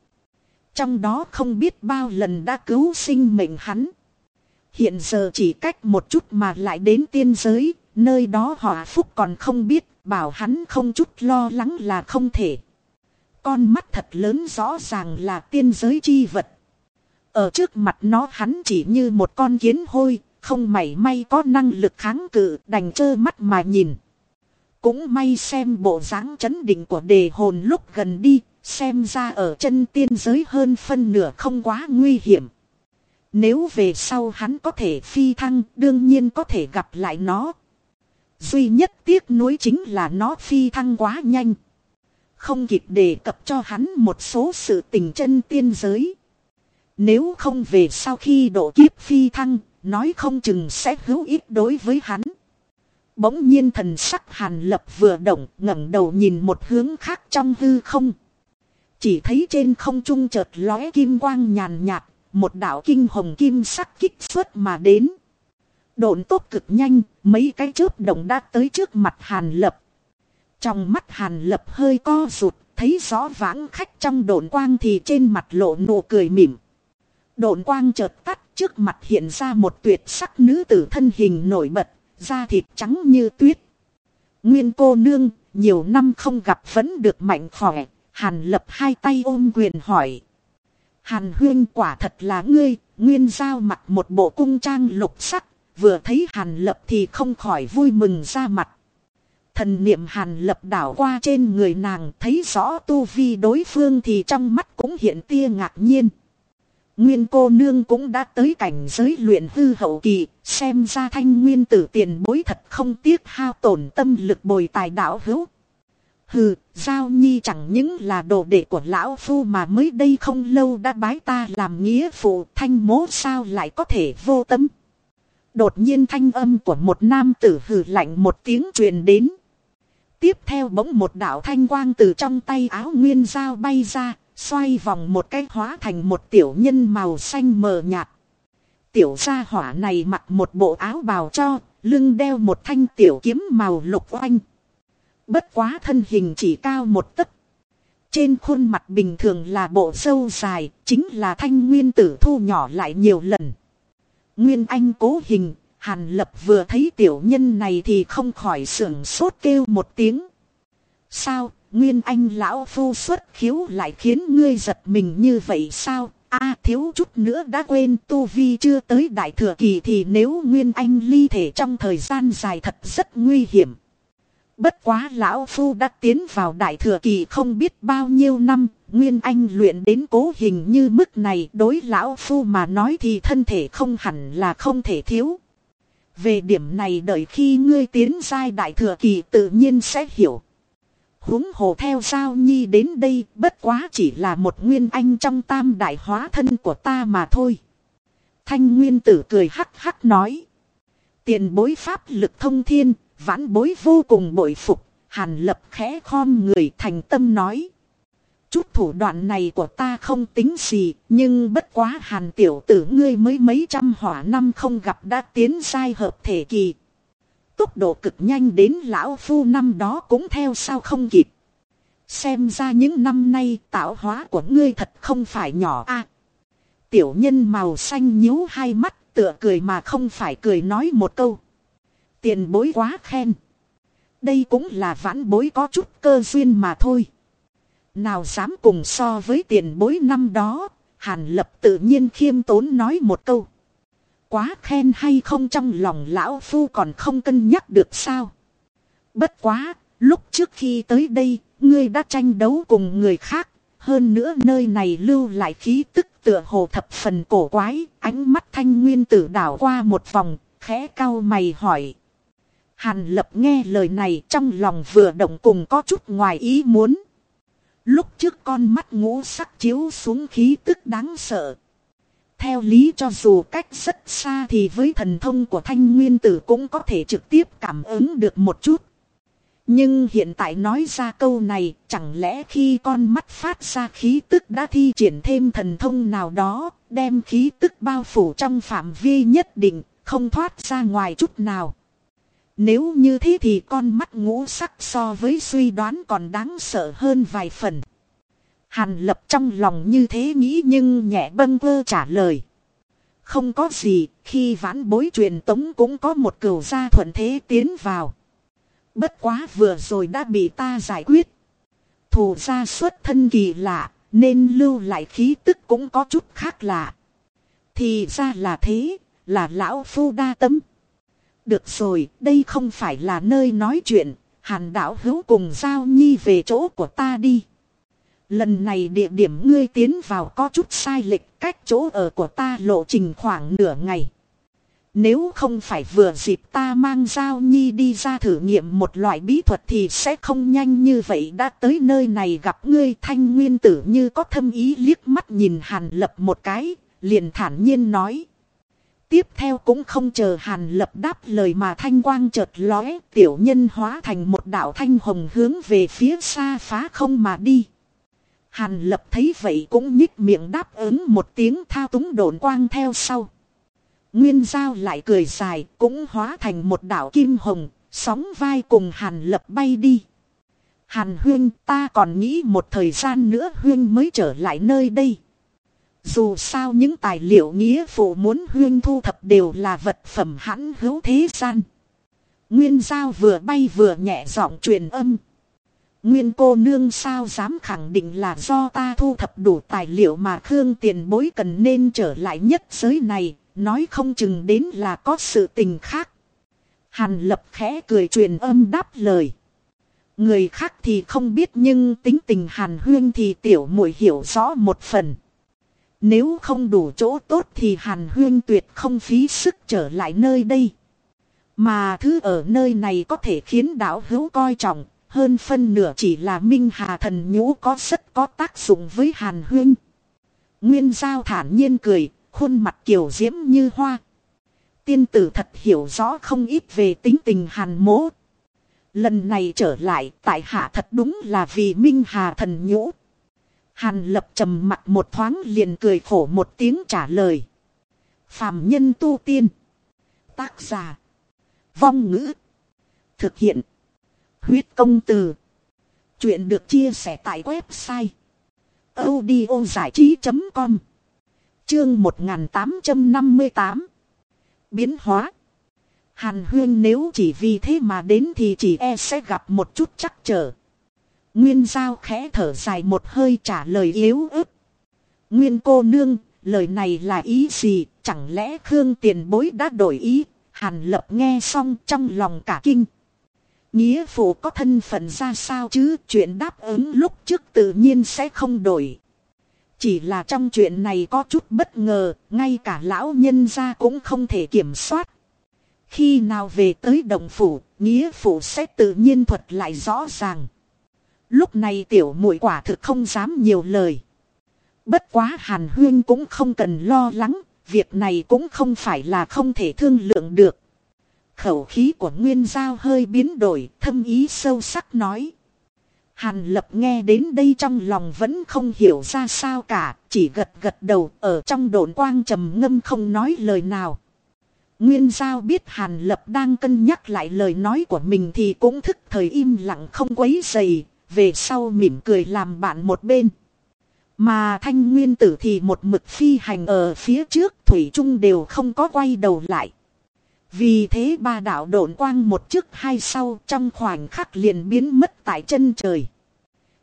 Trong đó không biết bao lần đã cứu sinh mệnh hắn. Hiện giờ chỉ cách một chút mà lại đến tiên giới, nơi đó họ phúc còn không biết, bảo hắn không chút lo lắng là không thể. Con mắt thật lớn rõ ràng là tiên giới chi vật. Ở trước mặt nó hắn chỉ như một con kiến hôi, không mảy may có năng lực kháng cự, đành trơ mắt mà nhìn. Cũng may xem bộ dáng chấn định của đề hồn lúc gần đi, xem ra ở chân tiên giới hơn phân nửa không quá nguy hiểm. Nếu về sau hắn có thể phi thăng, đương nhiên có thể gặp lại nó. Duy nhất tiếc nuối chính là nó phi thăng quá nhanh. Không kịp đề cập cho hắn một số sự tình chân tiên giới. Nếu không về sau khi độ kiếp phi thăng, nói không chừng sẽ hữu ích đối với hắn. Bỗng nhiên thần sắc hàn lập vừa động ngẩng đầu nhìn một hướng khác trong hư không. chỉ thấy trên không trung chợt lóe kim quang nhàn nhạt, một đạo kinh hồng kim sắc kích xuất mà đến. Độn tốt cực nhanh, mấy cái chớp động đã tới trước mặt Hàn Lập. Trong mắt Hàn Lập hơi co rụt, thấy rõ vãng khách trong độn quang thì trên mặt lộ nụ cười mỉm. Độn quang chợt tắt, trước mặt hiện ra một tuyệt sắc nữ tử thân hình nổi bật, da thịt trắng như tuyết. Nguyên cô nương, nhiều năm không gặp vẫn được mạnh khỏe, Hàn lập hai tay ôm quyền hỏi. Hàn huyên quả thật là ngươi, nguyên giao mặt một bộ cung trang lục sắc, vừa thấy hàn lập thì không khỏi vui mừng ra mặt. Thần niệm hàn lập đảo qua trên người nàng thấy rõ tu vi đối phương thì trong mắt cũng hiện tia ngạc nhiên. Nguyên cô nương cũng đã tới cảnh giới luyện hư hậu kỳ, xem ra thanh nguyên tử tiền bối thật không tiếc hao tổn tâm lực bồi tài đạo hữu. Hừ, Giao Nhi chẳng những là đồ đệ của lão phu mà mới đây không lâu đã bái ta làm nghĩa phụ thanh mố sao lại có thể vô tâm. Đột nhiên thanh âm của một nam tử hừ lạnh một tiếng truyền đến. Tiếp theo bỗng một đạo thanh quang từ trong tay áo nguyên dao bay ra, xoay vòng một cái hóa thành một tiểu nhân màu xanh mờ nhạt. Tiểu gia hỏa này mặc một bộ áo bào cho, lưng đeo một thanh tiểu kiếm màu lục oanh. Bất quá thân hình chỉ cao một tấc. Trên khuôn mặt bình thường là bộ sâu dài, chính là thanh nguyên tử thu nhỏ lại nhiều lần. Nguyên Anh cố hình, Hàn Lập vừa thấy tiểu nhân này thì không khỏi sưởng sốt kêu một tiếng. Sao, Nguyên Anh lão phu xuất khiếu lại khiến ngươi giật mình như vậy sao? a thiếu chút nữa đã quên tu vi chưa tới đại thừa kỳ thì nếu Nguyên Anh ly thể trong thời gian dài thật rất nguy hiểm. Bất quá lão phu đã tiến vào đại thừa kỳ không biết bao nhiêu năm, Nguyên Anh luyện đến cố hình như mức này đối lão phu mà nói thì thân thể không hẳn là không thể thiếu. Về điểm này đợi khi ngươi tiến giai đại thừa kỳ tự nhiên sẽ hiểu. Húng hồ theo sao nhi đến đây bất quá chỉ là một nguyên anh trong tam đại hóa thân của ta mà thôi. Thanh nguyên tử cười hắc hắc nói. Tiền bối pháp lực thông thiên, vãn bối vô cùng bội phục, hàn lập khẽ khom người thành tâm nói. Chút thủ đoạn này của ta không tính gì, nhưng bất quá hàn tiểu tử ngươi mới mấy trăm hỏa năm không gặp đã tiến sai hợp thể kỳ. Tốc độ cực nhanh đến lão phu năm đó cũng theo sao không kịp. Xem ra những năm nay tạo hóa của ngươi thật không phải nhỏ a. tiểu nhân màu xanh nhíu hai mắt tựa cười mà không phải cười nói một câu. Tiền bối quá khen. Đây cũng là vãn bối có chút cơ duyên mà thôi. Nào dám cùng so với tiền bối năm đó, Hàn Lập tự nhiên khiêm tốn nói một câu. Quá khen hay không trong lòng lão phu còn không cân nhắc được sao. Bất quá, lúc trước khi tới đây, ngươi đã tranh đấu cùng người khác. Hơn nữa nơi này lưu lại khí tức tựa hồ thập phần cổ quái, ánh mắt thanh nguyên tử đảo qua một vòng, khẽ cao mày hỏi. Hàn lập nghe lời này trong lòng vừa động cùng có chút ngoài ý muốn. Lúc trước con mắt ngũ sắc chiếu xuống khí tức đáng sợ. Theo lý cho dù cách rất xa thì với thần thông của thanh nguyên tử cũng có thể trực tiếp cảm ứng được một chút. Nhưng hiện tại nói ra câu này, chẳng lẽ khi con mắt phát ra khí tức đã thi triển thêm thần thông nào đó, đem khí tức bao phủ trong phạm vi nhất định, không thoát ra ngoài chút nào. Nếu như thế thì con mắt ngũ sắc so với suy đoán còn đáng sợ hơn vài phần. Hàn lập trong lòng như thế nghĩ nhưng nhẹ bâng vơ trả lời. Không có gì, khi vãn bối truyền tống cũng có một cửu gia thuận thế tiến vào. Bất quá vừa rồi đã bị ta giải quyết. Thủ gia xuất thân kỳ lạ, nên lưu lại khí tức cũng có chút khác lạ. Thì ra là thế, là lão phu đa tâm. Được rồi, đây không phải là nơi nói chuyện, hàn đạo hữu cùng giao nhi về chỗ của ta đi. Lần này địa điểm ngươi tiến vào có chút sai lệch cách chỗ ở của ta lộ trình khoảng nửa ngày. Nếu không phải vừa dịp ta mang Giao Nhi đi ra thử nghiệm một loại bí thuật thì sẽ không nhanh như vậy đã tới nơi này gặp ngươi thanh nguyên tử như có thâm ý liếc mắt nhìn Hàn Lập một cái, liền thản nhiên nói. Tiếp theo cũng không chờ Hàn Lập đáp lời mà thanh quang chợt lóe, tiểu nhân hóa thành một đạo thanh hồng hướng về phía xa phá không mà đi. Hàn lập thấy vậy cũng nhích miệng đáp ứng một tiếng thao túng đồn quang theo sau. Nguyên giao lại cười dài cũng hóa thành một đảo kim hồng, sóng vai cùng hàn lập bay đi. Hàn huyên ta còn nghĩ một thời gian nữa huyên mới trở lại nơi đây. Dù sao những tài liệu nghĩa phụ muốn huyên thu thập đều là vật phẩm hãn hữu thế gian. Nguyên giao vừa bay vừa nhẹ giọng truyền âm. Nguyên cô nương sao dám khẳng định là do ta thu thập đủ tài liệu mà Khương tiền bối cần nên trở lại nhất giới này, nói không chừng đến là có sự tình khác. Hàn lập khẽ cười truyền âm đáp lời. Người khác thì không biết nhưng tính tình hàn huyên thì tiểu muội hiểu rõ một phần. Nếu không đủ chỗ tốt thì hàn huyên tuyệt không phí sức trở lại nơi đây. Mà thứ ở nơi này có thể khiến đạo hữu coi trọng, hơn phân nửa chỉ là Minh Hà thần nhũ có rất có tác dụng với Hàn Huyên. Nguyên Giao thản nhiên cười, khuôn mặt kiều diễm như hoa. Tiên tử thật hiểu rõ không ít về tính tình Hàn mố. Lần này trở lại, tại hạ thật đúng là vì Minh Hà thần nhũ. Hàn lập trầm mặt một thoáng liền cười khổ một tiếng trả lời. Phàm nhân tu tiên. Tác giả. Vong ngữ. Thực hiện. Huyết công từ. Chuyện được chia sẻ tại website. audio trí.com Chương 1858 Biến hóa Hàn huyên nếu chỉ vì thế mà đến thì chỉ e sẽ gặp một chút chắc trở. Nguyên giao khẽ thở dài một hơi trả lời yếu ớt. Nguyên cô nương, lời này là ý gì, chẳng lẽ Khương tiền bối đã đổi ý, hàn lập nghe xong trong lòng cả kinh. Nghĩa phụ có thân phận ra sao chứ chuyện đáp ứng lúc trước tự nhiên sẽ không đổi. Chỉ là trong chuyện này có chút bất ngờ, ngay cả lão nhân gia cũng không thể kiểm soát. Khi nào về tới đồng phủ, nghĩa phụ sẽ tự nhiên thuật lại rõ ràng. Lúc này tiểu muội quả thực không dám nhiều lời. Bất quá hàn huyên cũng không cần lo lắng, việc này cũng không phải là không thể thương lượng được. Khẩu khí của Nguyên Giao hơi biến đổi, thâm ý sâu sắc nói. Hàn lập nghe đến đây trong lòng vẫn không hiểu ra sao cả, chỉ gật gật đầu ở trong đồn quang trầm ngâm không nói lời nào. Nguyên Giao biết Hàn lập đang cân nhắc lại lời nói của mình thì cũng thức thời im lặng không quấy dày, về sau mỉm cười làm bạn một bên. Mà thanh nguyên tử thì một mực phi hành ở phía trước Thủy Trung đều không có quay đầu lại. Vì thế ba đạo độn quang một trước hai sau trong khoảnh khắc liền biến mất tại chân trời.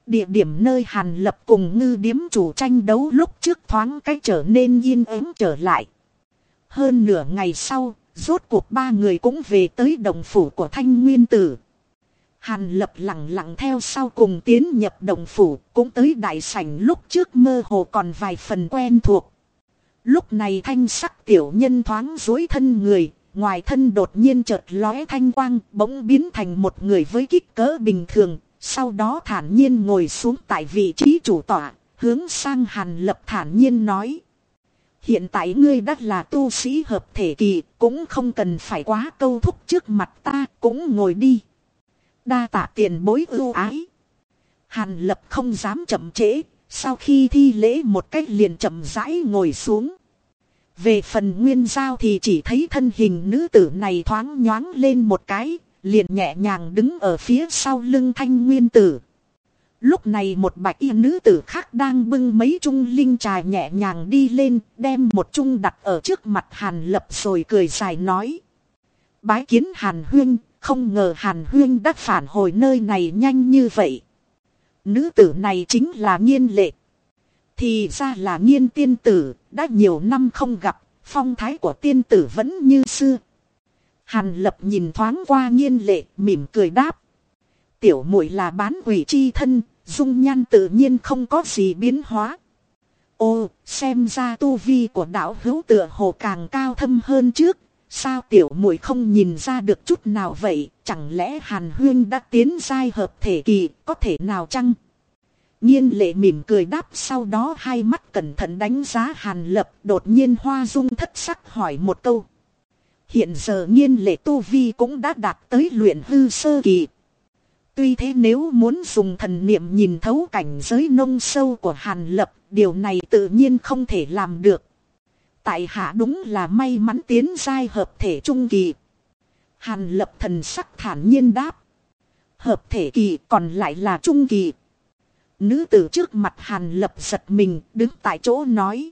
Địa điểm nơi Hàn Lập cùng ngư điếm chủ tranh đấu lúc trước thoáng cách trở nên yên ắng trở lại. Hơn nửa ngày sau, rốt cuộc ba người cũng về tới đồng phủ của Thanh Nguyên Tử. Hàn Lập lặng lặng theo sau cùng tiến nhập đồng phủ, cũng tới đại sảnh lúc trước mơ hồ còn vài phần quen thuộc. Lúc này thanh sắc tiểu nhân thoáng dối thân người, ngoài thân đột nhiên chợt lóe thanh quang, bỗng biến thành một người với kích cỡ bình thường, sau đó thản nhiên ngồi xuống tại vị trí chủ tọa, hướng sang Hàn Lập thản nhiên nói. Hiện tại ngươi đã là tu sĩ hợp thể kỳ, cũng không cần phải quá câu thúc trước mặt ta, cũng ngồi đi. Đa tạ tiền bối ưu ái. Hàn lập không dám chậm trễ, sau khi thi lễ một cách liền chậm rãi ngồi xuống. Về phần nguyên giao thì chỉ thấy thân hình nữ tử này thoáng nhoáng lên một cái, liền nhẹ nhàng đứng ở phía sau lưng thanh nguyên tử. Lúc này một bạch y nữ tử khác đang bưng mấy chung linh trà nhẹ nhàng đi lên, đem một chung đặt ở trước mặt hàn lập rồi cười dài nói. Bái kiến hàn huyên, không ngờ hàn huyên đã phản hồi nơi này nhanh như vậy. Nữ tử này chính là nghiên lệ. Thì ra là nghiên tiên tử, đã nhiều năm không gặp, phong thái của tiên tử vẫn như xưa. Hàn lập nhìn thoáng qua nghiên lệ, mỉm cười đáp. Tiểu muội là bán quỷ chi thân, dung nhan tự nhiên không có gì biến hóa. Ô, xem ra tu vi của đạo hữu tựa hồ càng cao thâm hơn trước, Sao tiểu muội không nhìn ra được chút nào vậy, chẳng lẽ Hàn Huyên đã tiến giai hợp thể kỳ, có thể nào chăng? Nhiên lệ mỉm cười đáp sau đó hai mắt cẩn thận đánh giá Hàn Lập đột nhiên hoa dung thất sắc hỏi một câu. Hiện giờ nhiên lệ tu vi cũng đã đạt tới luyện hư sơ kỳ. Tuy thế nếu muốn dùng thần niệm nhìn thấu cảnh giới nông sâu của Hàn Lập, điều này tự nhiên không thể làm được. Tại hạ đúng là may mắn tiến giai hợp thể trung kỳ. Hàn Lập thần sắc thản nhiên đáp. Hợp thể kỳ còn lại là trung kỳ. Nữ tử trước mặt Hàn Lập giật mình đứng tại chỗ nói.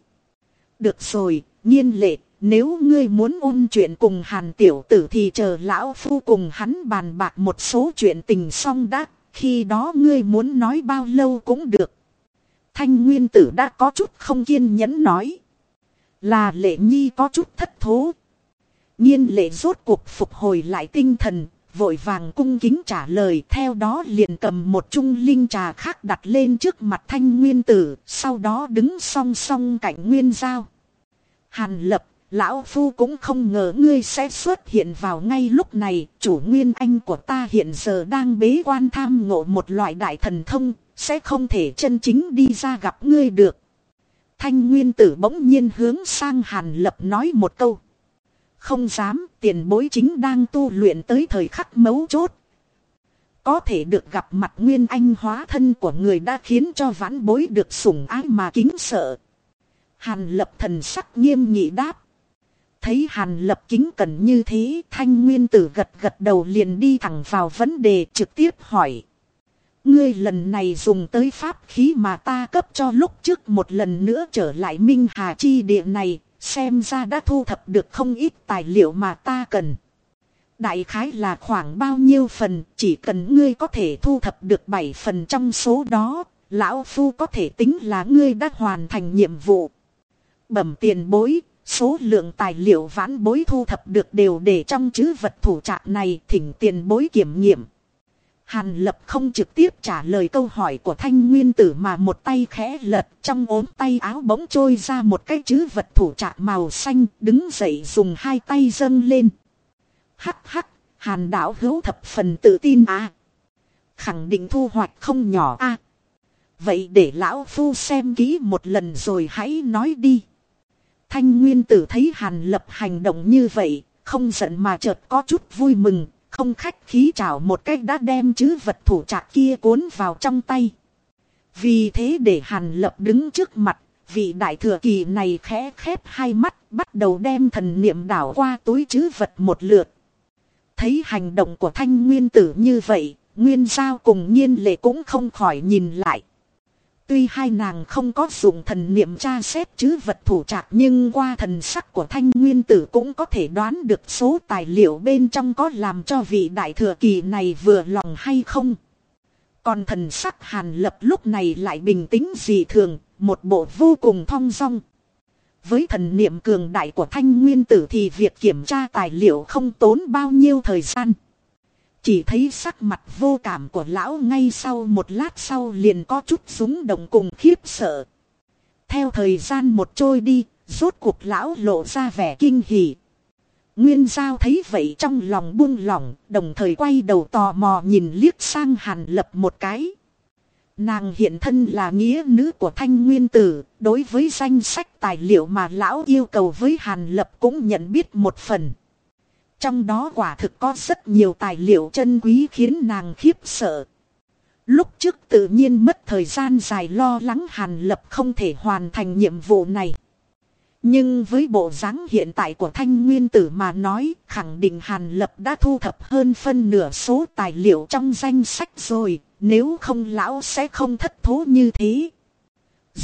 Được rồi, nhiên lệ, nếu ngươi muốn ôn chuyện cùng hàn tiểu tử thì chờ lão phu cùng hắn bàn bạc một số chuyện tình xong đã, khi đó ngươi muốn nói bao lâu cũng được. Thanh nguyên tử đã có chút không kiên nhẫn nói. Là lệ nhi có chút thất thố. Nhiên lệ rốt cuộc phục hồi lại tinh thần, vội vàng cung kính trả lời theo đó liền cầm một chung linh trà khác đặt lên trước mặt thanh nguyên tử, sau đó đứng song song cạnh nguyên giao. Hàn lập Lão Phu cũng không ngờ ngươi sẽ xuất hiện vào ngay lúc này, chủ nguyên anh của ta hiện giờ đang bế quan tham ngộ một loại đại thần thông, sẽ không thể chân chính đi ra gặp ngươi được. Thanh nguyên tử bỗng nhiên hướng sang hàn lập nói một câu. Không dám, tiền bối chính đang tu luyện tới thời khắc mấu chốt. Có thể được gặp mặt nguyên anh hóa thân của người đã khiến cho vãn bối được sủng ái mà kính sợ. Hàn lập thần sắc nghiêm nghị đáp. Thấy Hàn Lập kính cẩn như thế, Thanh Nguyên Tử gật gật đầu liền đi thẳng vào vấn đề trực tiếp hỏi. Ngươi lần này dùng tới pháp khí mà ta cấp cho lúc trước một lần nữa trở lại Minh Hà Chi địa này, xem ra đã thu thập được không ít tài liệu mà ta cần. Đại khái là khoảng bao nhiêu phần, chỉ cần ngươi có thể thu thập được 7 phần trong số đó, lão phu có thể tính là ngươi đã hoàn thành nhiệm vụ. Bẩm tiền bối, Số lượng tài liệu vãn bối thu thập được đều để trong chữ vật thủ trạng này thỉnh tiền bối kiểm nghiệm. Hàn lập không trực tiếp trả lời câu hỏi của thanh nguyên tử mà một tay khẽ lật trong ốm tay áo bỗng trôi ra một cái chữ vật thủ trạng màu xanh đứng dậy dùng hai tay dâng lên. Hắc hắc, hàn đảo hữu thập phần tự tin à. Khẳng định thu hoạch không nhỏ à. Vậy để lão phu xem kỹ một lần rồi hãy nói đi. Thanh Nguyên Tử thấy Hàn Lập hành động như vậy, không giận mà chợt có chút vui mừng, không khách khí chào một cách đã đem chứ vật thủ trạc kia cuốn vào trong tay. Vì thế để Hàn Lập đứng trước mặt, vị đại thừa kỳ này khẽ khép hai mắt, bắt đầu đem thần niệm đảo qua túi chứ vật một lượt. Thấy hành động của Thanh Nguyên Tử như vậy, Nguyên Giao cùng nhiên lệ cũng không khỏi nhìn lại. Tuy hai nàng không có dụng thần niệm tra xét chứ vật thủ trạc nhưng qua thần sắc của thanh nguyên tử cũng có thể đoán được số tài liệu bên trong có làm cho vị đại thừa kỳ này vừa lòng hay không. Còn thần sắc hàn lập lúc này lại bình tĩnh dị thường, một bộ vô cùng thong dong. Với thần niệm cường đại của thanh nguyên tử thì việc kiểm tra tài liệu không tốn bao nhiêu thời gian. Chỉ thấy sắc mặt vô cảm của lão ngay sau một lát sau liền có chút súng động cùng khiếp sợ. Theo thời gian một trôi đi, rốt cuộc lão lộ ra vẻ kinh hỉ. Nguyên giao thấy vậy trong lòng buông lỏng, đồng thời quay đầu tò mò nhìn liếc sang hàn lập một cái. Nàng hiện thân là nghĩa nữ của thanh nguyên tử, đối với danh sách tài liệu mà lão yêu cầu với hàn lập cũng nhận biết một phần. Trong đó quả thực có rất nhiều tài liệu chân quý khiến nàng khiếp sợ. Lúc trước tự nhiên mất thời gian dài lo lắng Hàn Lập không thể hoàn thành nhiệm vụ này. Nhưng với bộ dáng hiện tại của Thanh Nguyên Tử mà nói, khẳng định Hàn Lập đã thu thập hơn phân nửa số tài liệu trong danh sách rồi, nếu không lão sẽ không thất thố như thế.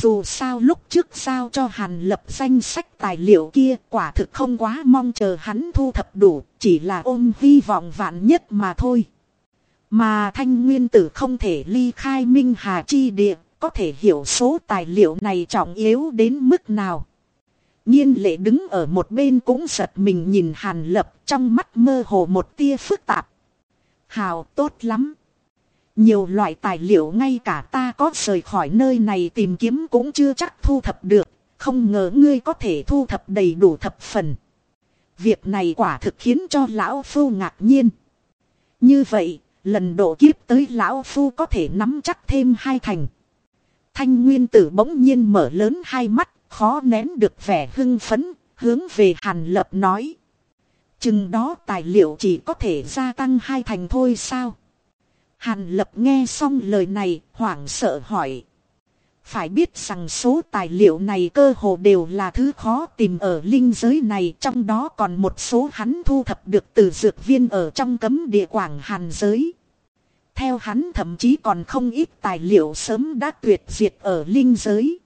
Dù sao lúc trước sao cho Hàn lập danh sách tài liệu kia quả thực không quá mong chờ hắn thu thập đủ, chỉ là ôm hy vọng vạn nhất mà thôi. Mà thanh nguyên tử không thể ly khai minh hà chi địa, có thể hiểu số tài liệu này trọng yếu đến mức nào. Nhiên lệ đứng ở một bên cũng giật mình nhìn hàn lập trong mắt mơ hồ một tia phức tạp. Hào tốt lắm. Nhiều loại tài liệu ngay cả ta có rời khỏi nơi này tìm kiếm cũng chưa chắc thu thập được. Không ngờ ngươi có thể thu thập đầy đủ thập phần. Việc này quả thực khiến cho lão phu ngạc nhiên. Như vậy, lần độ kiếp tới lão phu có thể nắm chắc thêm hai thành. Thanh nguyên tử bỗng nhiên mở lớn hai mắt, khó nén được vẻ hưng phấn, hướng về hàn lập nói. Chừng đó tài liệu chỉ có thể gia tăng hai thành thôi sao? Hàn lập nghe xong lời này, hoảng sợ hỏi. Phải biết rằng số tài liệu này cơ hồ đều là thứ khó tìm ở linh giới này, trong đó còn một số hắn thu thập được từ dược viên ở trong cấm địa quảng hàn giới. Theo hắn thậm chí còn không ít tài liệu sớm đã tuyệt diệt ở linh giới.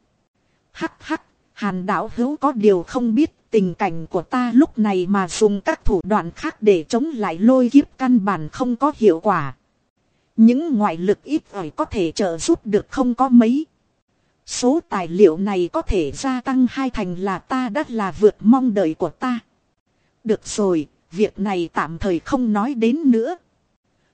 Hắc hắc, hàn đảo hữu có điều không biết tình cảnh của ta lúc này mà dùng các thủ đoạn khác để chống lại lôi kiếp căn bản không có hiệu quả. Những ngoại lực ít ỏi có thể trợ giúp được không có mấy. Số tài liệu này có thể gia tăng hai thành là ta đã là vượt mong đợi của ta. Được rồi, việc này tạm thời không nói đến nữa.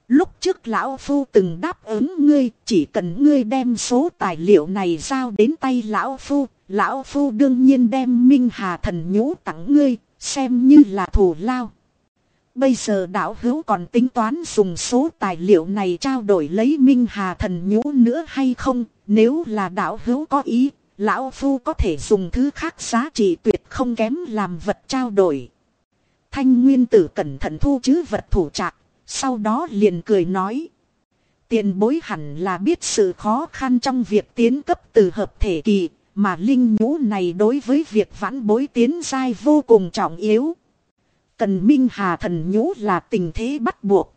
Lúc trước lão phu từng đáp ứng ngươi, chỉ cần ngươi đem số tài liệu này giao đến tay lão phu, lão phu đương nhiên đem Minh Hà thần nhũ tặng ngươi, xem như là thù lao. Bây giờ đạo hữu còn tính toán dùng số tài liệu này trao đổi lấy Minh Hà thần nhũ nữa hay không, nếu là đạo hữu có ý, lão phu có thể dùng thứ khác giá trị tuyệt không kém làm vật trao đổi. Thanh Nguyên Tử cẩn thận thu chứ vật thủ trạc, sau đó liền cười nói. Tiền bối hẳn là biết sự khó khăn trong việc tiến cấp từ hợp thể kỳ, mà linh nhũ này đối với việc vãn bối tiến giai vô cùng trọng yếu. Cần Minh Hà thần nhũ là tình thế bắt buộc.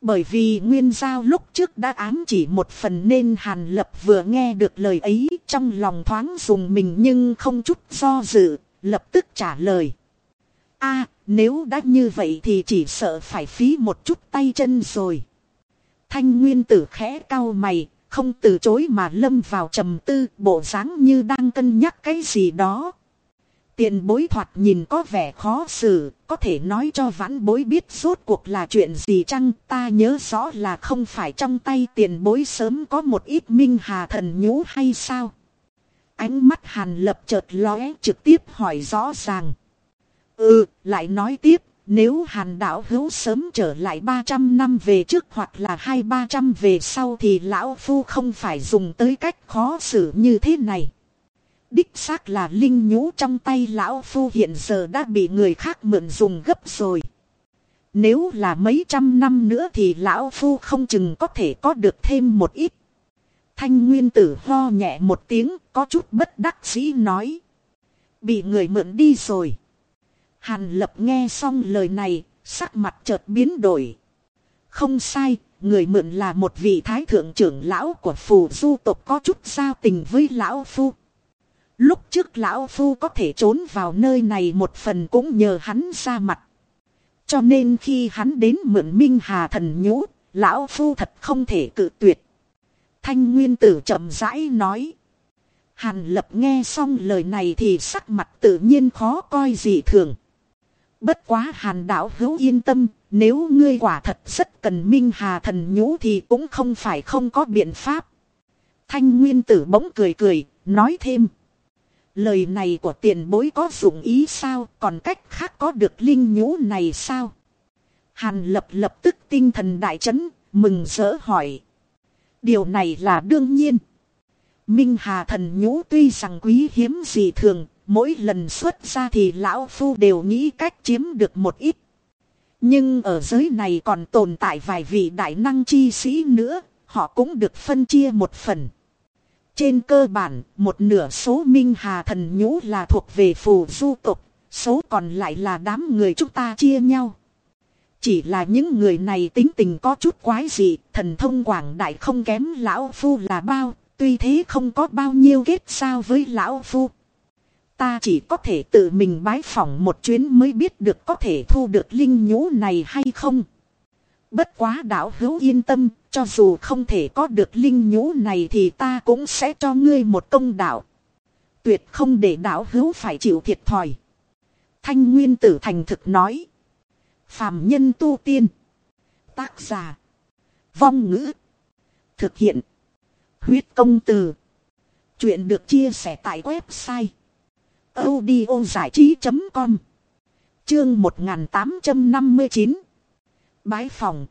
Bởi vì Nguyên Giao lúc trước đã ám chỉ một phần nên Hàn Lập vừa nghe được lời ấy trong lòng thoáng dùng mình nhưng không chút do dự, lập tức trả lời. a nếu đã như vậy thì chỉ sợ phải phí một chút tay chân rồi. Thanh Nguyên tử khẽ cau mày, không từ chối mà lâm vào trầm tư, bộ dáng như đang cân nhắc cái gì đó. Tiền bối thoạt nhìn có vẻ khó xử, có thể nói cho vãn bối biết rốt cuộc là chuyện gì chăng ta nhớ rõ là không phải trong tay tiền bối sớm có một ít minh hà thần nhũ hay sao? Ánh mắt hàn lập chợt lóe trực tiếp hỏi rõ ràng. Ừ, lại nói tiếp, nếu hàn đạo hữu sớm trở lại 300 năm về trước hoặc là hai ba trăm về sau thì lão phu không phải dùng tới cách khó xử như thế này. Đích xác là linh nhũ trong tay lão phu hiện giờ đã bị người khác mượn dùng gấp rồi. Nếu là mấy trăm năm nữa thì lão phu không chừng có thể có được thêm một ít. Thanh nguyên tử ho nhẹ một tiếng có chút bất đắc dĩ nói. Bị người mượn đi rồi. Hàn lập nghe xong lời này, sắc mặt chợt biến đổi. Không sai, người mượn là một vị thái thượng trưởng lão của phù du tộc có chút giao tình với lão phu. Lúc trước lão phu có thể trốn vào nơi này một phần cũng nhờ hắn ra mặt. Cho nên khi hắn đến mượn minh hà thần nhũ, lão phu thật không thể cự tuyệt. Thanh nguyên tử chậm rãi nói. Hàn lập nghe xong lời này thì sắc mặt tự nhiên khó coi gì thường. Bất quá hàn đạo hữu yên tâm, nếu ngươi quả thật rất cần minh hà thần nhũ thì cũng không phải không có biện pháp. Thanh nguyên tử bỗng cười cười, nói thêm. Lời này của tiền bối có dụng ý sao, còn cách khác có được linh nhũ này sao? Hàn lập lập tức tinh thần đại chấn, mừng rỡ hỏi. Điều này là đương nhiên. Minh Hà thần nhũ tuy rằng quý hiếm gì thường, mỗi lần xuất ra thì lão phu đều nghĩ cách chiếm được một ít. Nhưng ở giới này còn tồn tại vài vị đại năng chi sĩ nữa, họ cũng được phân chia một phần. Trên cơ bản, một nửa số minh hà thần nhũ là thuộc về phù du tục, số còn lại là đám người chúng ta chia nhau. Chỉ là những người này tính tình có chút quái dị, thần thông quảng đại không kém lão phu là bao, tuy thế không có bao nhiêu kết sao với lão phu. Ta chỉ có thể tự mình bái phỏng một chuyến mới biết được có thể thu được linh nhũ này hay không. Bất quá đạo hữu yên tâm, cho dù không thể có được linh nhũ này thì ta cũng sẽ cho ngươi một công đạo. Tuyệt không để đạo hữu phải chịu thiệt thòi. Thanh Nguyên Tử thành thực nói. Phàm nhân tu tiên. Tác giả. Vong ngữ. Thực hiện. Huyết công từ. Chuyện được chia sẻ tại website. audio giải trí.com Chương 1859 Bái phòng.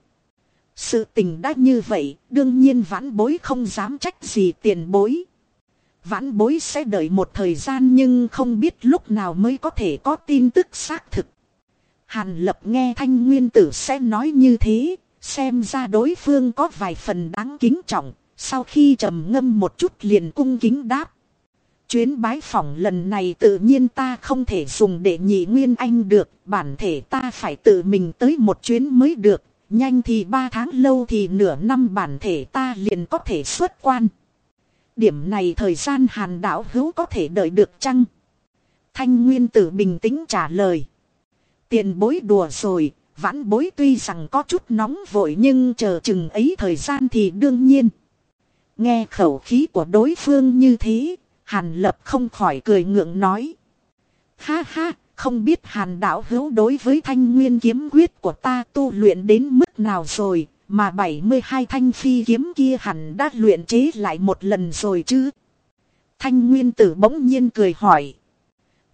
Sự tình đã như vậy, đương nhiên vãn bối không dám trách gì tiền bối. Vãn bối sẽ đợi một thời gian nhưng không biết lúc nào mới có thể có tin tức xác thực. Hàn lập nghe thanh nguyên tử sẽ nói như thế, Xem ra đối phương có vài phần đáng kính trọng, sau khi trầm ngâm một chút liền cung kính đáp. Chuyến bái phỏng lần này tự nhiên ta không thể dùng để nhị nguyên anh được, bản thể ta phải tự mình tới một chuyến mới được, nhanh thì ba tháng lâu thì nửa năm bản thể ta liền có thể xuất quan. Điểm này thời gian hàn đảo hữu có thể đợi được chăng? Thanh nguyên tử bình tĩnh trả lời. Tiền bối đùa rồi, vãn bối tuy rằng có chút nóng vội nhưng chờ chừng ấy thời gian thì đương nhiên. Nghe khẩu khí của đối phương như thế, hàn lập không khỏi cười ngượng nói. Ha ha, không biết hàn đạo hữu đối với thanh nguyên kiếm quyết của ta tu luyện đến mức nào rồi, mà 72 thanh phi kiếm kia hẳn đã luyện chế lại một lần rồi chứ. Thanh nguyên tử bỗng nhiên cười hỏi.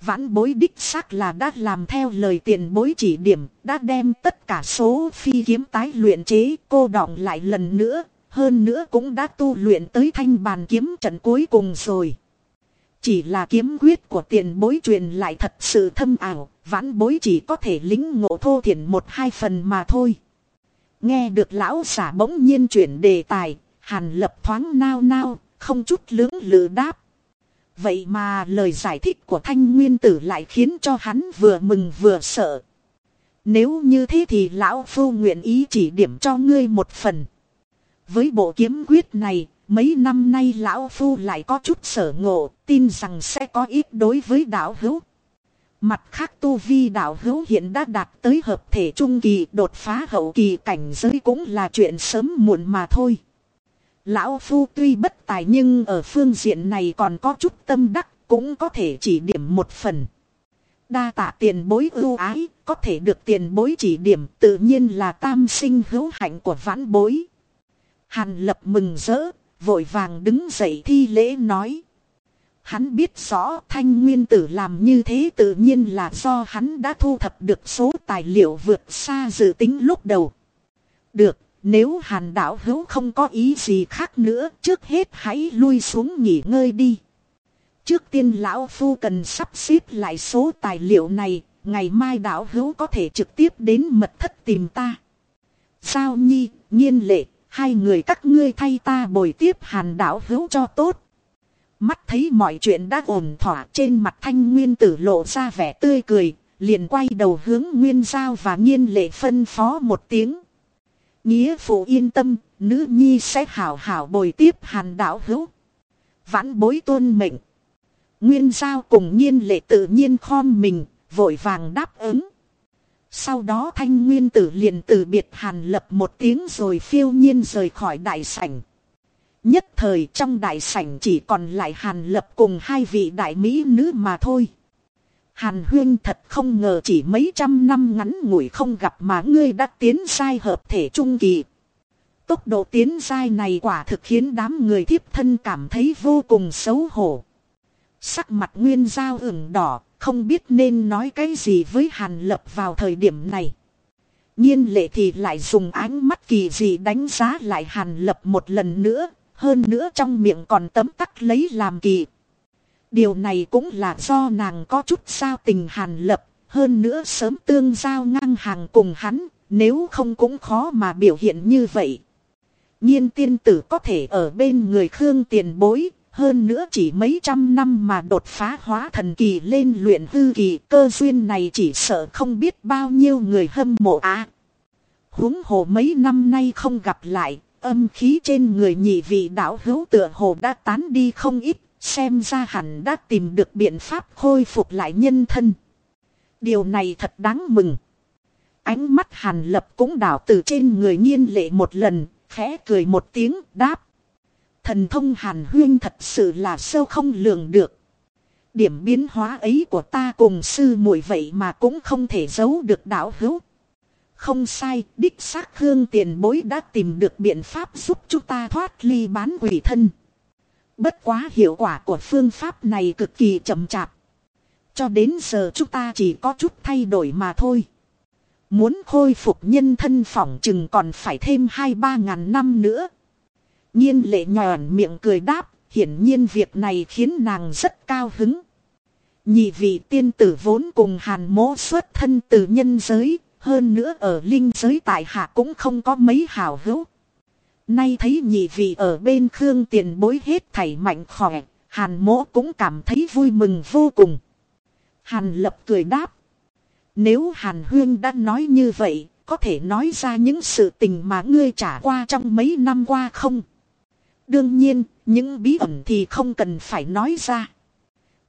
Vãn bối đích xác là đã làm theo lời tiền bối chỉ điểm, đã đem tất cả số phi kiếm tái luyện chế cô đọng lại lần nữa, hơn nữa cũng đã tu luyện tới thanh bàn kiếm trận cuối cùng rồi. Chỉ là kiếm quyết của tiền bối truyền lại thật sự thâm ảo, vãn bối chỉ có thể lính ngộ thô thiển một hai phần mà thôi. Nghe được lão giả bỗng nhiên chuyển đề tài, hàn lập thoáng nao nao, không chút lưỡng lự đáp. Vậy mà lời giải thích của thanh nguyên tử lại khiến cho hắn vừa mừng vừa sợ. Nếu như thế thì lão phu nguyện ý chỉ điểm cho ngươi một phần. Với bộ kiếm quyết này, mấy năm nay lão phu lại có chút sở ngộ, tin rằng sẽ có ít đối với đạo hữu. Mặt khác tu vi đạo hữu hiện đã đạt tới hợp thể trung kỳ đột phá hậu kỳ cảnh giới cũng là chuyện sớm muộn mà thôi. Lão Phu tuy bất tài nhưng ở phương diện này còn có chút tâm đắc cũng có thể chỉ điểm một phần. Đa tạ tiền bối ưu ái, có thể được tiền bối chỉ điểm tự nhiên là tam sinh hữu hạnh của vãn bối. Hàn lập mừng rỡ, vội vàng đứng dậy thi lễ nói. Hắn biết rõ thanh nguyên tử làm như thế tự nhiên là do hắn đã thu thập được số tài liệu vượt xa dự tính lúc đầu. Được, nếu hàn đạo hữu không có ý gì khác nữa, trước hết hãy lui xuống nghỉ ngơi đi. Trước tiên lão phu cần sắp xếp lại số tài liệu này, ngày mai đạo hữu có thể trực tiếp đến mật thất tìm ta. Sao nhi, nhiên lệ, hai người các ngươi thay ta bồi tiếp hàn đạo hữu cho tốt. Mắt thấy mọi chuyện đã ổn thỏa trên mặt thanh nguyên tử lộ ra vẻ tươi cười, liền quay đầu hướng nguyên giao và nhiên lệ phân phó một tiếng. Nghĩa phụ yên tâm, nữ nhi sẽ hảo hảo bồi tiếp hàn đạo hữu. Vãn bối tuân mệnh. Nguyên giao cùng nhiên lệ tự nhiên khom mình, vội vàng đáp ứng. Sau đó thanh nguyên tử liền từ biệt hàn lập một tiếng rồi phiêu nhiên rời khỏi đại sảnh. Nhất thời trong đại sảnh chỉ còn lại hàn lập cùng hai vị đại mỹ nữ mà thôi. Hàn huyên thật không ngờ chỉ mấy trăm năm ngắn ngủi không gặp mà ngươi đã tiến sai hợp thể trung kỳ. Tốc độ tiến sai này quả thực khiến đám người thiếp thân cảm thấy vô cùng xấu hổ. Sắc mặt nguyên giao ửng đỏ, không biết nên nói cái gì với hàn lập vào thời điểm này. Nhiên lệ thì lại dùng ánh mắt kỳ dị đánh giá lại hàn lập một lần nữa, hơn nữa trong miệng còn tấm tắc lấy làm kỳ. Điều này cũng là do nàng có chút sao tình hàn lập, hơn nữa sớm tương giao ngang hàng cùng hắn, nếu không cũng khó mà biểu hiện như vậy. Nhiên tiên tử có thể ở bên người Khương tiền bối, hơn nữa chỉ mấy trăm năm mà đột phá hóa thần kỳ lên luyện hư kỳ cơ duyên này chỉ sợ không biết bao nhiêu người hâm mộ á. À, huống hồ mấy năm nay không gặp lại, âm khí trên người nhị vị đạo hữu tựa hồ đã tán đi không ít, xem ra hẳn đã tìm được biện pháp khôi phục lại nhân thân. Điều này thật đáng mừng. Ánh mắt hàn lập cũng đảo từ trên người nhiên lệ một lần, khẽ cười một tiếng đáp. Thần thông hàn huyên thật sự là sâu không lường được. Điểm biến hóa ấy của ta cùng sư muội vậy mà cũng không thể giấu được đạo hữu. Không sai, đích xác hương tiền bối đã tìm được biện pháp giúp chúng ta thoát ly bán quỷ thân. Bất quá hiệu quả của phương pháp này cực kỳ chậm chạp. Cho đến giờ chúng ta chỉ có chút thay đổi mà thôi. Muốn khôi phục nhân thân phỏng chừng còn phải thêm hai ba ngàn năm nữa. Nhiên lệ nhòn miệng cười đáp, hiển nhiên việc này khiến nàng rất cao hứng. Nhị vị tiên tử vốn cùng hàn mố xuất thân từ nhân giới, Hơn nữa ở linh giới tại hạ cũng không có mấy hào hữu. Nay thấy nhị vị ở bên Khương tiền bối hết thảy mạnh khỏe, Hàn mỗ cũng cảm thấy vui mừng vô cùng. Hàn lập cười đáp. Nếu Hàn Huyên đã nói như vậy, có thể nói ra những sự tình mà ngươi trả qua trong mấy năm qua không? Đương nhiên, những bí ẩn thì không cần phải nói ra.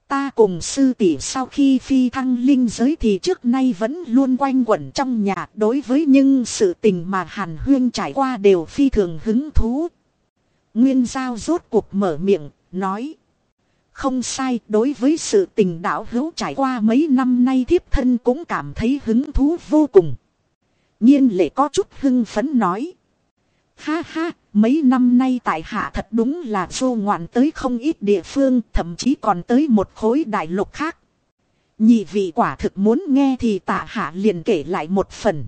Ta cùng sư tỷ sau khi phi thăng linh giới thì trước nay vẫn luôn quanh quẩn trong nhà đối với những sự tình mà Hàn Huyên trải qua đều phi thường hứng thú. Nguyên Giao rốt cuộc mở miệng, nói. Không sai, đối với sự tình đạo hữu trải qua mấy năm nay thiếp thân cũng cảm thấy hứng thú vô cùng. Nhiên lệ có chút hưng phấn nói. Ha ha, mấy năm nay tại hạ thật đúng là du ngoạn tới không ít địa phương, thậm chí còn tới một khối đại lục khác. Nhị vị quả thực muốn nghe thì tạ hạ liền kể lại một phần.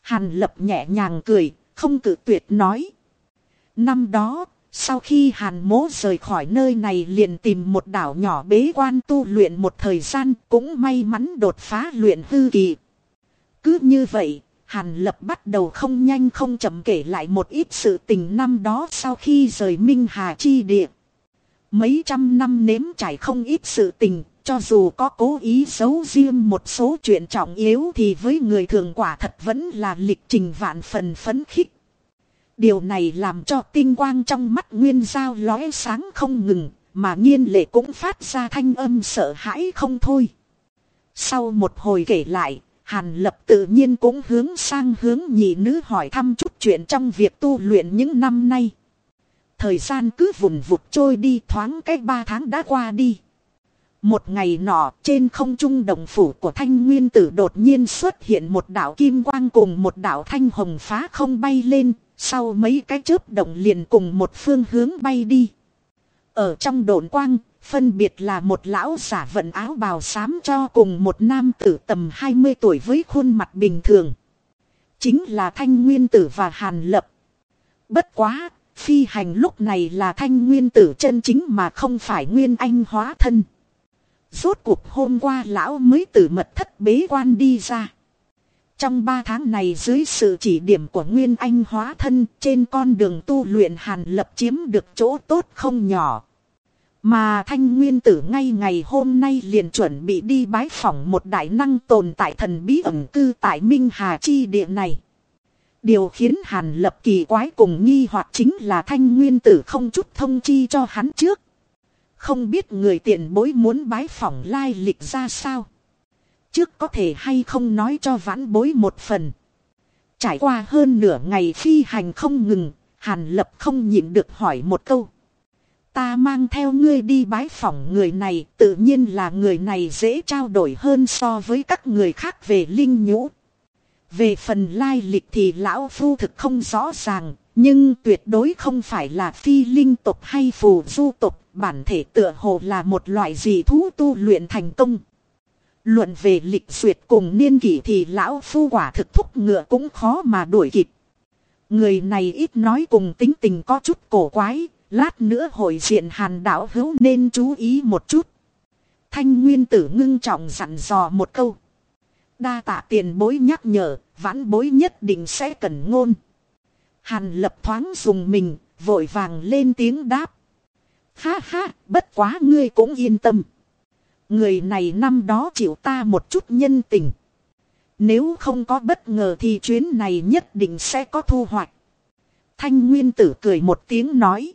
Hàn lập nhẹ nhàng cười, không cử tuyệt nói. Năm đó, sau khi hàn mố rời khỏi nơi này liền tìm một đảo nhỏ bế quan tu luyện một thời gian cũng may mắn đột phá luyện hư kỳ. Cứ như vậy, hàn lập bắt đầu không nhanh không chậm kể lại một ít sự tình năm đó sau khi rời Minh Hà Chi Địa. Mấy trăm năm nếm trải không ít sự tình, cho dù có cố ý giấu riêng một số chuyện trọng yếu thì với người thường quả thật vẫn là lịch trình vạn phần phấn khích. Điều này làm cho tinh quang trong mắt Nguyên Giao lóe sáng không ngừng, mà nghiên lệ cũng phát ra thanh âm sợ hãi không thôi. Sau một hồi kể lại, Hàn Lập tự nhiên cũng hướng sang hướng nhị nữ hỏi thăm chút chuyện trong việc tu luyện những năm nay. Thời gian cứ vùn vụt trôi đi thoáng cách ba tháng đã qua đi. Một ngày nọ trên không trung đồng phủ của thanh nguyên tử đột nhiên xuất hiện một đảo kim quang cùng một đảo thanh hồng phá không bay lên, sau mấy cái chớp động liền cùng một phương hướng bay đi. Ở trong đồn quang, phân biệt là một lão giả vận áo bào xám cho cùng một nam tử tầm 20 tuổi với khuôn mặt bình thường. Chính là Thanh Nguyên Tử và Hàn Lập. Bất quá, phi hành lúc này là Thanh Nguyên Tử chân chính mà không phải Nguyên Anh hóa thân. Rốt cuộc hôm qua lão mới từ mật thất bế quan đi ra. Trong ba tháng này dưới sự chỉ điểm của Nguyên Anh hóa thân trên con đường tu luyện hàn lập chiếm được chỗ tốt không nhỏ. Mà thanh nguyên tử ngay ngày hôm nay liền chuẩn bị đi bái phỏng một đại năng tồn tại thần bí ẩn cư tại Minh Hà Chi địa này. Điều khiến hàn lập kỳ quái cùng nghi hoặc chính là thanh nguyên tử không chút thông chi cho hắn trước. Không biết người tiện bối muốn bái phỏng lai lịch ra sao. Trước có thể hay không nói cho vãn bối một phần. Trải qua hơn nửa ngày phi hành không ngừng, Hàn Lập không nhịn được hỏi một câu. Ta mang theo ngươi đi bái phỏng người này, tự nhiên là người này dễ trao đổi hơn so với các người khác về linh nhũ. Về phần lai lịch thì lão phu thực không rõ ràng, nhưng tuyệt đối không phải là phi linh tục hay phù du tục, bản thể tựa hồ là một loại gì thú tu luyện thành công. Luận về lịch duyệt cùng niên kỷ thì lão phu quả thực thúc ngựa cũng khó mà đuổi kịp. Người này ít nói cùng tính tình có chút cổ quái, lát nữa hội diện hàn đảo hữu nên chú ý một chút. Thanh nguyên tử ngưng trọng dặn dò một câu. Đa tạ tiền bối nhắc nhở, vãn bối nhất định sẽ cần ngôn. Hàn lập thoáng dùng mình, vội vàng lên tiếng đáp. Ha ha, bất quá ngươi cũng yên tâm. Người này năm đó chịu ta một chút nhân tình. Nếu không có bất ngờ thì chuyến này nhất định sẽ có thu hoạch. Thanh Nguyên Tử cười một tiếng nói.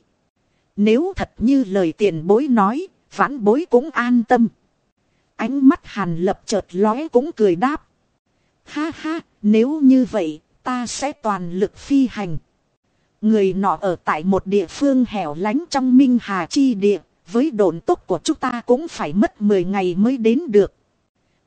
Nếu thật như lời tiền bối nói, vãn bối cũng an tâm. Ánh mắt hàn lập chợt lóe cũng cười đáp. Ha ha, nếu như vậy, ta sẽ toàn lực phi hành. Người nọ ở tại một địa phương hẻo lánh trong Minh Hà Chi địa, với độn tốc của chúng ta cũng phải mất 10 ngày mới đến được.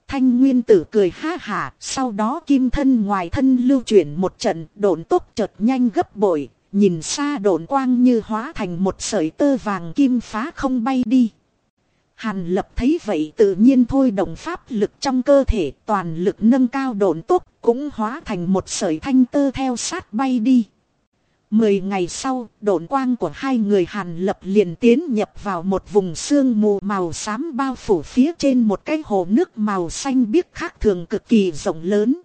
Thanh Nguyên Tử cười ha hả, sau đó kim thân ngoài thân lưu chuyển một trận, độn tốc chợt nhanh gấp bội, nhìn xa độn quang như hóa thành một sợi tơ vàng kim phá không bay đi. Hàn lập thấy vậy tự nhiên thôi động pháp lực trong cơ thể toàn lực nâng cao độn tốc cũng hóa thành một sợi thanh tơ theo sát bay đi. Mười ngày sau, độn quang của hai người Hàn Lập liền tiến nhập vào một vùng sương mù màu xám bao phủ phía trên một cái hồ nước màu xanh biếc khác thường cực kỳ rộng lớn.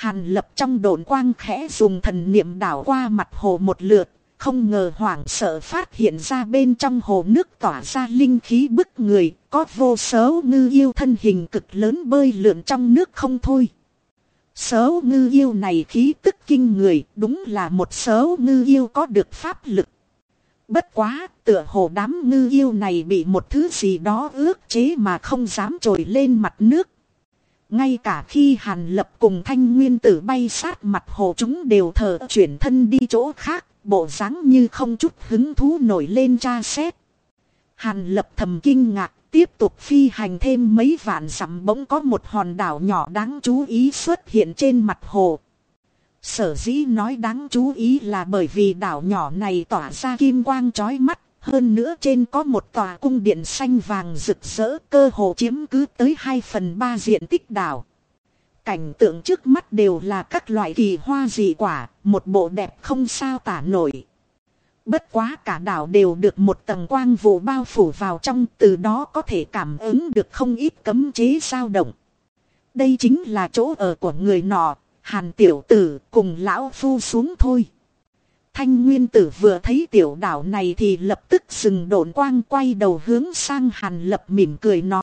Hàn lập trong đồn quang khẽ dùng thần niệm đảo qua mặt hồ một lượt, không ngờ hoảng sợ phát hiện ra bên trong hồ nước tỏa ra linh khí bức người, có vô số ngư yêu thân hình cực lớn bơi lượn trong nước không thôi. Số ngư yêu này khí tức kinh người, đúng là một số ngư yêu có được pháp lực. Bất quá, tựa hồ đám ngư yêu này bị một thứ gì đó ước chế mà không dám trồi lên mặt nước. Ngay cả khi Hàn Lập cùng Thanh Nguyên Tử bay sát mặt hồ chúng đều thờ chuyển thân đi chỗ khác, bộ dáng như không chút hứng thú nổi lên tra xét. Hàn Lập thầm kinh ngạc, tiếp tục phi hành thêm mấy vạn dặm bỗng có một hòn đảo nhỏ đáng chú ý xuất hiện trên mặt hồ. Sở dĩ nói đáng chú ý là bởi vì đảo nhỏ này tỏa ra kim quang chói mắt, hơn nữa trên có một tòa cung điện xanh vàng rực rỡ cơ hồ chiếm cứ tới 2 phần 3 diện tích đảo. Cảnh tượng trước mắt đều là các loại kỳ hoa dị quả, một bộ đẹp không sao tả nổi. Bất quá cả đảo đều được một tầng quang vụ bao phủ vào trong, từ đó có thể cảm ứng được không ít cấm chế dao động. Đây chính là chỗ ở của người nọ, hàn tiểu tử cùng lão phu xuống thôi. Thanh nguyên tử vừa thấy tiểu đảo này thì lập tức dừng đồn quang quay đầu hướng sang hàn lập mỉm cười nói.